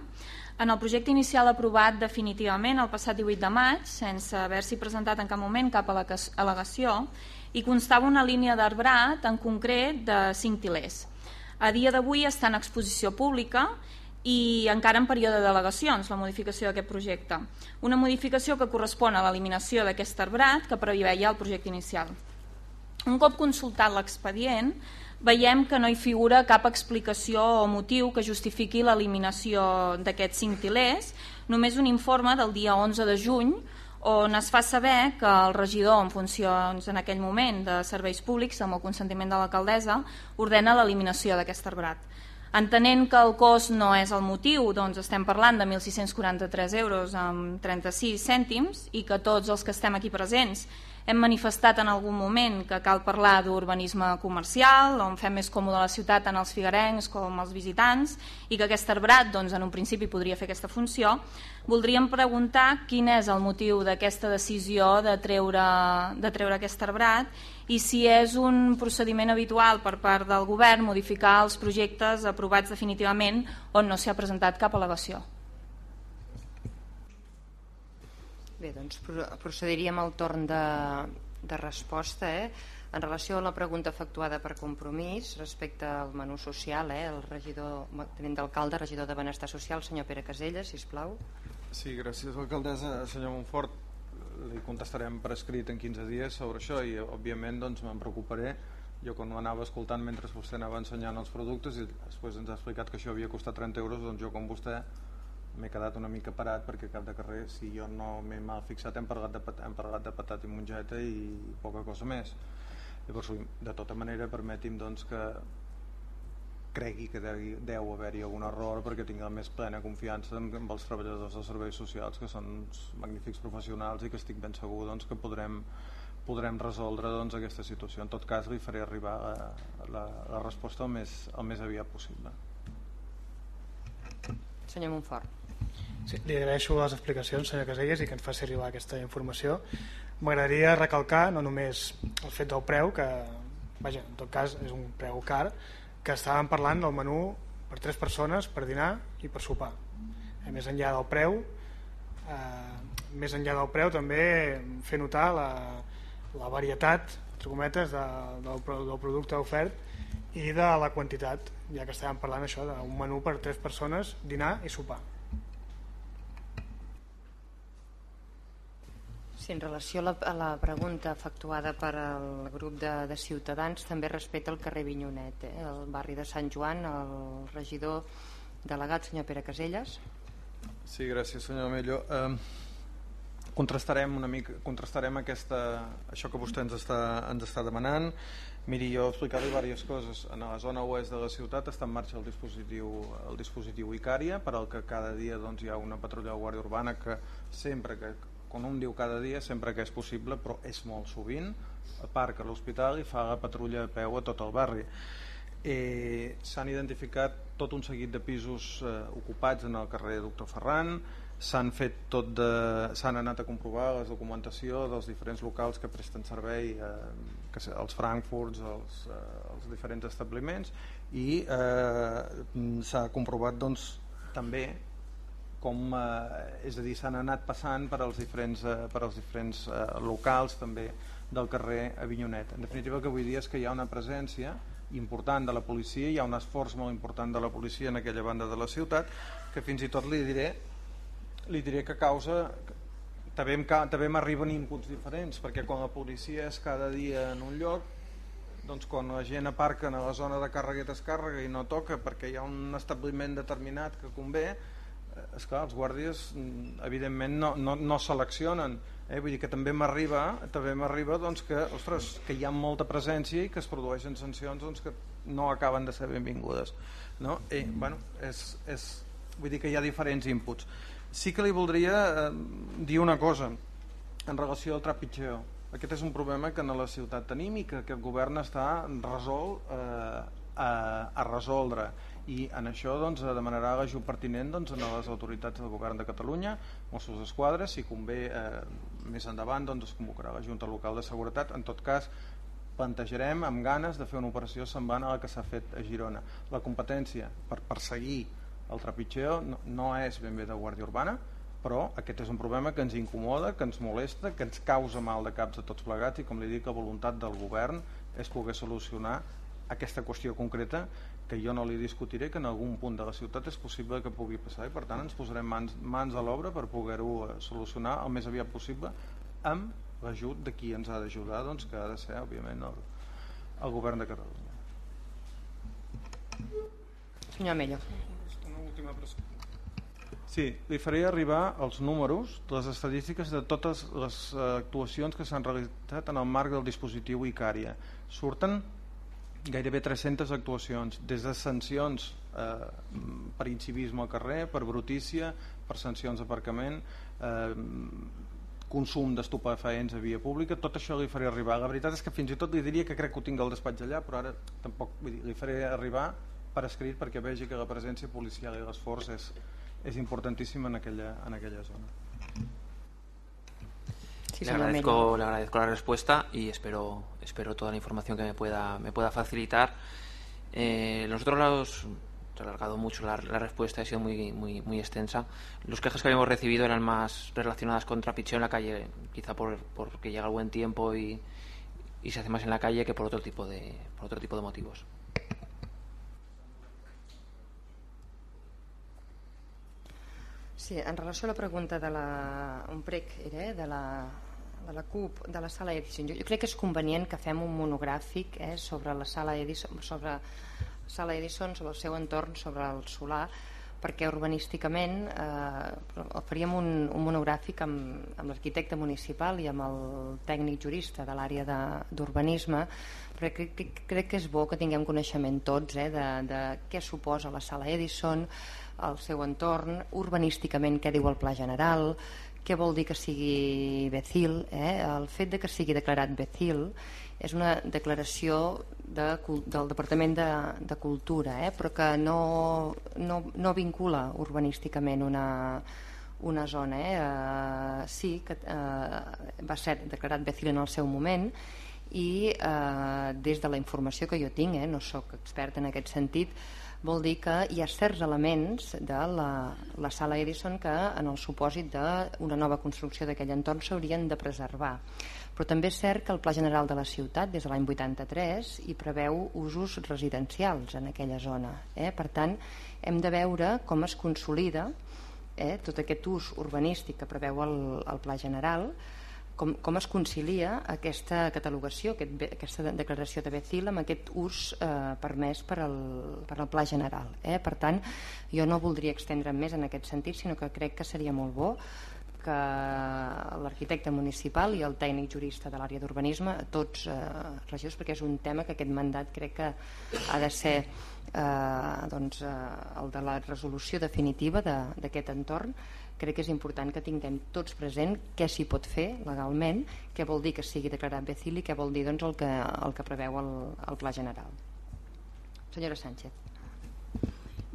en el projecte inicial aprovat definitivament el passat 18 de maig, sense haver-s'hi presentat en cap moment cap al·legació, hi constava una línia d'arbrat en concret de 5 tilers. A dia d'avui està en exposició pública i encara en període de delegacions la modificació d'aquest projecte. Una modificació que correspon a l'eliminació d'aquest arbrat que preveia el projecte inicial. Un cop consultat l'expedient, veiem que no hi figura cap explicació o motiu que justifiqui l'eliminació d'aquests cinc tilers, només un informe del dia 11 de juny on es fa saber que el regidor en funcions en aquell moment de serveis públics amb el consentiment de l'alcaldessa ordena l'eliminació d'aquest arbrat. Entenent que el cost no és el motiu, doncs estem parlant de 1.643 euros amb 36 cèntims i que tots els que estem aquí presents hem manifestat en algun moment que cal parlar d'urbanisme comercial, on fem més còmode la ciutat tant els figarencs com els visitants, i que aquest arbrat doncs, en un principi podria fer aquesta funció, voldríem preguntar quin és el motiu d'aquesta decisió de treure, de treure aquest arbrat i si és un procediment habitual per part del govern modificar els projectes aprovats definitivament on no s'ha presentat cap al·legació. Bé, doncs procediríem al torn de, de resposta. Eh? En relació a la pregunta efectuada per compromís respecte al menú social, eh? el regidor, tenint d'alcalde, regidor de Benestar Social, senyor Pere Caselles, si plau. Sí, gràcies, alcaldessa. Senyor Montfort, li contestarem per escrit en 15 dies sobre això i, òbviament, doncs, me'n preocuparé. Jo, quan anava escoltant mentre vostè anava ensenyant els productes i després ens ha explicat que això havia costat 30 euros, doncs jo, com vostè, m'he quedat una mica parat perquè cap de carrer, si jo no m'he mal fixat, hem parlat de, hem parlat de patat i mongeta i poca cosa més. Llavors, de tota manera, permeti'm doncs, que cregui que deu, deu haver-hi algun error perquè tinc la més plena confiança en, en els treballadors dels serveis socials que són uns magnífics professionals i que estic ben segur doncs, que podrem, podrem resoldre doncs, aquesta situació. En tot cas, li faré arribar la, la, la resposta el més, el més aviat possible. Senyor Montfort. Sí, li agraeixo les explicacions, senyor Caselles, i que ens faci arribar aquesta informació. M'agradaria recalcar no només el fet del preu, que vaja, en tot cas és un preu car, que estàvem parlant del menú per tres persones per dinar i per sopar. A més enllà del preu, eh, més enllà del preu també fer notar la, la varietat entre cometes de, del, del producte ofert i de la quantitat, ja que estàvem parlant això d'un menú per tres persones, dinar i sopar. Sí, en relació a la, a la pregunta efectuada per al grup de, de Ciutadans, també respecte al carrer Vinyonet, eh, el barri de Sant Joan, el regidor delegat, senyor Pere Caselles. Sí, gràcies, senyor Mello. Eh, contrastarem una mica contrastarem aquesta, això que vostè ens està, ens està demanant. Miri, jo explicar-li diverses coses. En la zona oest de la ciutat està en marxa el dispositiu, el dispositiu Icària, per al que cada dia doncs, hi ha una patrulla de Guàrdia Urbana que sempre que quan un diu cada dia, sempre que és possible, però és molt sovint, aparca a l'hospital i fa la patrulla de peu a tot el barri. Eh, S'han identificat tot un seguit de pisos eh, ocupats en el carrer Doctor Ferran, s'han fet tot de s'han anat a comprovar la documentació dels diferents locals que presten servei eh, que els Frankfurts els, eh, els diferents establiments i eh, s'ha comprovat doncs, també com, eh, és a dir, s'han anat passant per als diferents, eh, per als diferents eh, locals també del carrer Avinyonet. En definitiva el que vull dir és que hi ha una presència important de la policia, hi ha un esforç molt important de la policia en aquella banda de la ciutat que fins i tot li diré li diré que causa també, també m'arriben inputs diferents perquè quan la policia és cada dia en un lloc doncs quan la gent aparca a la zona de càrrega i descàrrega i no toca perquè hi ha un establiment determinat que convé és clar, els guàrdies mm, evidentment no, no, no seleccionen eh? vull dir que també m'arriba també m'arriba doncs, que, ostres, que hi ha molta presència i que es produeixen sancions doncs, que no acaben de ser benvingudes no? I, bueno, és, és, vull dir que hi ha diferents inputs sí que li voldria eh, dir una cosa en relació al trapitxeo aquest és un problema que a la ciutat tenim i que aquest govern està resolt eh, a, a resoldre i en això doncs, demanarà l'ajut pertinent doncs, a les autoritats del govern de Catalunya, Mossos d'Esquadra, si convé eh, més endavant doncs, es convocarà la Junta Local de Seguretat, en tot cas plantejarem amb ganes de fer una operació semblant a la que s'ha fet a Girona. La competència per perseguir el trepitgeo no, no és ben bé de Guàrdia Urbana, però aquest és un problema que ens incomoda, que ens molesta, que ens causa mal de caps a tots plegats i com li dic, la voluntat del govern és poder solucionar aquesta qüestió concreta que jo no li discutiré que en algun punt de la ciutat és possible que pugui passar i per tant ens posarem mans, mans a l'obra per poder-ho eh, solucionar el més aviat possible amb l'ajut de qui ens ha d'ajudar doncs, que ha de ser òbviament el, el govern de Catalunya. Senyor Amello. Una última Sí, li faré arribar els números, les estadístiques de totes les eh, actuacions que s'han realitzat en el marc del dispositiu Icària. Surten gairebé 300 actuacions, des de sancions eh, per incivisme al carrer, per brutícia, per sancions d'aparcament, eh, consum d'estupefaents a via pública, tot això li faré arribar. La veritat és que fins i tot li diria que crec que ho tinc al despatx allà, però ara tampoc vull dir, li faré arribar per escrit perquè vegi que la presència policial i l'esforç és, és importantíssim en aquella, en aquella zona. Sí, le, agradezco, le agradezco la respuesta y espero, espero toda la información que me pueda, me pueda facilitar. Eh, nosotros los, ha alargado mucho la, la, respuesta, ha sido muy, muy, muy extensa. Los quejas que habíamos recibido eran más relacionadas con trapicheo en la calle, quizá por, porque llega el buen tiempo y, y, se hace más en la calle que por otro tipo de, por otro tipo de motivos. Sí, en relació a la pregunta de la, un prec era, eh, de la, de la CUP, de la sala Edison, jo, jo crec que és convenient que fem un monogràfic eh, sobre la sala Edison, sobre Sala Edison sobre el seu entorn, sobre el solar, perquè urbanísticament eh, faríem un, un monogràfic amb, amb l'arquitecte municipal i amb el tècnic jurista de l'àrea d'urbanisme perquè crec, crec que és bo que tinguem coneixement tots eh, de, de què suposa la sala Edison, el seu entorn, urbanísticament què diu el pla general, què vol dir que sigui Becil, eh? el fet de que sigui declarat Becil és una declaració de, del Departament de, de Cultura, eh? però que no, no, no vincula urbanísticament una, una zona. Eh? Uh, sí, que uh, va ser declarat Becil en el seu moment i uh, des de la informació que jo tinc, eh? no sóc expert en aquest sentit, vol dir que hi ha certs elements de la, la sala Edison que en el supòsit d'una nova construcció d'aquell entorn s'haurien de preservar però també és cert que el Pla General de la ciutat des de l'any 83 hi preveu usos residencials en aquella zona eh? per tant hem de veure com es consolida eh, tot aquest ús urbanístic que preveu el, el Pla General com, com es concilia aquesta catalogació, aquest, aquesta declaració de Becil amb aquest ús eh, permès per al, per al Pla General. Eh? Per tant, jo no voldria extendre'm més en aquest sentit, sinó que crec que seria molt bo que l'arquitecte municipal i el tècnic jurista de l'àrea d'urbanisme, tots eh, regidors, perquè és un tema que aquest mandat crec que ha de ser eh, doncs, eh, el de la resolució definitiva d'aquest de, entorn crec que és important que tinguem tots present què s'hi pot fer legalment, què vol dir que sigui declarat becil i què vol dir doncs, el, que, el que preveu el, el Pla General. Senyora Sánchez.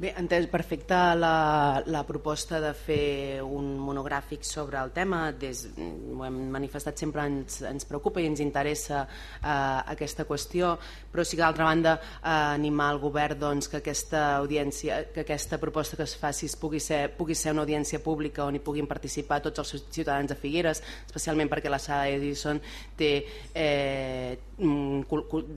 Bé, entès perfecte la, la proposta de fer un monogràfic sobre el tema, des, ho hem manifestat sempre, ens, ens preocupa i ens interessa eh, aquesta qüestió, però sí que d'altra banda eh, animar el govern doncs, que aquesta audiència, que aquesta proposta que es faci pugui ser, pugui ser una audiència pública on hi puguin participar tots els ciutadans de Figueres, especialment perquè la sala Edison té eh,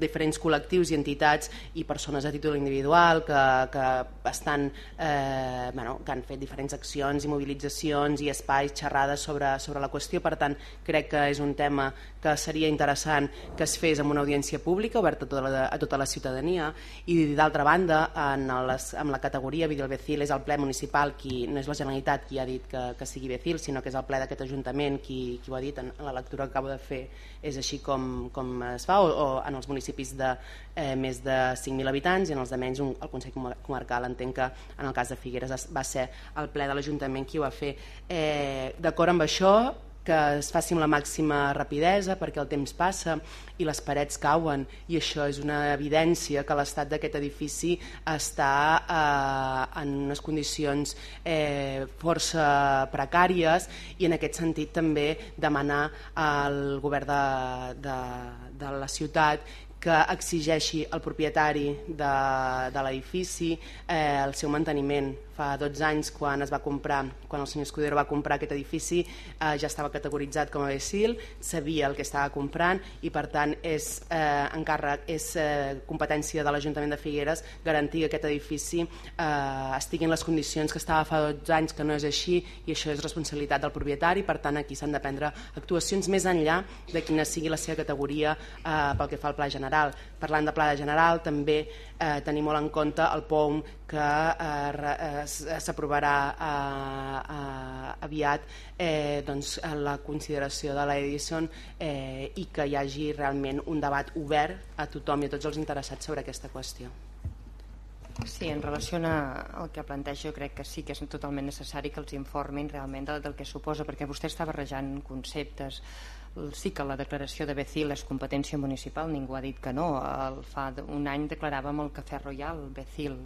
diferents col·lectius i entitats i persones a títol individual que, que estan, eh, bueno, que han fet diferents accions i mobilitzacions i espais, xerrades sobre, sobre la qüestió, per tant crec que és un tema que seria interessant que es fes amb una audiència pública oberta a tota la, a tota la ciutadania. I d'altra banda en les, amb la categoria Vidal Becil és el ple municipal qui no és la Generalitat qui ha dit que, que sigui Becil sinó que és el ple d'aquest Ajuntament qui, qui ho ha dit en, en la lectura que acabo de fer. És així com, com es fa o, o en els municipis de eh, més de 5.000 habitants i en els de menys un, el Consell Comarcal entenc que en el cas de Figueres va ser el ple de l'Ajuntament qui ho va fer. Eh, d'acord amb això que es faci amb la màxima rapidesa perquè el temps passa i les parets cauen i això és una evidència que l'estat d'aquest edifici està eh, en unes condicions eh, força precàries i en aquest sentit també demanar al govern de, de, de la ciutat que exigeixi al propietari de, de l'edifici eh, el seu manteniment fa 12 anys quan es va comprar, quan el senyor Escudero va comprar aquest edifici eh, ja estava categoritzat com a becil, sabia el que estava comprant i per tant és eh, encàrrec, és eh, competència de l'Ajuntament de Figueres garantir que aquest edifici eh, estigui en les condicions que estava fa 12 anys que no és així i això és responsabilitat del propietari, per tant aquí s'han de prendre actuacions més enllà de quina sigui la seva categoria eh, pel que fa al pla general. Parlant de pla general també eh, tenir molt en compte el POUM que eh, eh, s'aprovarà eh, eh, aviat eh, doncs, la consideració de l'Edison eh, i que hi hagi realment un debat obert a tothom i a tots els interessats sobre aquesta qüestió. Sí, en relació al que planteja, jo crec que sí que és totalment necessari que els informin realment del, del que suposa, perquè vostè està barrejant conceptes. Sí que la declaració de Becil és competència municipal, ningú ha dit que no. El, fa un any declaràvem el Cafè Royal, Becil,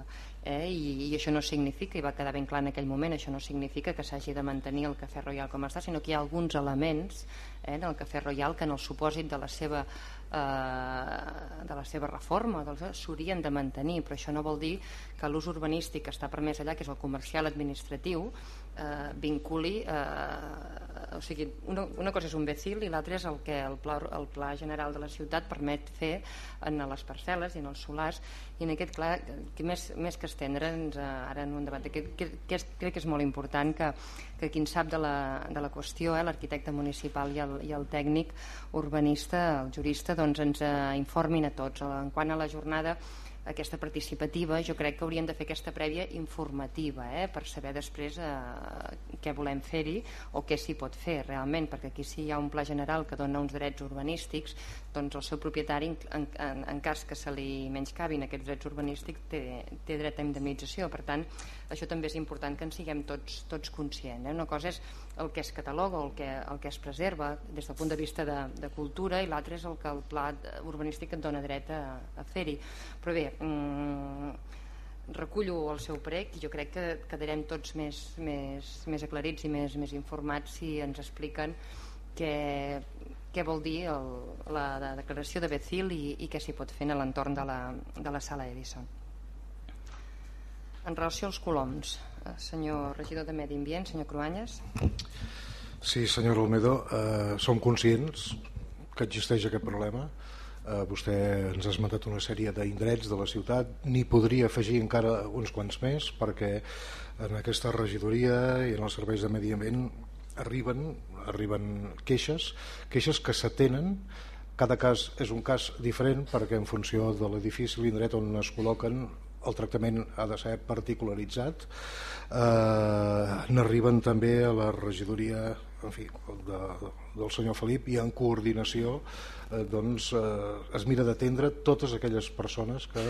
eh? I, i això no significa, i va quedar ben clar en aquell moment, això no significa que s'hagi de mantenir el Cafè Royal com està, sinó que hi ha alguns elements eh, en el Cafè Royal que en el supòsit de la seva eh, de la seva reforma s'haurien de mantenir, però això no vol dir que l'ús urbanístic que està permès allà, que és el comercial administratiu, eh, vinculi eh, o sigui, una, una cosa és un becil i l'altra és el que el pla, el pla general de la ciutat permet fer en les parcel·les i en els solars. I en aquest clar, que més, més que estendre'ns eh, ara en un debat que, que, que és, crec que és molt important que, que qui en sap de la, de la qüestió eh, l'arquitecte municipal i el, i el tècnic urbanista, el jurista doncs ens eh, informin a tots. En quant a la jornada aquesta participativa, jo crec que hauríem de fer aquesta prèvia informativa eh, per saber després eh, què volem fer-hi o què s'hi pot fer realment, perquè aquí si hi ha un pla general que dona uns drets urbanístics, doncs el seu propietari, en, en, en cas que se li menyscabin aquests drets urbanístics, té, té dret a indemnització. Per tant, això també és important que en siguem tots, tots conscients. Eh? Una cosa és el que es cataloga el que, el que es preserva des del punt de vista de, de cultura i l'altre és el que el pla urbanístic et dona dret a, a fer-hi. Però bé, mm, recullo el seu prec i jo crec que quedarem tots més, més, més aclarits i més, més informats si ens expliquen què, què vol dir el, la, la declaració de Becil i, i què s'hi pot fer a l'entorn de, la, de la sala Edison. En relació als coloms, Eh, senyor regidor de Medi Ambient, senyor Cruanyes. Sí, senyor Olmedo, eh, som conscients que existeix aquest problema. Eh, vostè ens ha esmentat una sèrie d'indrets de la ciutat, n'hi podria afegir encara uns quants més, perquè en aquesta regidoria i en els serveis de medi ambient arriben, arriben queixes, queixes que s'atenen cada cas és un cas diferent perquè en funció de l'edifici l'indret on es col·loquen el tractament ha de ser particularitzat eh, n'arriben també a la regidoria en fi, de, del senyor Felip i en coordinació eh, doncs, eh, es mira d'atendre totes aquelles persones que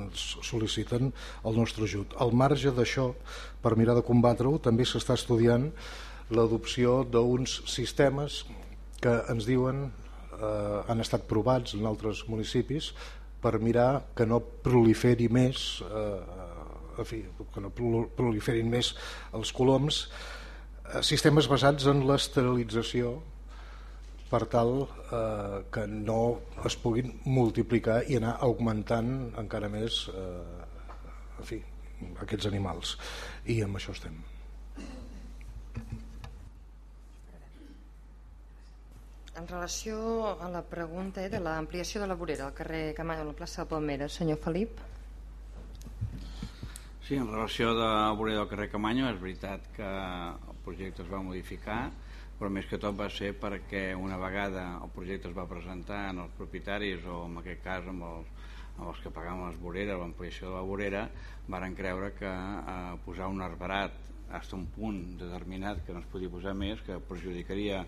ens sol·liciten el nostre ajut. Al marge d'això, per mirar de combatre-ho, també s'està estudiant l'adopció d'uns sistemes que ens diuen eh, han estat provats en altres municipis per mirar que no proliferi més eh, en fi, que no proliferin més els coloms eh, sistemes basats en l'esterilització per tal eh, que no es puguin multiplicar i anar augmentant encara més eh, en fi, aquests animals. I amb això estem En relació a la pregunta eh, de l'ampliació de la vorera al carrer Camallo, a la plaça de Palmera, senyor Felip. Sí, en relació de la vorera del carrer Camanyo, és veritat que el projecte es va modificar, però més que tot va ser perquè una vegada el projecte es va presentar en els propietaris o en aquest cas amb els, amb els que pagaven les voreres, l'ampliació de la vorera, varen creure que eh, posar un arbarat fins a un punt determinat que no es podia posar més, que perjudicaria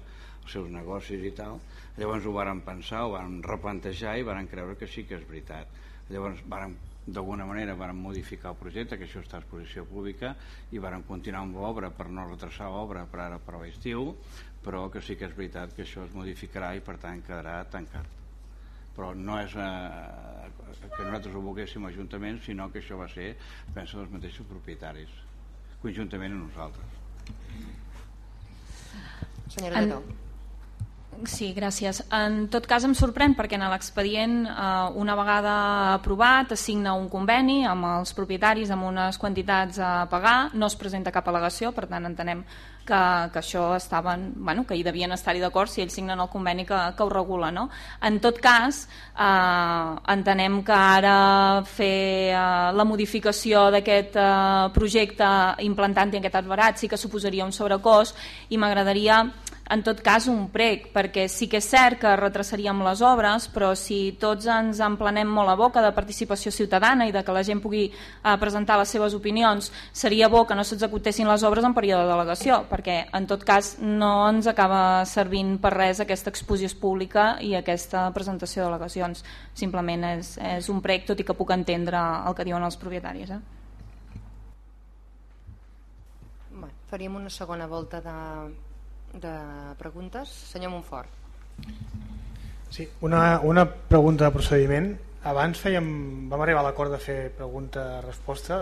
els seus negocis i tal. Llavors ho varen pensar, ho varen replantejar i varen creure que sí que és veritat. Llavors varen d'alguna manera varen modificar el projecte, que això està a exposició pública, i varen continuar amb l'obra per no retrasar l'obra per ara per l'estiu, però que sí que és veritat que això es modificarà i per tant quedarà tancat. Però no és eh, que nosaltres ho volguéssim ajuntament, sinó que això va ser, penso, dels mateixos propietaris, conjuntament amb nosaltres. Senyora Lledó. Sí, gràcies. En tot cas em sorprèn perquè en l'expedient eh, una vegada aprovat es signa un conveni amb els propietaris amb unes quantitats a pagar, no es presenta cap al·legació, per tant entenem que, que això estaven, bueno, que hi devien estar-hi d'acord si ells signen el conveni que, que ho regula. No? En tot cas, eh, entenem que ara fer eh, la modificació d'aquest eh, projecte implantant-hi aquest arbarat sí que suposaria un sobrecost i m'agradaria en tot cas un prec, perquè sí que és cert que retrasaríem les obres, però si tots ens emplenem molt a boca de participació ciutadana i de que la gent pugui eh, presentar les seves opinions, seria bo que no s'executessin les obres en període de delegació, perquè en tot cas no ens acaba servint per res aquesta exposició pública i aquesta presentació de delegacions. Simplement és, és un prec, tot i que puc entendre el que diuen els propietaris. Eh? Faríem una segona volta de, de preguntes. Senyor Montfort. Sí, una, una pregunta de procediment. Abans fèiem, vam arribar a l'acord de fer pregunta-resposta.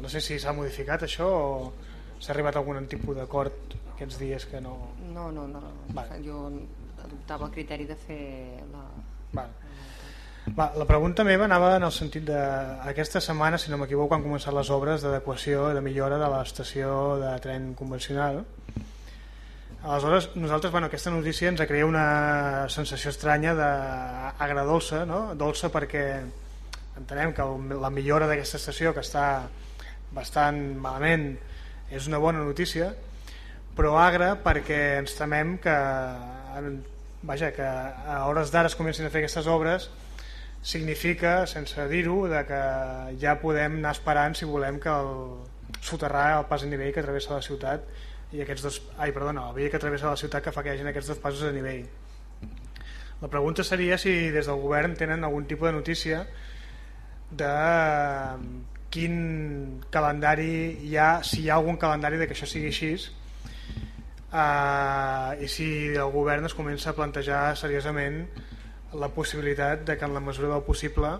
No sé si s'ha modificat això o s'ha arribat a algun tipus d'acord aquests dies que no... No, no, no. Vale. Jo adoptava el criteri de fer la... Vale. Va, la pregunta meva anava en el sentit de aquesta setmana, si no m'equivoco, han començat les obres d'adequació i de millora de l'estació de tren convencional Aleshores, nosaltres, bueno, aquesta notícia ens crea una sensació estranya d'agradolça, no? dolça perquè entenem que la millora d'aquesta estació, que està bastant malament, és una bona notícia, però agra perquè ens temem que, vaja, que a hores d'ara es comencin a fer aquestes obres significa, sense dir-ho, que ja podem anar esperant si volem que el soterrar el pas a nivell que travessa la ciutat i aquests dos, ai, perdona, la via que travessa la ciutat que fa que hi hagi aquests dos passos a nivell. La pregunta seria si des del govern tenen algun tipus de notícia de quin calendari hi ha, si hi ha algun calendari de que això sigui així uh, i si el govern es comença a plantejar seriosament la possibilitat de que en la mesura del possible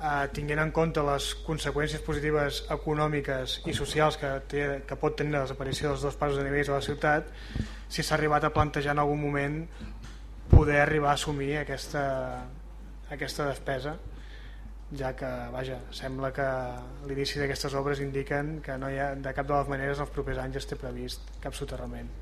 eh, tinguent en compte les conseqüències positives econòmiques i socials que, té, que pot tenir la desaparició dels dos passos de nivells a la ciutat, si s'ha arribat a plantejar en algun moment poder arribar a assumir aquesta, aquesta despesa ja que vaja, sembla que l'inici d'aquestes obres indiquen que no hi ha, de cap de les maneres els propers anys es té previst cap soterrament.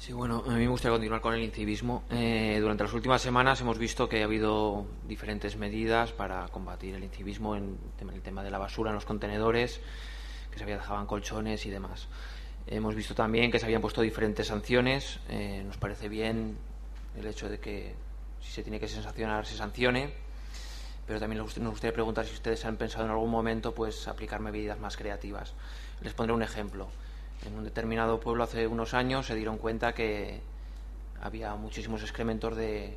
Sí, bueno, a mí me gustaría continuar con el incivismo. Eh, durante las últimas semanas hemos visto que ha habido diferentes medidas para combatir el incivismo en el tema de la basura en los contenedores, que se había dejaban colchones y demás. Hemos visto también que se habían puesto diferentes sanciones. Eh, nos parece bien el hecho de que si se tiene que sancionar, se sancione. Pero también nos gustaría preguntar si ustedes han pensado en algún momento pues aplicar medidas más creativas. Les pondré un ejemplo en un determinado pueblo hace unos años se dieron cuenta que había muchísimos excrementos de,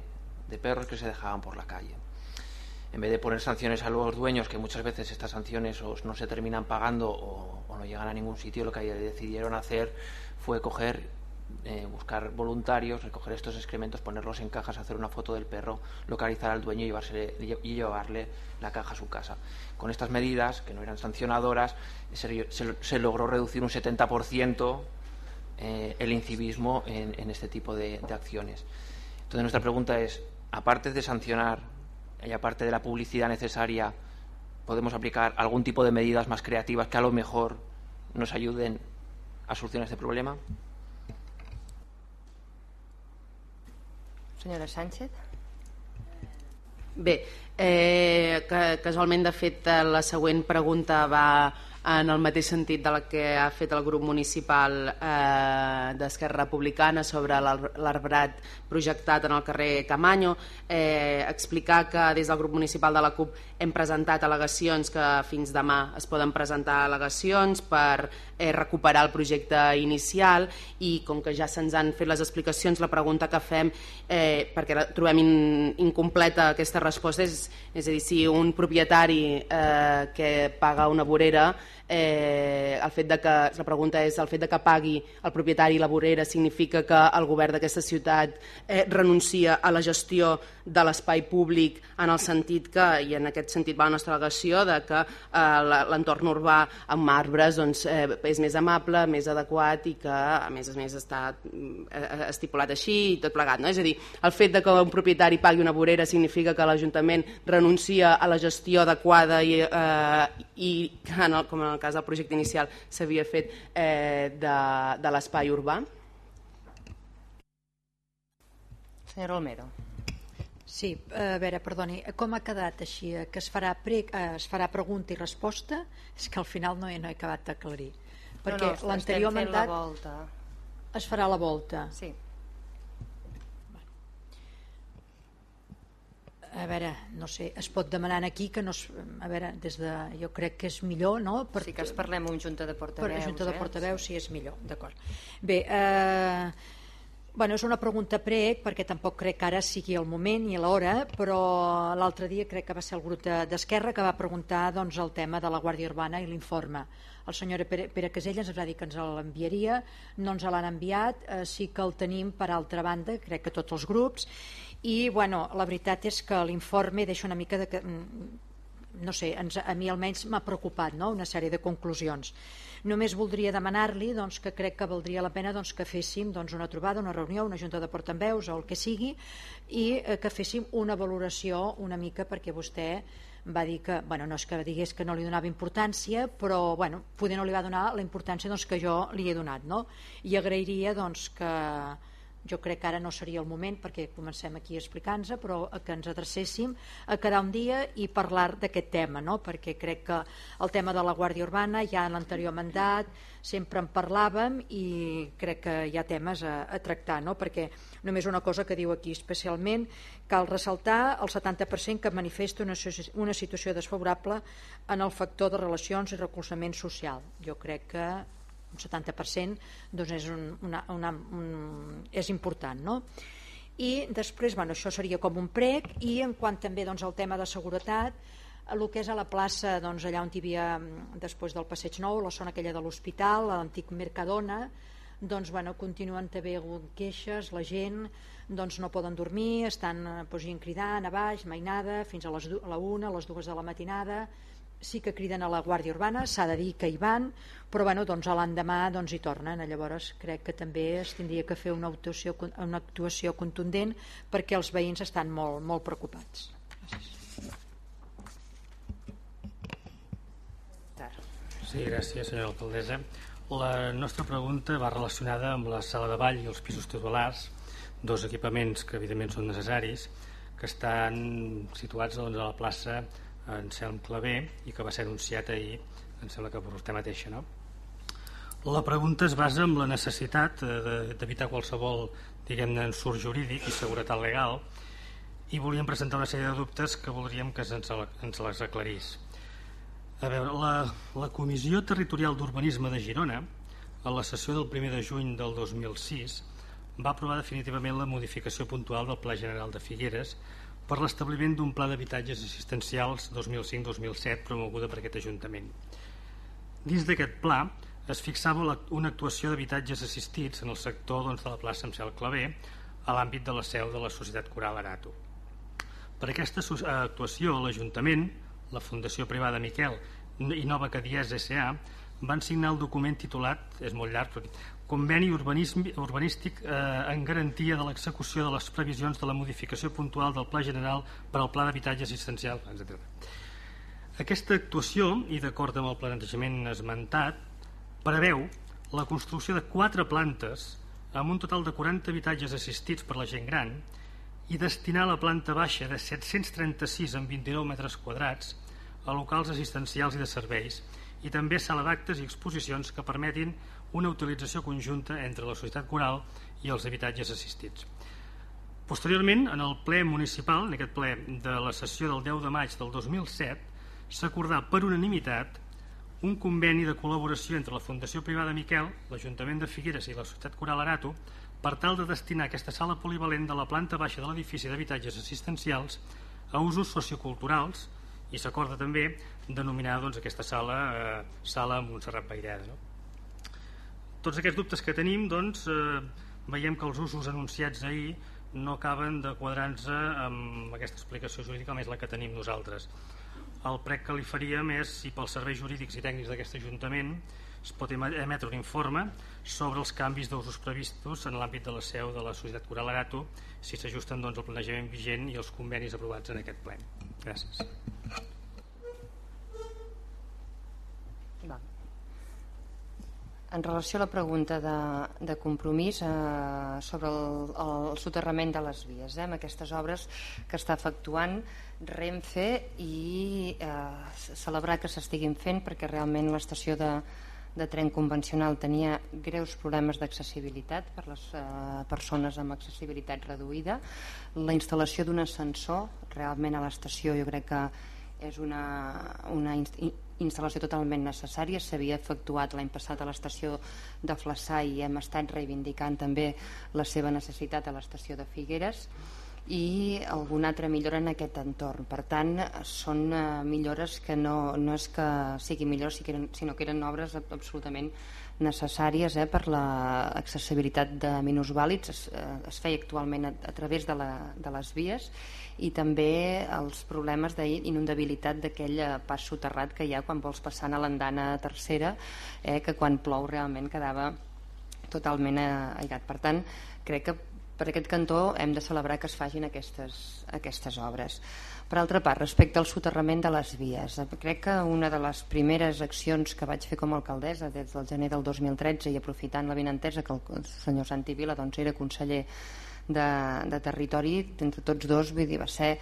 perros que se dejaban por la calle. En vez de poner sanciones a los dueños, que muchas veces estas sanciones no se terminan pagando o, o no llegan a ningún sitio, lo que decidieron hacer fue coger eh, buscar voluntarios, recoger estos excrementos, ponerlos en cajas, hacer una foto del perro, localizar al dueño y, y llevarle la caja a su casa. Con estas medidas, que no eran sancionadoras, se, logró reducir un 70% eh, el incivismo en, este tipo de, de, acciones. Entonces nuestra pregunta es, aparte de sancionar y aparte de la publicidad necesaria, ¿podemos aplicar algún tipo de medidas más creativas que a lo mejor nos ayuden a solucionar este problema? Senyora Sánchez. Bé, eh, casualment, de fet, la següent pregunta va en el mateix sentit de la que ha fet el grup municipal eh, d'Esquerra Republicana sobre l'arbrat projectat en el carrer Camanyo, eh, explicar que des del grup municipal de la CUP hem presentat al·legacions que fins demà es poden presentar al·legacions per eh, recuperar el projecte inicial i com que ja se'ns han fet les explicacions, la pregunta que fem, eh, perquè la trobem in, incompleta aquesta resposta, és, és a dir, si un propietari eh, que paga una vorera eh, el fet de que, la pregunta és el fet de que pagui el propietari la vorera significa que el govern d'aquesta ciutat eh, renuncia a la gestió de l'espai públic en el sentit que, i en aquest sentit va la nostra al·legació, de que eh, l'entorn urbà amb arbres doncs, eh, és més amable, més adequat i que a més a més està eh, estipulat així i tot plegat. No? És a dir, el fet de que un propietari pagui una vorera significa que l'Ajuntament renuncia a la gestió adequada i, eh, i en el, com en el cas del projecte inicial s'havia fet eh, de, de l'espai urbà. Senyora Olmero. Sí, a veure, perdoni, com ha quedat així? Que es farà, pre, eh, es farà pregunta i resposta? És que al final no he, no he acabat d'aclarir. perquè no, l'anterior estem fent mandat la volta. es farà la volta. Sí. A veure, no sé, es pot demanar aquí que no es, a veure, des de, jo crec que és millor, no? Per, sí que es parlem amb junta de portaveus. Per junta de eh? portaveus sí és millor, d'acord. Bé, eh, bueno, és una pregunta prec perquè tampoc crec que ara sigui el moment ni l'hora, però l'altre dia crec que va ser el grup d'Esquerra de, que va preguntar doncs, el tema de la Guàrdia Urbana i l'informe. El senyor Pere, Pere Casella ens va dir que ens l'enviaria, no ens l'han enviat, eh, sí que el tenim per altra banda, crec que tots els grups, i bueno, la veritat és que l'informe deixa una mica de... no sé, ens, a mi almenys m'ha preocupat no? una sèrie de conclusions només voldria demanar-li doncs, que crec que valdria la pena doncs, que féssim doncs, una trobada, una reunió, una junta de portaveus o el que sigui i eh, que féssim una valoració una mica perquè vostè va dir que, bueno, no és que digués que no li donava importància, però bueno, poder no li va donar la importància doncs, que jo li he donat, no? I agrairia doncs, que, jo crec que ara no seria el moment perquè comencem aquí explicant-nos però que ens adrecéssim a quedar un dia i parlar d'aquest tema no? perquè crec que el tema de la Guàrdia Urbana ja en l'anterior mandat sempre en parlàvem i crec que hi ha temes a, a tractar no? perquè només una cosa que diu aquí especialment cal ressaltar el 70% que manifesta una, una situació desfavorable en el factor de relacions i recolzament social jo crec que un 70% doncs és, un, una, una, un, és important no? i després bueno, això seria com un prec i en quant també doncs, al tema de seguretat el que és a la plaça doncs, allà on hi havia després del Passeig Nou la zona aquella de l'hospital, l'antic Mercadona doncs bueno, continuen també queixes, la gent doncs no poden dormir, estan doncs, cridant a baix, mainada, fins a, les, la una, a les dues de la matinada sí que criden a la Guàrdia Urbana, s'ha de dir que hi van, però bueno, doncs l'endemà doncs, hi tornen. Llavors crec que també es tindria que fer una actuació, una actuació contundent perquè els veïns estan molt, molt preocupats. Sí, gràcies, senyora alcaldessa. La nostra pregunta va relacionada amb la sala de ball i els pisos titulars, dos equipaments que evidentment són necessaris, que estan situats doncs, a la plaça Anselm Clavé i que va ser anunciat ahir em sembla que per vostè mateixa no? la pregunta es basa en la necessitat eh, d'evitar qualsevol diguem-ne ensurt jurídic i seguretat legal i volíem presentar una sèrie de dubtes que voldríem que ens, ens les aclarís a veure, la, la Comissió Territorial d'Urbanisme de Girona a la sessió del 1 de juny del 2006 va aprovar definitivament la modificació puntual del Pla General de Figueres per l'establiment d'un pla d'habitatges assistencials 2005-2007 promoguda per aquest Ajuntament. Dins d'aquest pla es fixava una actuació d'habitatges assistits en el sector doncs, de la plaça Amcel Clavé a l'àmbit de la seu de la Societat Coral Arato. Per aquesta actuació, l'Ajuntament, la Fundació Privada Miquel i Nova Cadies S.A. van signar el document titulat, és molt llarg, conveni urbanístic eh, en garantia de l'execució de les previsions de la modificació puntual del Pla General per al Pla d'Habitatge Assistencial, etc. Aquesta actuació, i d'acord amb el planejament esmentat, preveu la construcció de quatre plantes amb un total de 40 habitatges assistits per la gent gran i destinar la planta baixa de 736 en 29 metres quadrats a locals assistencials i de serveis i també sala d'actes i exposicions que permetin una utilització conjunta entre la societat coral i els habitatges assistits. Posteriorment, en el ple municipal, en aquest ple de la sessió del 10 de maig del 2007, s'acordà per unanimitat un conveni de col·laboració entre la Fundació Privada Miquel, l'Ajuntament de Figueres i la Societat Coral Arato per tal de destinar aquesta sala polivalent de la planta baixa de l'edifici d'habitatges assistencials a usos socioculturals i s'acorda també denominar doncs, aquesta sala eh, sala Montserrat Baireda. No? Tots aquests dubtes que tenim, doncs, eh, veiem que els usos anunciats ahir no acaben de quadrar-nos amb aquesta explicació jurídica, més la que tenim nosaltres. El prec que li faríem és si pels serveis jurídics i tècnics d'aquest Ajuntament es pot emetre un informe sobre els canvis d'usos previstos en l'àmbit de la seu de la Societat Coral Arato si s'ajusten doncs, al planejament vigent i els convenis aprovats en aquest ple. Gràcies. En relació a la pregunta de, de compromís eh, sobre el, el soterrament de les vies, eh, amb aquestes obres que està efectuant Renfe i eh, celebrar que s'estiguin fent perquè realment l'estació de, de tren convencional tenia greus problemes d'accessibilitat per les eh, persones amb accessibilitat reduïda. La instal·lació d'un ascensor realment a l'estació jo crec que és una, una instal·lació totalment necessària. S'havia efectuat l'any passat a l'estació de Flaçà i hem estat reivindicant també la seva necessitat a l'estació de Figueres i alguna altra millora en aquest entorn. Per tant, són eh, millores que no, no és que siguin millors, sinó que eren obres absolutament necessàries eh, per l'accessibilitat de minusvàlids. Es, eh, es feia actualment a, a través de, la, de les vies i també els problemes d'inundabilitat d'aquell eh, pas soterrat que hi ha quan vols passar a l'andana tercera, eh, que quan plou realment quedava totalment aïllat. Per tant, crec que per aquest cantó hem de celebrar que es fagin aquestes, aquestes obres. Per altra part, respecte al soterrament de les vies, crec que una de les primeres accions que vaig fer com a alcaldessa des del gener del 2013 i aprofitant la vinentesa que el senyor Santi Vila doncs, era conseller de, de Territori, entre tots dos vull dir, va ser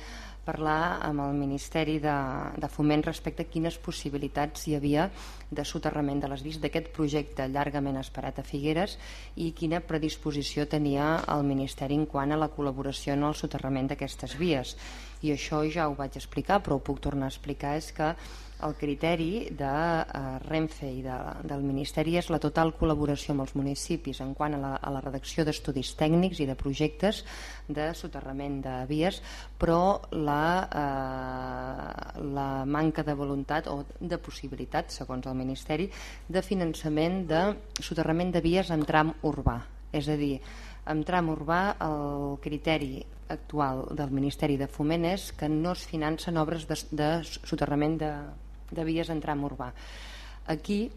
parlar amb el Ministeri de, de Foment respecte a quines possibilitats hi havia de soterrament de les vies d'aquest projecte llargament esperat a Figueres i quina predisposició tenia el Ministeri en quant a la col·laboració en el soterrament d'aquestes vies. I això ja ho vaig explicar, però ho puc tornar a explicar, és que el criteri de eh, Renfe i de, del Ministeri és la total col·laboració amb els municipis en quant a la, a la redacció d'estudis tècnics i de projectes de soterrament de vies, però la, eh, la manca de voluntat o de possibilitat, segons el Ministeri, de finançament de soterrament de vies en tram urbà. És a dir, en tram urbà el criteri actual del Ministeri de Foment és que no es financen obres de, de soterrament de, de vies en urbà. Aquí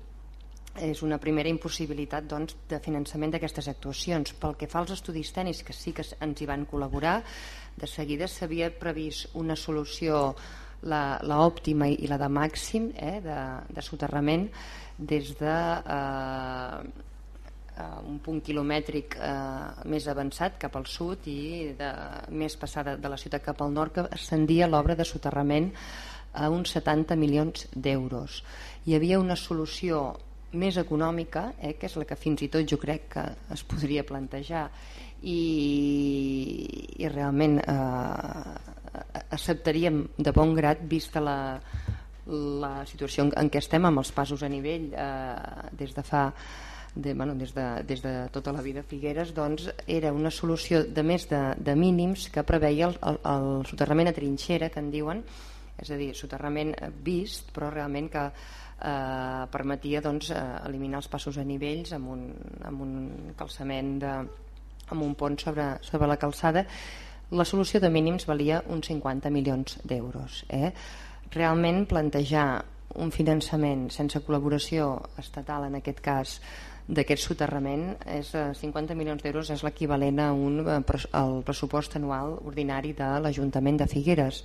és una primera impossibilitat doncs, de finançament d'aquestes actuacions. Pel que fa als estudis tècnics, que sí que ens hi van col·laborar, de seguida s'havia previst una solució la, la òptima i la de màxim eh, de, de soterrament des de eh, un punt quilomètric eh, més avançat cap al sud i de, més passada de la ciutat cap al nord que ascendia l'obra de soterrament a uns 70 milions d'euros. Hi havia una solució més econòmica, eh, que és la que fins i tot jo crec que es podria plantejar i, i realment eh, acceptaríem de bon grat vista la, la situació en què estem amb els passos a nivell eh, des de fa de, bueno, des, de, des de tota la vida Figueres doncs era una solució de més de, de mínims que preveia el, el, el soterrament a trinxera que en diuen és a dir, soterrament vist però realment que eh, permetia doncs, eh, eliminar els passos a nivells amb un, amb un calçament de, amb un pont sobre, sobre la calçada la solució de mínims valia uns 50 milions d'euros eh? realment plantejar un finançament sense col·laboració estatal en aquest cas d'aquest soterrament és 50 eh, milions d'euros és l'equivalent a un eh, al pressupost anual ordinari de l'Ajuntament de Figueres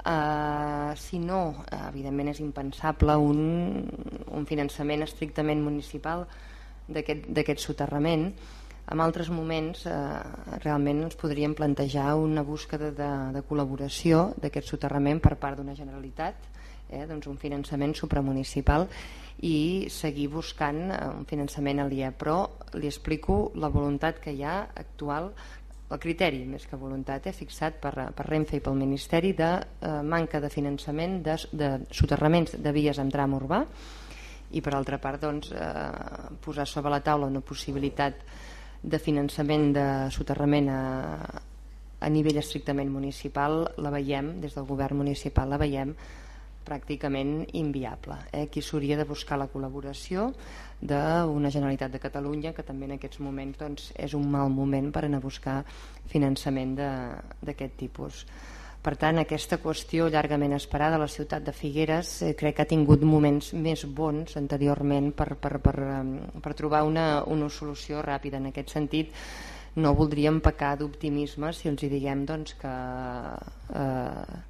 Uh, si no, evidentment és impensable un, un finançament estrictament municipal d'aquest soterrament. En altres moments uh, realment ens podríem plantejar una búsqueda de, de col·laboració d'aquest soterrament per part d'una Generalitat, eh, doncs un finançament supramunicipal i seguir buscant un finançament aliè. Però li explico la voluntat que hi ha actual el criteri, més que voluntat, eh, fixat per, per Renfe i pel Ministeri de eh, manca de finançament de, de soterraments de vies en tram urbà i per altra part doncs, eh, posar sobre la taula una possibilitat de finançament de soterrament a, a nivell estrictament municipal. La veiem, des del govern municipal la veiem pràcticament inviable. Eh? Aquí s'hauria de buscar la col·laboració d'una Generalitat de Catalunya que també en aquests moments doncs, és un mal moment per anar a buscar finançament d'aquest tipus. Per tant, aquesta qüestió llargament esperada a la ciutat de Figueres eh, crec que ha tingut moments més bons anteriorment per, per, per, per trobar una, una solució ràpida. En aquest sentit, no voldríem pecar d'optimisme si els hi diguem doncs, que eh,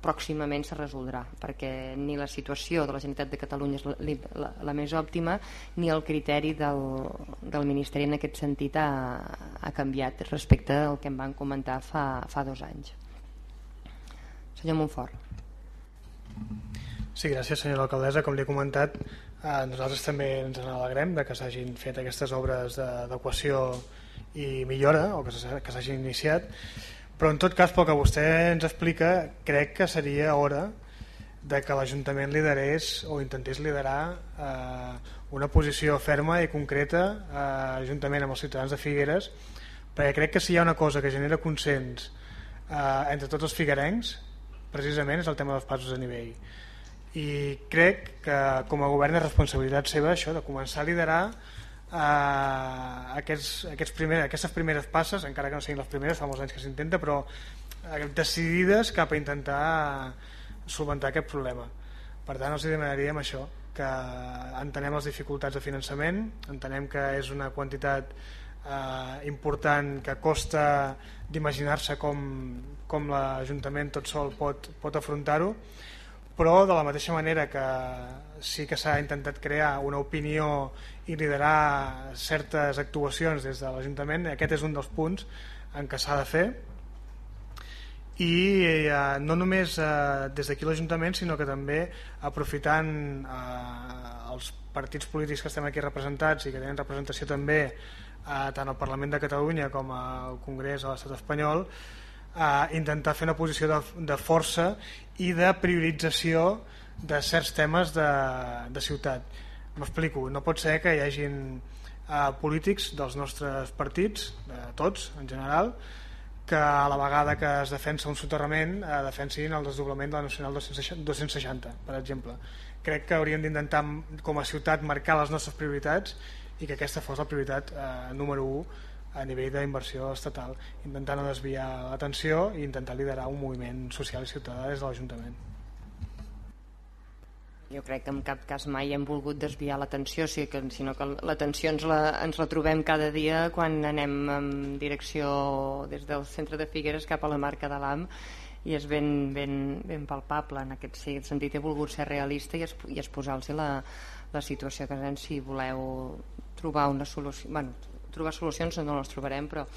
pròximament se resoldrà perquè ni la situació de la Generalitat de Catalunya és la, la, la més òptima ni el criteri del, del Ministeri en aquest sentit ha, ha canviat respecte al que em van comentar fa, fa dos anys. Senyor Montfort. Sí, gràcies senyora alcaldessa. Com li he comentat, Eh, nosaltres també ens en alegrem de que s'hagin fet aquestes obres d'adequació i millora o que s'hagin iniciat però en tot cas pel que vostè ens explica crec que seria hora de que l'Ajuntament liderés o intentés liderar eh, una posició ferma i concreta eh, juntament amb els ciutadans de Figueres perquè crec que si hi ha una cosa que genera consens eh, entre tots els figuerencs precisament és el tema dels passos a nivell. I crec que com a govern és responsabilitat seva això de començar a liderar eh, aquests, aquests primer, aquestes primeres passes, encara que no siguin les primeres, fa molts anys que s'intenta, però eh, decidides cap a intentar solventar aquest problema. Per tant, els demanaríem això, que entenem les dificultats de finançament, entenem que és una quantitat eh, important que costa d'imaginar-se com, com l'Ajuntament tot sol pot, pot afrontar-ho, però de la mateixa manera que sí que s'ha intentat crear una opinió i liderar certes actuacions des de l'Ajuntament, aquest és un dels punts en què s'ha de fer. I eh, no només eh, des d'aquí l'Ajuntament sinó que també aprofitant eh, els partits polítics que estem aquí representats i que tenen representació també eh, tant al Parlament de Catalunya com al Congrés a l'estat espanyol eh, intentar fer una posició de, de força i de priorització de certs temes de, de ciutat. M'explico, no pot ser que hi hagin eh, polítics dels nostres partits, de tots en general, que a la vegada que es defensa un soterrament eh, defensin el desdoblament de la Nacional 260, per exemple. Crec que hauríem d'intentar com a ciutat marcar les nostres prioritats i que aquesta fos la prioritat eh, número 1 a nivell d'inversió estatal, intentant no desviar l'atenció i intentar liderar un moviment social i ciutadà des de l'Ajuntament. Jo crec que en cap cas mai hem volgut desviar l'atenció, sinó que l'atenció ens, la, ens la trobem cada dia quan anem en direcció des del centre de Figueres cap a la marca de l'AM i és ben, ben, ben palpable en aquest sentit. He volgut ser realista i, es, i exposar-los la, la situació que si voleu trobar una solució bueno, trobar solucions no les trobarem però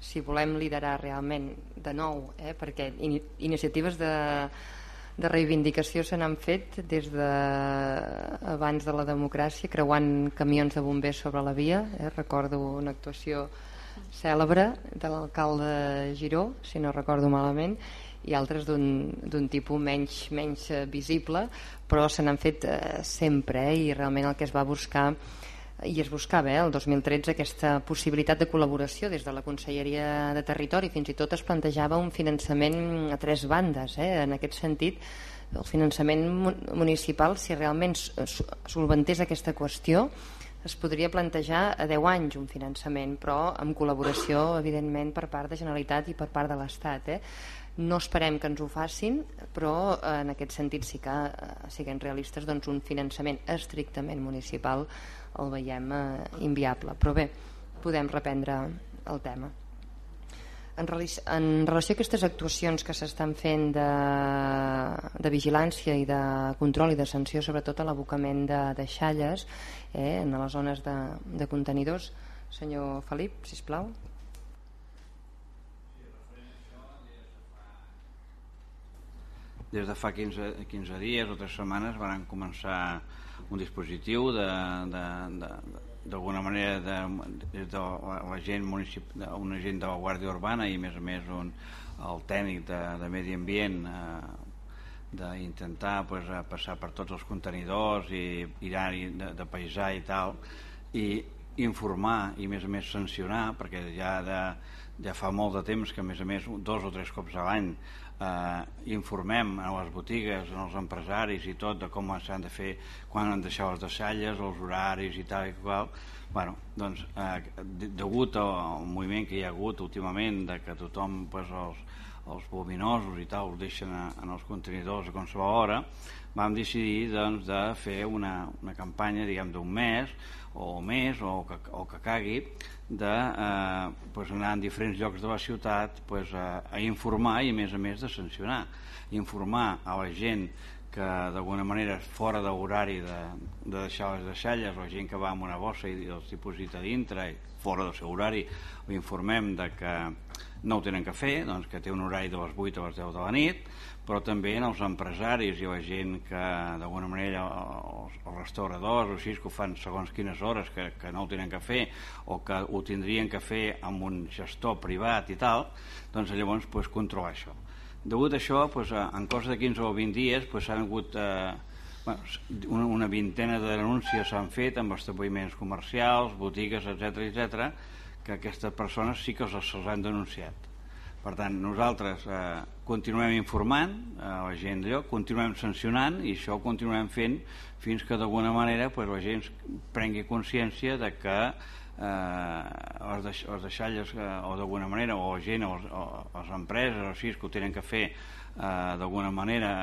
si volem liderar realment de nou eh, perquè in iniciatives de, de reivindicació se n'han fet des de abans de la democràcia creuant camions de bombers sobre la via. Eh, recordo una actuació cèlebre de l'alcalde Giró si no recordo malament i altres d'un tipus menys, menys eh, visible però se n'han fet eh, sempre eh, i realment el que es va buscar i es buscava eh, el 2013 aquesta possibilitat de col·laboració des de la Conselleria de Territori fins i tot es plantejava un finançament a tres bandes eh? en aquest sentit el finançament municipal si realment solventés aquesta qüestió es podria plantejar a 10 anys un finançament però amb col·laboració evidentment per part de Generalitat i per part de l'Estat eh? No esperem que ens ho facin però en aquest sentit sí que eh, siguem realistes doncs un finançament estrictament municipal el veiem eh, inviable. Però bé, podem reprendre el tema. En, en relació a aquestes actuacions que s'estan fent de, de vigilància i de control i de sanció, sobretot a l'abocament de, de xalles eh, en les zones de, de contenidors, senyor Felip, si plau. Des de fa 15, 15 dies o 3 setmanes van començar un dispositiu d'alguna manera de, de la gent municip, un agent de la Guàrdia Urbana i a més a més un, el tècnic de, de medi ambient eh, d'intentar pues, passar per tots els contenidors i mirar de, de paisar i tal i informar i a més a més sancionar perquè ja, de, ja fa molt de temps que a més a més dos o tres cops a l'any eh, informem a les botigues, als empresaris i tot de com s'han de fer quan han de deixar les deixalles, els horaris i tal i qual. Bueno, doncs, eh, degut al moviment que hi ha hagut últimament de que tothom pues, els, els voluminosos i tal els deixen a, en els contenidors a qualsevol hora, vam decidir doncs, de fer una, una campanya diguem d'un mes o més o que, o que cagui de eh, pues anar en diferents llocs de la ciutat pues, a, a informar i a més a més de sancionar. Informar a la gent que d'alguna manera fora de l'horari de, de deixar les deixalles o gent que va amb una bossa i els diposita dintre i fora del seu horari ho informem de que no ho tenen que fer, doncs, que té un horari de les 8 a les 10 de la nit, però també en els empresaris i la gent que d'alguna manera els, els restauradors o així que ho fan segons quines hores que, que no ho tenen que fer o que ho tindrien que fer amb un gestor privat i tal doncs llavors pues, controlar això. Degut a això pues, en cosa de 15 o 20 dies pues, s'han hagut eh, bueno, una, una vintena de denúncies s'han fet amb establiments comercials, botigues, etc etc que aquestes persones sí que se'ls han denunciat. Per tant, nosaltres eh, continuem informant a eh, la gent d'allò, continuem sancionant i això ho continuem fent fins que d'alguna manera pues, la gent prengui consciència de que eh, les, deix les deixalles eh, o d'alguna manera o la gent o, o, o les empreses o així que ho tenen que fer eh, d'alguna manera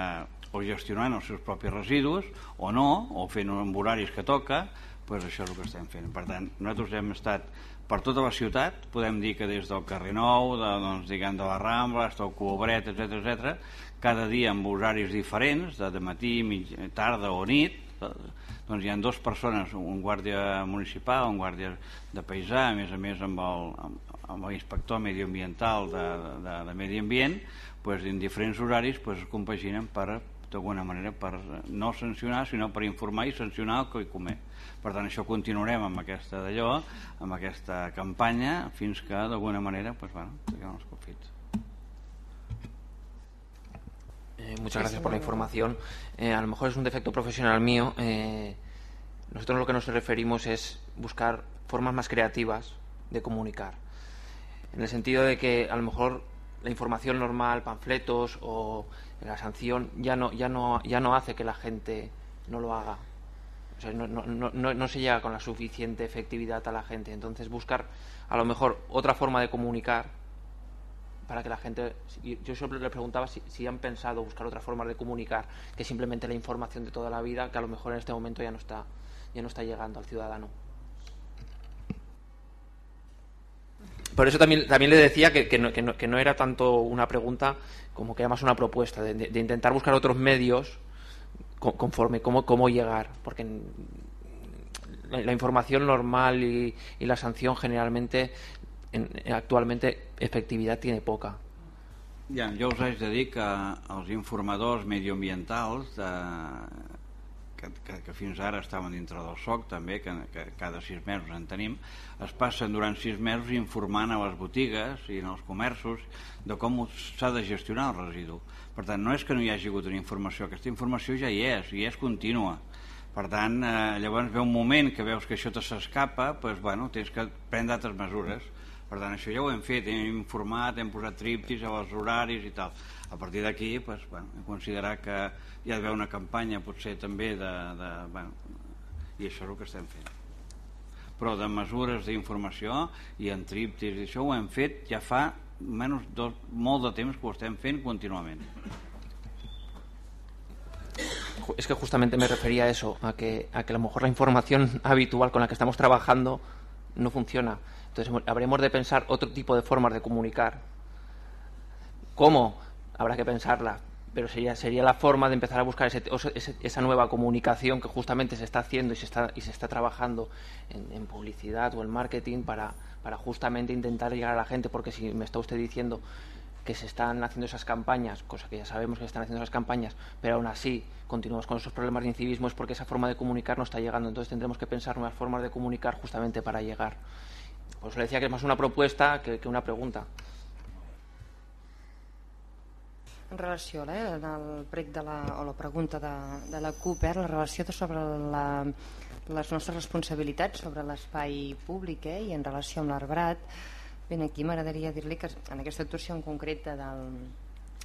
o gestionant els seus propis residus o no, o fent amb horaris que toca pues això és el que estem fent. Per tant, nosaltres hem estat per tota la ciutat, podem dir que des del carrer Nou, de, doncs, diguem, de la Rambla, fins al Cobret, etc etc, cada dia amb horaris diferents, de, matí, mig, tarda o nit, doncs hi ha dues persones, un guàrdia municipal, un guàrdia de paisà, a més a més amb el, amb, amb l'inspector medioambiental de, de, de Medi Ambient, doncs, en diferents horaris doncs, es compaginen per d'alguna manera per no sancionar sinó per informar i sancionar el que hi comet per tant, això continuarem amb aquesta d'allò, amb aquesta campanya, fins que d'alguna manera, pues, bueno, els confits. Eh, muchas gracias por la información. Eh, a lo mejor es un defecto profesional mío. Eh, nosotros lo que nos referimos es buscar formas más creativas de comunicar. En el sentido de que a lo mejor la información normal, panfletos o la sanción ya no, ya no, ya no hace que la gente no lo haga no, no, no, no, se llega con la suficiente efectividad a la gente. Entonces buscar a lo mejor otra forma de comunicar para que la gente... Yo siempre le preguntaba si, han pensado buscar otra forma de comunicar que simplemente la información de toda la vida, que a lo mejor en este momento ya no está, ya no está llegando al ciudadano. Por eso también, también le decía que, que, no, que, no, que no era tanto una pregunta como que era más una propuesta, de intentar buscar otros medios conforme cómo, cómo llegar, porque la, la información normal y, y, la sanción generalmente en, actualmente efectivitat tiene poca. Ja, jo us haig de dir que els informadors medioambientals de, que, que, que fins ara estaven dintre del SOC també, que, que cada sis mesos en tenim, es passen durant sis mesos informant a les botigues i en els comerços de com s'ha de gestionar el residu. Per tant, no és que no hi hagi hagut una informació, aquesta informació ja hi és, i és contínua. Per tant, eh, llavors ve un moment que veus que això te s'escapa, doncs, bueno, tens que prendre altres mesures. Per tant, això ja ho hem fet, hem informat, hem posat triptis a els horaris i tal. A partir d'aquí, doncs, bueno, hem considerat que hi ha d'haver una campanya potser també de, de, bueno, i això és el que estem fent. Però de mesures d'informació i en triptis i això ho hem fet ja fa menos dos, molt de que ho estem fent contínuament. Es que justamente me refería a eso, a que, a que a lo mejor la información habitual con la que estamos trabajando no funciona. Entonces habremos de pensar otro tipo de formas de comunicar. ¿Cómo? Habrá que pensarla, pero sería, sería la forma de empezar a buscar ese, ese, esa nueva comunicación que justamente se está haciendo y se está, y se está trabajando en, publicidad o en marketing para, para justamente intentar llegar a la gente, porque si me está usted diciendo que se están haciendo esas campañas, cosa que ya sabemos que se están haciendo esas campañas, pero aún así continuamos con esos problemas de incivismo, es porque esa forma de comunicar no está llegando. Entonces tendremos que pensar nuevas formas de comunicar justamente para llegar. Por eso le decía que es más una propuesta que una pregunta. En relació eh, al prec de la, o la pregunta de, de la Cooper, la relació sobre la, les nostres responsabilitats sobre l'espai públic eh, i en relació amb l'arbrat. Ben aquí m'agradaria dir-li que en aquesta actuació en concreta del,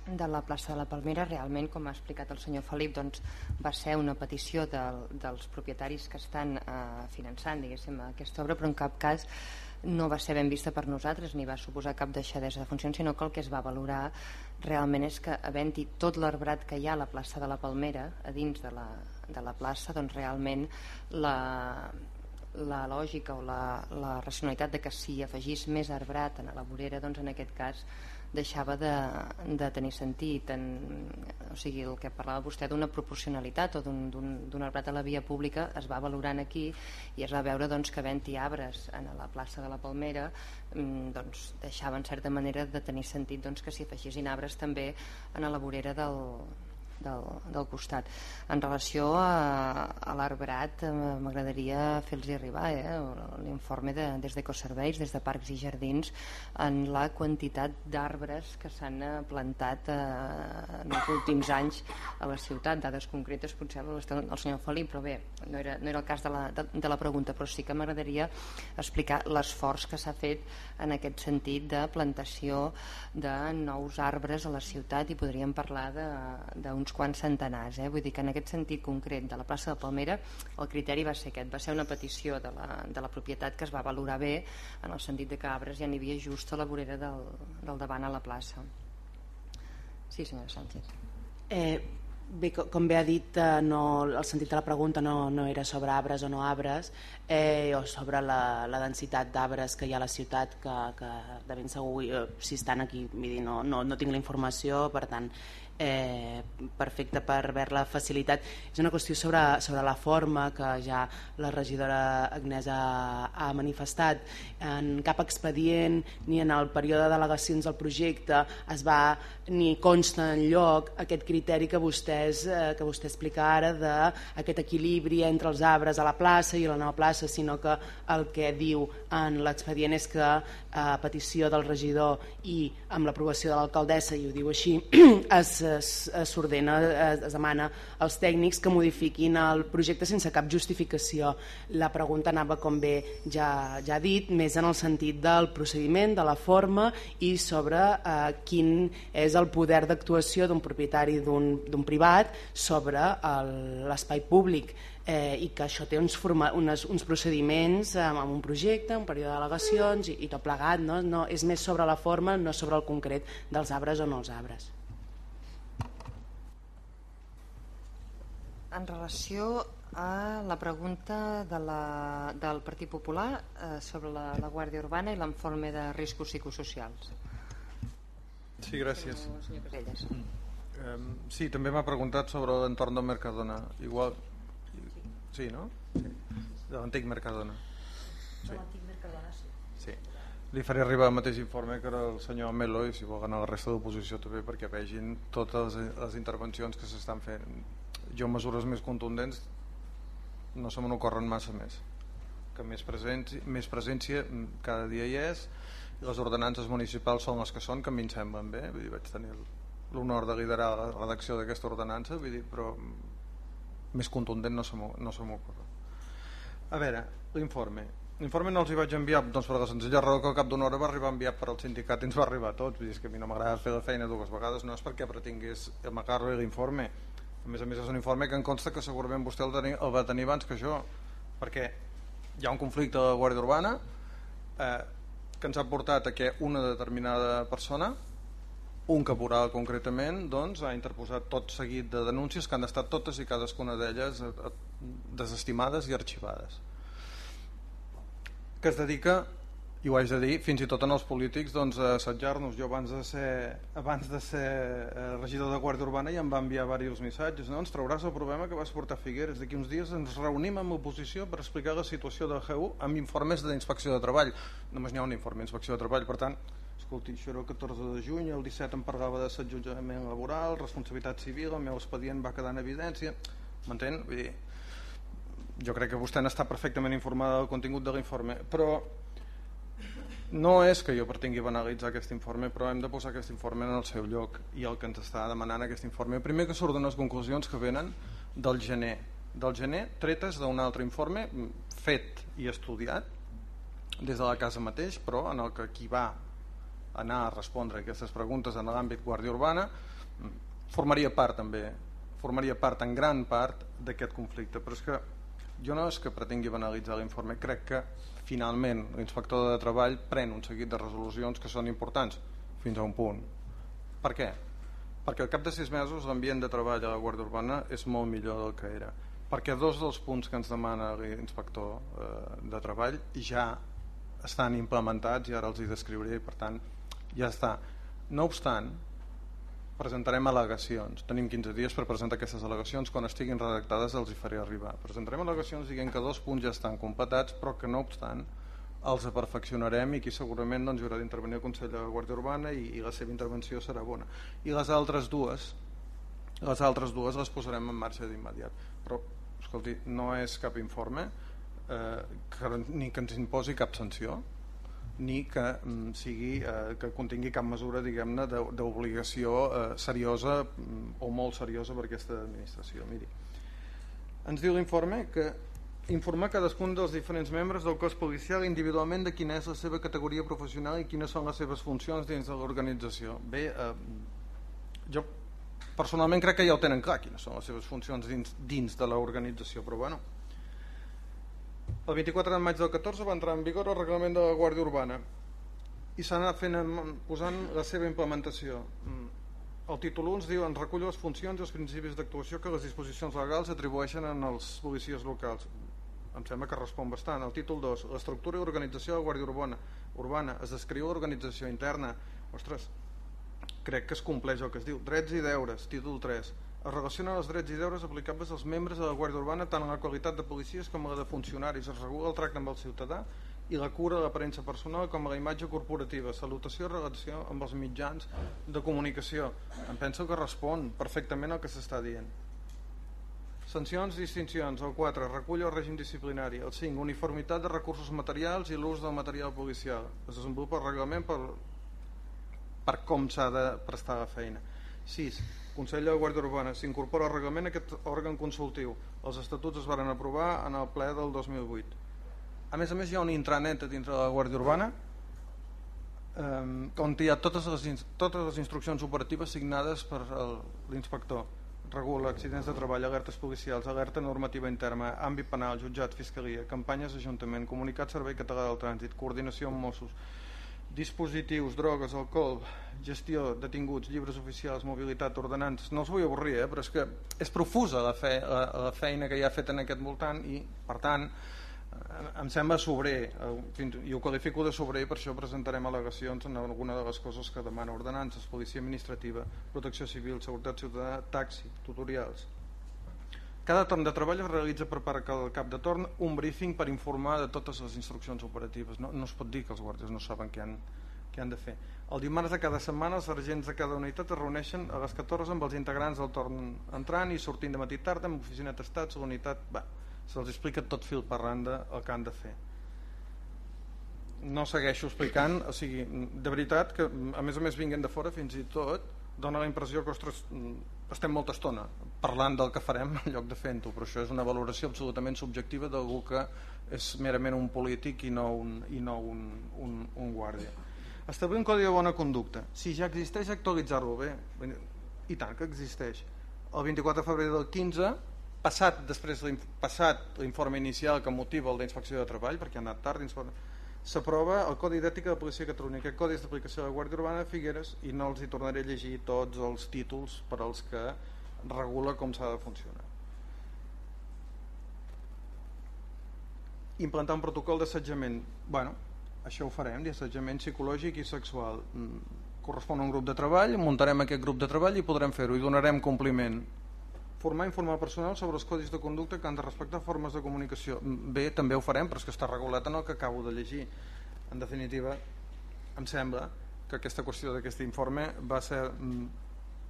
de la plaça de la Palmera realment com ha explicat el senyor Felip doncs, va ser una petició del, dels propietaris que estan eh, finançant aquesta obra però en cap cas no va ser ben vista per nosaltres ni va suposar cap deixadesa de funcions sinó que el que es va valorar realment és que havent-hi tot l'arbrat que hi ha a la plaça de la Palmera a dins de la, de la plaça doncs realment la, la lògica o la, la racionalitat de que si afegís més arbrat en la vorera doncs en aquest cas deixava de, de tenir sentit en, o sigui, el que parlava vostè d'una proporcionalitat o d'un arbrat a la via pública es va valorant aquí i es va veure doncs, que havent-hi arbres en la plaça de la Palmera mm, doncs, deixava en certa manera de tenir sentit doncs, que s'hi afegissin arbres també en la vorera del, del, del costat. En relació a, a l'arbrat, eh, m'agradaria fer-los arribar eh, l'informe de, des d'Ecoserveis, des de Parcs i Jardins, en la quantitat d'arbres que s'han eh, plantat eh, en els últims anys a la ciutat. Dades concretes potser el senyor Felip, però bé, no era, no era el cas de la, de, de la pregunta, però sí que m'agradaria explicar l'esforç que s'ha fet en aquest sentit de plantació de nous arbres a la ciutat i podríem parlar d'uns uns quants centenars. Eh? Vull dir que en aquest sentit concret de la plaça de Palmera el criteri va ser aquest, va ser una petició de la, de la propietat que es va valorar bé en el sentit de que arbres ja n'hi havia just a la vorera del, del davant a la plaça. Sí, senyora Sánchez. Eh, Bé, com bé ha dit, eh, no, el sentit de la pregunta no, no era sobre arbres o no arbres, eh, o sobre la, la densitat d'arbres que hi ha a la ciutat, que, que de ben segur, eh, si estan aquí, dir, no, no, no tinc la informació, per tant, eh, perfecte per haver la facilitat. És una qüestió sobre, sobre la forma que ja la regidora Agnesa ha, ha manifestat. En cap expedient ni en el període de delegacions del projecte es va ni consta en lloc aquest criteri que vostès, eh, que vostè explica ara d'aquest equilibri entre els arbres a la plaça i la nova plaça, sinó que el que diu en l'expedient és que a petició del regidor i amb l'aprovació de l'alcaldessa, i ho diu així, es s'ordena, es, es demana als tècnics que modifiquin el projecte sense cap justificació. La pregunta anava, com bé ja, ja ha dit, més en el sentit del procediment, de la forma i sobre eh, quin és el poder d'actuació d'un propietari d'un privat sobre l'espai públic eh, i que això té uns, forma, unes, uns procediments eh, amb un projecte, un període de delegacions i, i tot plegat, no? No, és més sobre la forma, no sobre el concret dels arbres o no els arbres. En relació a la pregunta de la, del Partit Popular eh, sobre la, la Guàrdia Urbana i l'informe de riscos psicosocials. Sí, gràcies. Um, sí, també m'ha preguntat sobre l'entorn del Mercadona. Igual... Sí, no? Sí. De l'antic Mercadona. Sí. De l'antic Mercadona, sí. Sí. Li faré arribar el mateix informe que era el senyor Melo i si vol anar la resta d'oposició també perquè vegin totes les intervencions que s'estan fent jo mesures més contundents no se me n'ocorren massa més. Que més presència, més presència cada dia hi és i les ordenances municipals són les que són que a mi em semblen bé. Vull dir, vaig tenir l'honor de liderar la redacció d'aquesta ordenança vull dir, però més contundent no se m'ocorre. A veure, l'informe. L'informe no els hi vaig enviar doncs, per la senzilla raó que al cap d'una hora va arribar enviat per al sindicat i ens va arribar a tots. Vull dir, que a mi no m'agrada fer la feina dues vegades, no és perquè pretingués amagar-lo l'informe, a més a més és un informe que em consta que segurament vostè el, teni, el va tenir abans que jo perquè hi ha un conflicte de Guàrdia Urbana eh, que ens ha portat a que una determinada persona un caporal concretament doncs, ha interposat tot seguit de denúncies que han estat totes i cadascuna d'elles eh, eh, desestimades i arxivades. Que es dedica i ho haig de dir, fins i tot en els polítics doncs, assetjar-nos. Jo abans de ser, abans de ser eh, regidor de Guàrdia Urbana ja em va enviar diversos missatges. No? Ens trauràs el problema que vas portar a Figueres. D'aquí uns dies ens reunim amb l'oposició per explicar la situació del GU amb informes d'inspecció de treball. Només n'hi ha un informe d'inspecció de treball, per tant, escolti, això era el 14 de juny, el 17 em parlava de s'adjunjament laboral, responsabilitat civil, el meu expedient va quedar en evidència. M'entén? Vull dir, jo crec que vostè n'està perfectament informada del contingut de l'informe, però no és que jo pretengui banalitzar aquest informe, però hem de posar aquest informe en el seu lloc i el que ens està demanant aquest informe. Primer que surten les conclusions que venen del gener. Del gener, tretes d'un altre informe fet i estudiat des de la casa mateix, però en el que qui va anar a respondre aquestes preguntes en l'àmbit Guàrdia Urbana formaria part també, formaria part en gran part d'aquest conflicte. Però és que jo no és que pretengui banalitzar l'informe, crec que finalment l'inspector de treball pren un seguit de resolucions que són importants fins a un punt. Per què? Perquè al cap de sis mesos l'ambient de treball a la Guàrdia Urbana és molt millor del que era. perquè dos dels punts que ens demana l'inspector eh, de treball ja estan implementats i ara els hi descriuré i per tant ja està no obstant presentarem al·legacions. Tenim 15 dies per presentar aquestes al·legacions. Quan estiguin redactades els hi faré arribar. Presentarem al·legacions dient que dos punts ja estan completats però que no obstant els perfeccionarem i aquí segurament doncs, hi haurà d'intervenir el Consell de Guàrdia Urbana i, i la seva intervenció serà bona. I les altres dues les altres dues les posarem en marxa d'immediat. Però escolti, no és cap informe eh, que, ni que ens imposi cap sanció ni que mm, sigui eh, que contingui cap mesura diguem-ne d'obligació eh, seriosa mm, o molt seriosa per aquesta administració. Miri ens diu l'informe que informar cadascun dels diferents membres del cos policial individualment de quina és la seva categoria professional i quines són les seves funcions dins de l'organització. Bé, eh, jo personalment crec que ja ho tenen clar quines són les seves funcions dins, dins de l'organització però bueno el 24 de maig del 14 va entrar en vigor el reglament de la Guàrdia Urbana i s'ha anat fent, posant la seva implementació. El títol 1 ens diu ens recull les funcions i els principis d'actuació que les disposicions legals atribueixen en els policies locals. Em sembla que respon bastant. El títol 2, l'estructura i organització de la Guàrdia Urbana, Urbana. Es descriu l'organització interna. Ostres, crec que es compleix el que es diu. Drets i deures, títol 3 es relaciona els drets i deures aplicables als membres de la Guàrdia Urbana tant en la qualitat de policies com en la de funcionaris. Es regula el tracte amb el ciutadà i la cura de l'aparença personal com a la imatge corporativa, salutació i relació amb els mitjans de comunicació. Em penso que respon perfectament al que s'està dient. Sancions, distincions. El 4, recull el règim disciplinari. El 5, uniformitat de recursos materials i l'ús del material policial. Es desenvolupa el reglament per, per com s'ha de prestar la feina. 6. Consell de Guàrdia Urbana s'incorpora al reglament aquest òrgan consultiu. Els estatuts es varen aprovar en el ple del 2008 a més a més hi ha un intranet dintre de la Guàrdia Urbana eh, on hi ha totes les, totes les instruccions operatives signades per l'inspector. Regula accidents de treball, alertes policials, alerta normativa interna, àmbit penal, jutjat, fiscalia, campanyes d'ajuntament, comunicat servei català del trànsit, coordinació amb Mossos, dispositius, drogues, alcohol, gestió, detinguts, llibres oficials, mobilitat, ordenances, no els vull avorrir, eh, però és que és profusa la, fe, la, la feina que hi ha fet en aquest voltant i, per tant, em sembla sobrer i ho qualifico de sobrer per això presentarem al·legacions en alguna de les coses que demana ordenances, policia administrativa protecció civil, seguretat ciutadana taxi, tutorials cada torn de treball es realitza per part del cap de torn un briefing per informar de totes les instruccions operatives no, no es pot dir que els guàrdies no saben què han, què han de fer. El dimarts de cada setmana els sergents de cada unitat es reuneixen a les 14 amb els integrants del torn entrant i sortint de matí tard amb oficina d'estats, l'unitat... Va, se'ls explica tot fil per randa el que han de fer. No segueixo explicant o sigui, de veritat que a més a més vinguen de fora fins i tot dona la impressió que ostres, estem molta estona parlant del que farem en lloc de fent-ho però això és una valoració absolutament subjectiva d'algú que és merament un polític i no un, i no un, un, un guàrdia. Establir un codi de bona conducta. Si ja existeix actualitzar-lo bé. I tant que existeix. El 24 de febrer del 15 passat després passat l'informe inicial que motiva el d'inspecció de treball perquè ha anat tard s'aprova el Codi d'Ètica de la Policia de Catalunya. Aquest codi és d'aplicació de la Guàrdia Urbana de Figueres i no els hi tornaré a llegir tots els títols per als que regula com s'ha de funcionar. Implantar un protocol d'assetjament. Bueno, això ho farem d'assetjament psicològic i sexual. Mm, correspon a un grup de treball muntarem aquest grup de treball i podrem fer-ho i donarem compliment formar i informar personal sobre els codis de conducta que han de respectar formes de comunicació. Bé, també ho farem, però és que està regulat en el que acabo de llegir. En definitiva, em sembla que aquesta qüestió d'aquest informe va ser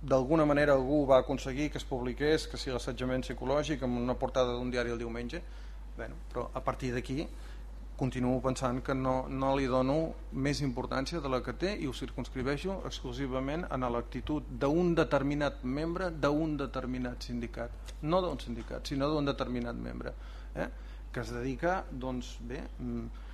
d'alguna manera algú va aconseguir que es publiqués, que sigui l'assetjament psicològic amb una portada d'un diari el diumenge, bueno, però a partir d'aquí continuo pensant que no, no li dono més importància de la que té i ho circunscriveixo exclusivament en l'actitud d'un determinat membre d'un determinat sindicat no d'un sindicat sinó d'un determinat membre eh? que es dedica doncs bé mm,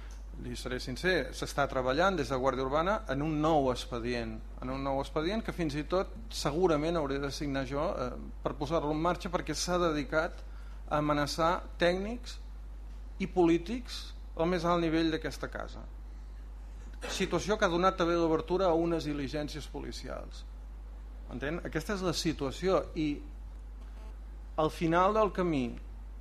li seré sincer s'està treballant des de Guàrdia Urbana en un nou expedient en un nou expedient que fins i tot segurament hauré de signar jo eh, per posar-lo en marxa perquè s'ha dedicat a amenaçar tècnics i polítics al més alt nivell d'aquesta casa situació que ha donat també l'obertura a unes diligències policials entén? aquesta és la situació i al final del camí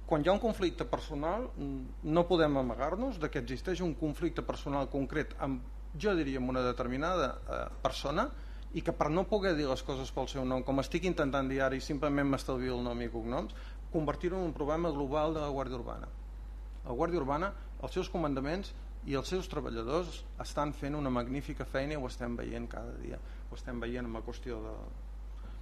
quan hi ha un conflicte personal no podem amagar-nos que existeix un conflicte personal concret amb, jo diria, amb una determinada eh, persona i que per no poder dir les coses pel seu nom, com estic intentant dir ara i simplement m'estalvio el nom i cognoms, convertir-ho en un problema global de la Guàrdia Urbana. La Guàrdia Urbana, els seus comandaments i els seus treballadors estan fent una magnífica feina i ho estem veient cada dia. Ho estem veient amb la qüestió de,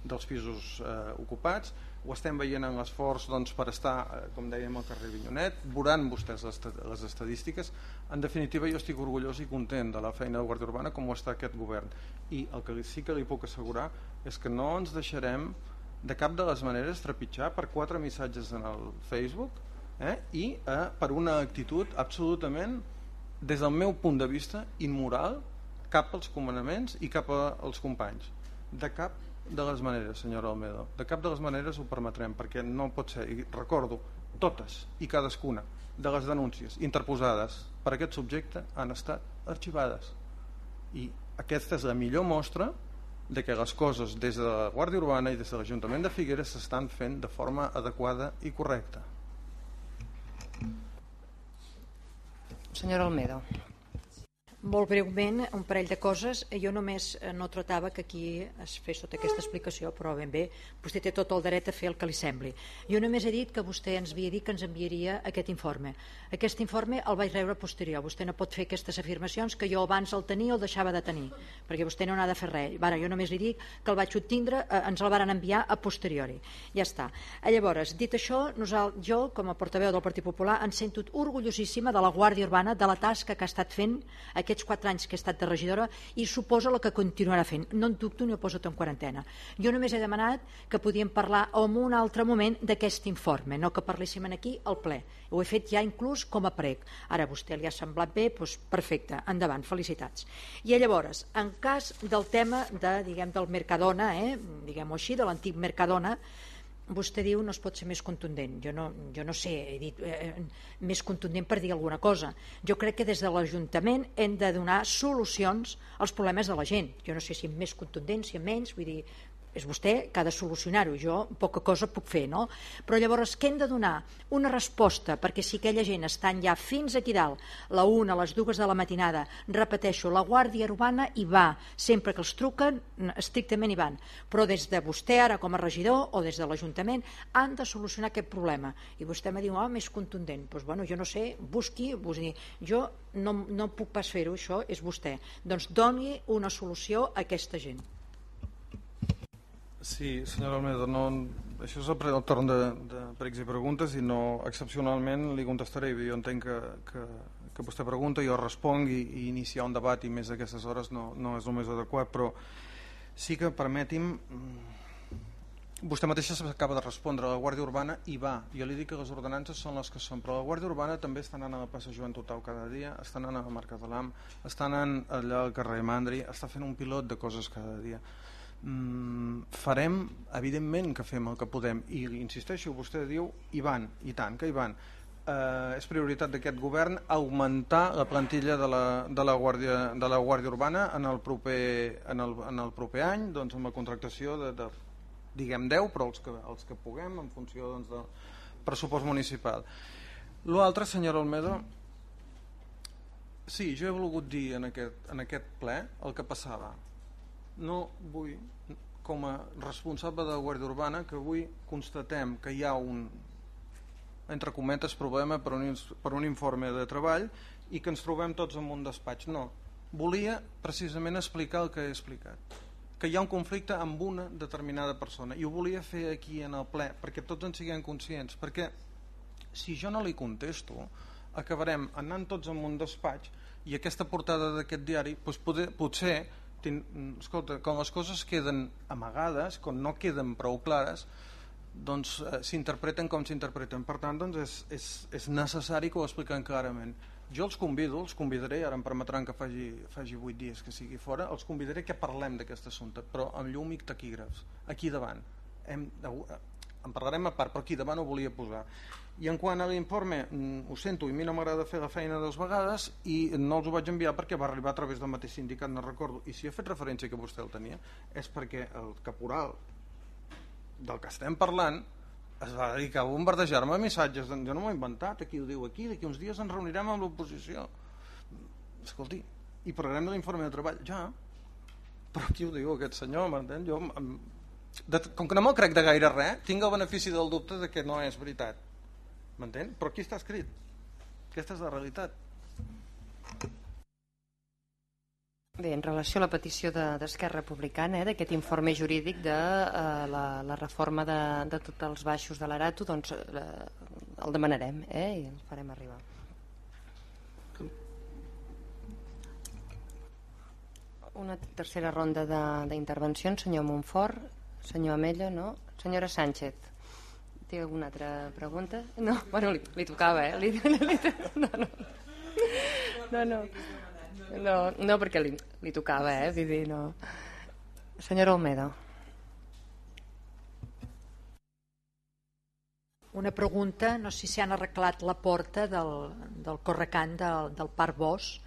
dels pisos eh, ocupats, ho estem veient en l'esforç doncs, per estar, eh, com dèiem, al carrer Vinyonet, veuran vostès les, les estadístiques. En definitiva, jo estic orgullós i content de la feina de Guàrdia Urbana com ho està aquest govern. I el que sí que li puc assegurar és que no ens deixarem de cap de les maneres trepitjar per quatre missatges en el Facebook eh, i eh, per una actitud absolutament, des del meu punt de vista, immoral cap als comandaments i cap als companys. De cap de les maneres, senyora Almedo. De cap de les maneres ho permetrem, perquè no pot ser. I recordo, totes i cadascuna de les denúncies interposades per aquest subjecte han estat arxivades. I aquesta és la millor mostra de que les coses des de la Guàrdia Urbana i des de l'Ajuntament de Figueres s'estan fent de forma adequada i correcta. Senyora Almedo. Molt breument, un parell de coses. Jo només eh, no tratava que aquí es fes tota aquesta explicació, però ben bé, vostè té tot el dret a fer el que li sembli. Jo només he dit que vostè ens havia dit que ens enviaria aquest informe. Aquest informe el vaig rebre posterior. Vostè no pot fer aquestes afirmacions que jo abans el tenia o el deixava de tenir, perquè vostè no n'ha de fer res. Ara, jo només li dic que el vaig obtindre, eh, ens el varen enviar a posteriori. Ja està. Eh, llavors, dit això, jo, com a portaveu del Partit Popular, em sento orgullosíssima de la Guàrdia Urbana, de la tasca que ha estat fent aquest aquests quatre anys que he estat de regidora i suposa la que continuarà fent. No en dubto ni ho poso en quarantena. Jo només he demanat que podíem parlar en un altre moment d'aquest informe, no que parléssim aquí al ple. Ho he fet ja inclús com a prec. Ara a vostè li ha semblat bé, doncs perfecte, endavant, felicitats. I llavors, en cas del tema de, diguem, del Mercadona, eh, diguem-ho així, de l'antic Mercadona, vostè diu no es pot ser més contundent. Jo no, jo no sé, he dit eh, més contundent per dir alguna cosa. Jo crec que des de l'Ajuntament hem de donar solucions als problemes de la gent. Jo no sé si més contundent, si menys vull dir, és vostè que ha de solucionar-ho, jo poca cosa puc fer, no? Però llavors què hem de donar? Una resposta, perquè si aquella gent estan ja fins aquí dalt, la una, les dues de la matinada, repeteixo, la Guàrdia Urbana hi va, sempre que els truquen, estrictament hi van, però des de vostè ara com a regidor o des de l'Ajuntament han de solucionar aquest problema. I vostè me diu, ah, més contundent. Doncs bueno, jo no sé, busqui, dir, jo no, no puc pas fer-ho, això és vostè. Doncs doni una solució a aquesta gent. Sí, senyora Almeida, no, això és el torn de, de pregs i preguntes i no excepcionalment li contestaré. Jo entenc que, que, que vostè pregunta, jo responc i, i iniciar un debat i més a aquestes hores no, no és el més adequat, però sí que permeti'm... Mm, vostè mateixa s'acaba de respondre, la Guàrdia Urbana hi va. Jo li dic que les ordenances són les que són, però la Guàrdia Urbana també està anant a la plaça Joan Total cada dia, està anant a la Marca de l'Am, està anant allà al carrer Mandri, està fent un pilot de coses cada dia mm, farem, evidentment que fem el que podem. I insisteixo, vostè diu hi van, i tant que hi van eh, és prioritat d'aquest govern augmentar la plantilla de la, de la, Guàrdia, de la Guàrdia Urbana en el proper, en el, en el proper any doncs, amb la contractació de, de diguem 10 però els que, els que puguem en funció doncs, del pressupost municipal. L'altre senyor Olmedo sí, jo he volgut dir en aquest, en aquest ple el que passava no vull, com a responsable de Guàrdia Urbana, que avui constatem que hi ha un, entre cometes, problema per un, per un informe de treball i que ens trobem tots en un despatx. No, volia precisament explicar el que he explicat que hi ha un conflicte amb una determinada persona i ho volia fer aquí en el ple perquè tots en siguem conscients perquè si jo no li contesto acabarem anant tots en un despatx i aquesta portada d'aquest diari doncs poder, potser ten, escolta, quan les coses queden amagades, quan no queden prou clares, doncs eh, s'interpreten com s'interpreten. Per tant, doncs és, és, és necessari que ho expliquen clarament. Jo els convido, els convidaré, ara em permetran que faci, faci 8 dies que sigui fora, els convidaré que parlem d'aquest assumpte, però amb llum i taquígrafs, aquí davant. Hem, en parlarem a part, però aquí davant ho volia posar. I en quant a l'informe, mm, ho sento, i a mi no m'agrada fer la feina dues vegades i no els ho vaig enviar perquè va arribar a través del mateix sindicat, no recordo. I si he fet referència que vostè el tenia, és perquè el caporal del que estem parlant es va dedicar a bombardejar-me missatges jo no m'ho he inventat, aquí ho diu aquí d'aquí uns dies ens reunirem amb l'oposició escolti, i parlarem de l'informe de treball ja, però qui ho diu aquest senyor, m'entén? Jo, de, com que no me'l crec de gaire res tinc el benefici del dubte de que no és veritat m'entén? però aquí està escrit aquesta és la realitat Bé, en relació a la petició d'Esquerra de, Republicana, eh, d'aquest informe jurídic de eh, la, la reforma de, de tots els baixos de l'Arato, doncs eh, el demanarem eh, i el farem arribar. Una tercera ronda d'intervencions, senyor Montfort, senyor Amello, no? Senyora Sánchez, té alguna altra pregunta? No, bueno, li, li tocava, eh? Li, li, no, no. No, no. No, no perquè li, li tocava, eh? Vull dir, no. Senyora Olmedo. Una pregunta, no sé si han arreglat la porta del, del correcant del, del Parc Bosch,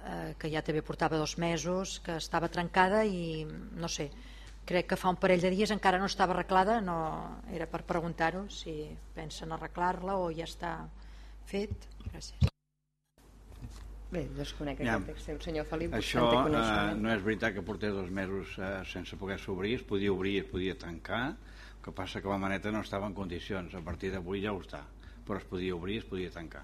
eh, que ja també portava dos mesos, que estava trencada i no sé, crec que fa un parell de dies encara no estava arreglada, no era per preguntar-ho si pensen arreglar-la o ja està fet. Gràcies. Bé, desconec ja, aquest text seu, senyor Felip. Això eh, no és veritat que portés dos mesos eh, sense poder s'obrir, es podia obrir i es podia tancar, el que passa que la maneta no estava en condicions, a partir d'avui ja ho està, però es podia obrir i es podia tancar.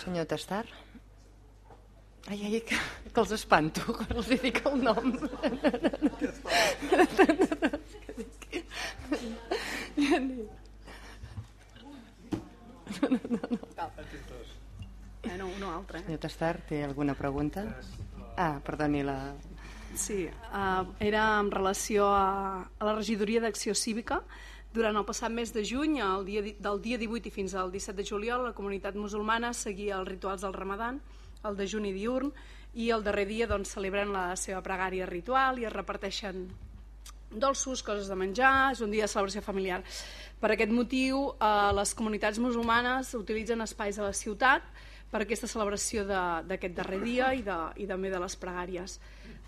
Senyor Tastar? Ai, ai, que, que els espanto quan els dic el nom. No, no, no. No, no, no. Eh, no, no altre. Eh? Senyor Tastar, té alguna pregunta? Ah, perdoni la... Sí, uh, era en relació a, a la regidoria d'acció cívica. Durant el passat mes de juny, el dia, del dia 18 i fins al 17 de juliol, la comunitat musulmana seguia els rituals del Ramadan, el de juni diurn, i el darrer dia doncs, celebren la seva pregària ritual i es reparteixen dolços, coses de menjar, és un dia de celebració familiar. Per aquest motiu, eh, les comunitats musulmanes utilitzen espais a la ciutat per aquesta celebració d'aquest darrer dia i, de, i també de les pregàries.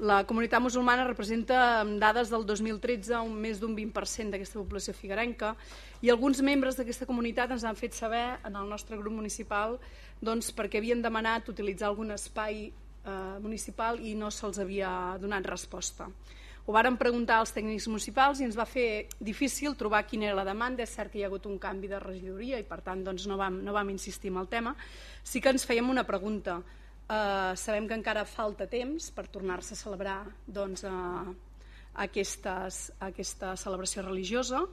La comunitat musulmana representa amb dades del 2013 un més d'un 20% d'aquesta població figuerenca i alguns membres d'aquesta comunitat ens han fet saber en el nostre grup municipal doncs, perquè havien demanat utilitzar algun espai eh, municipal i no se'ls havia donat resposta. Ho vàrem preguntar als tècnics municipals i ens va fer difícil trobar quina era la demanda. És cert que hi ha hagut un canvi de regidoria i per tant doncs, no, vam, no vam insistir en el tema. Sí que ens fèiem una pregunta. Uh, sabem que encara falta temps per tornar-se a celebrar doncs, uh, aquestes, aquesta celebració religiosa.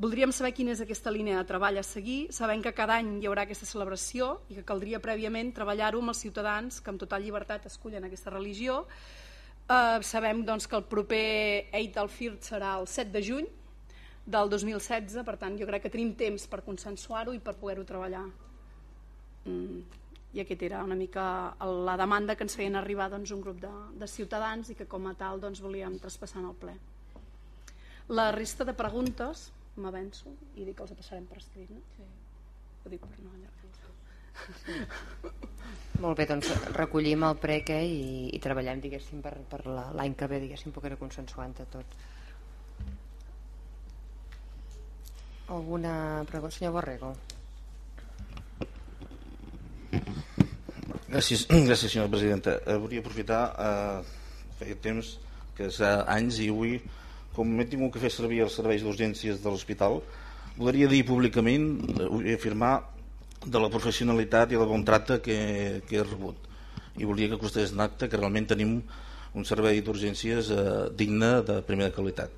Voldríem saber quina és aquesta línia de treball a seguir, sabent que cada any hi haurà aquesta celebració i que caldria prèviament treballar-ho amb els ciutadans que amb total llibertat escullen aquesta religió Uh, sabem doncs, que el proper Eid al-Fir serà el 7 de juny del 2016, per tant jo crec que tenim temps per consensuar-ho i per poder-ho treballar. Mm. I aquesta era una mica la demanda que ens feien arribar doncs, un grup de, de ciutadans i que com a tal doncs, volíem traspassar en el ple. La resta de preguntes, m'avenço i dic que els passarem per escrit. No? Sí. Ho dic per no allargar. Molt bé, doncs recollim el prec eh, i, i treballem diguéssim per, per l'any que ve diguéssim poder consensuant a tot alguna pregunta senyor Borrego gràcies, gràcies senyora presidenta eh, volia aprofitar eh, feia temps que és anys i avui com he tingut que fer servir els serveis d'urgències de l'hospital voldria dir públicament eh, afirmar de la professionalitat i el bon tracte que, que he rebut. I volia que costés en acte que realment tenim un servei d'urgències eh, digne de primera qualitat.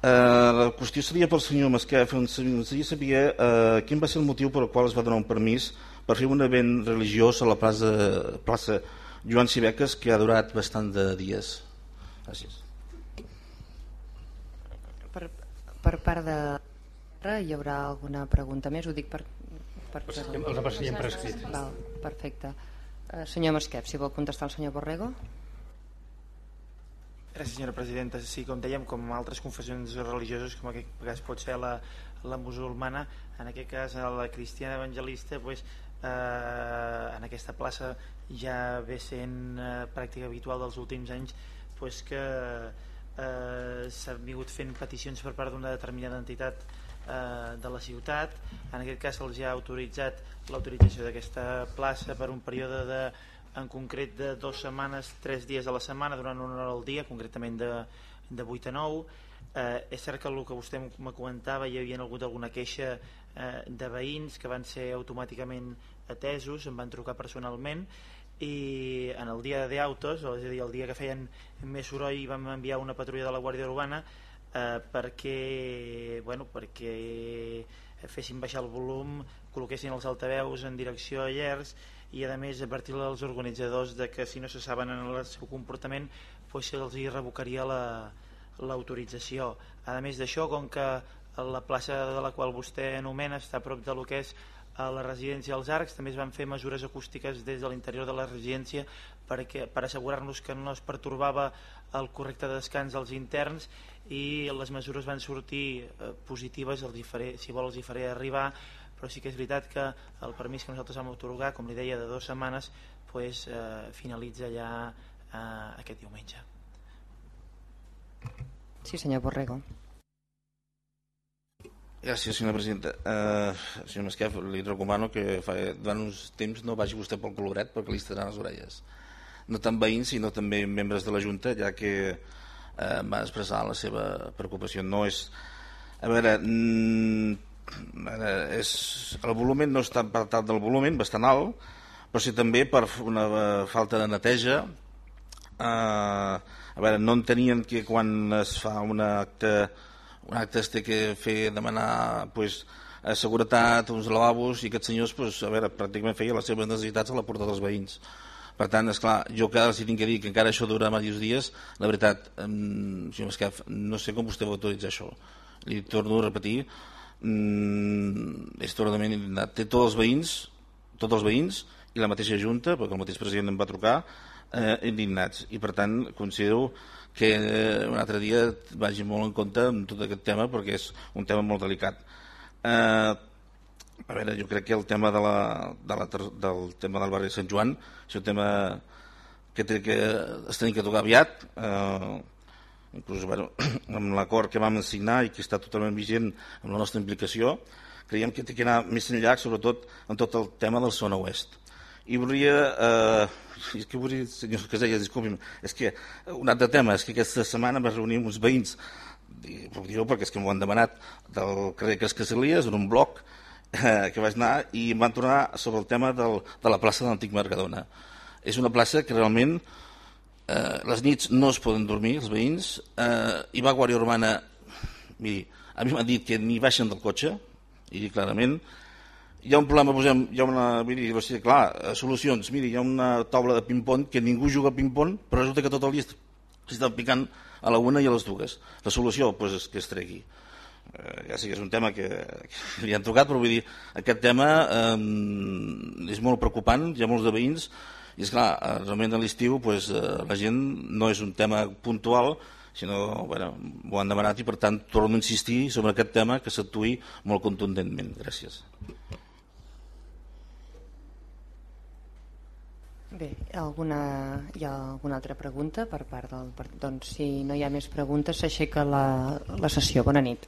Eh, la qüestió seria pel senyor Masquef seria saber eh, quin va ser el motiu per el qual es va donar un permís per fer un event religiós a la plaça, plaça Joan Cibeques que ha durat bastant de dies. Gràcies per, per part de hi haurà alguna pregunta més ho dic per, per... Els passaríem per escrit. Val, perfecte. Uh, senyor Masquep, si vol contestar el senyor Borrego. Gràcies, senyora presidenta. Sí, com dèiem, com altres confessions religioses, com aquest cas pot ser la, la musulmana, en aquest cas la cristiana evangelista, pues, eh, en aquesta plaça ja ve sent eh, pràctica habitual dels últims anys pues, que eh, s'han vingut fent peticions per part d'una determinada entitat eh, de la ciutat. En aquest cas se'ls ha autoritzat l'autorització d'aquesta plaça per un període de en concret de dues setmanes, tres dies a la setmana durant una hora al dia, concretament de, de 8 a 9 eh, és cert que el que vostè me comentava hi havia hagut alguna queixa eh, de veïns que van ser automàticament atesos, em van trucar personalment i en el dia d'autos, és a dir, el dia que feien més soroll vam enviar una patrulla de la Guàrdia Urbana eh, perquè, bueno, perquè fessin baixar el volum, col·loquessin els altaveus en direcció a Llers i a més advertir als organitzadors de que si no se saben en el seu comportament pues, se'ls revocaria l'autorització. La, a més d'això, com que la plaça de la qual vostè anomena està a prop de lo que és a la residència als Arcs també es van fer mesures acústiques des de l'interior de la residència perquè, per assegurar-nos que no es pertorbava el correcte descans als interns i les mesures van sortir eh, positives, els faré, si vol els hi faré arribar, però sí que és veritat que el permís que nosaltres vam otorgar, com li deia, de dues setmanes, pues, eh, finalitza ja eh, aquest diumenge. Sí, senyor Borrego. Gràcies, senyora presidenta. Uh, senyor Masquef, li recomano que fa, durant uns temps no vagi vostè pel coloret perquè li estaran les orelles. No tant veïns, sinó també membres de la Junta, ja que uh, va expressar la seva preocupació. No és... A veure, mm, és, el volum no està per tal del volum, bastant alt, però sí també per una falta de neteja. Uh, a veure, no entenien que quan es fa un acte un acte es té que fer demanar pues, a seguretat, uns lavabos i aquests senyors pues, a veure, pràcticament feia les seves necessitats a la porta dels veïns. Per tant, és clar, jo que si tinc que dir que encara això dura diversos dies, la veritat um, senyor Mascaf, no sé com vostè va autoritzar això. Li torno a repetir um, és totalment indignat. Té tots els veïns tots els veïns i la mateixa junta, perquè el mateix president em va trucar eh, indignats. I per tant considero que eh, un altre dia vagi molt en compte amb tot aquest tema perquè és un tema molt delicat. Eh, a veure, jo crec que el tema de la, de la, del tema del barri de Sant Joan és un tema que, té que es tenim que tocar aviat eh, inclús bueno, amb l'acord que vam signar i que està totalment vigent amb la nostra implicació creiem que té que anar més enllà sobretot en tot el tema del zona oest i volia eh, és que volia, senyor Casella, disculpi'm, és que un altre tema, és que aquesta setmana va reunir uns veïns, dir-ho perquè és que m'ho han demanat, del carrer Cascaselies, en un bloc eh, que vaig anar, i em van tornar sobre el tema del, de la plaça de l'Antic Mercadona. És una plaça que realment eh, les nits no es poden dormir, els veïns, eh, i va Guàrdia Urbana, miri, a mi m'han dit que ni baixen del cotxe, i clarament, hi ha un problema, posem, hi ha una, miri, sigui, clar, eh, solucions, miri, hi ha una taula de ping-pong que ningú juga a ping-pong, però resulta que tot el dia s'està picant a la una i a les dues. La solució, doncs, és que es tregui. Eh, ja sé que és un tema que, que li han tocat, però vull dir, aquest tema eh, és molt preocupant, hi ha molts de veïns, i és clar, realment a l'estiu pues, eh, la gent no és un tema puntual, sinó bueno, ho han demanat i per tant torno a insistir sobre aquest tema que s'actuï molt contundentment. Gràcies. Bé, alguna, hi ha alguna altra pregunta per part del... Doncs si no hi ha més preguntes s'aixeca la, la sessió. Bona nit.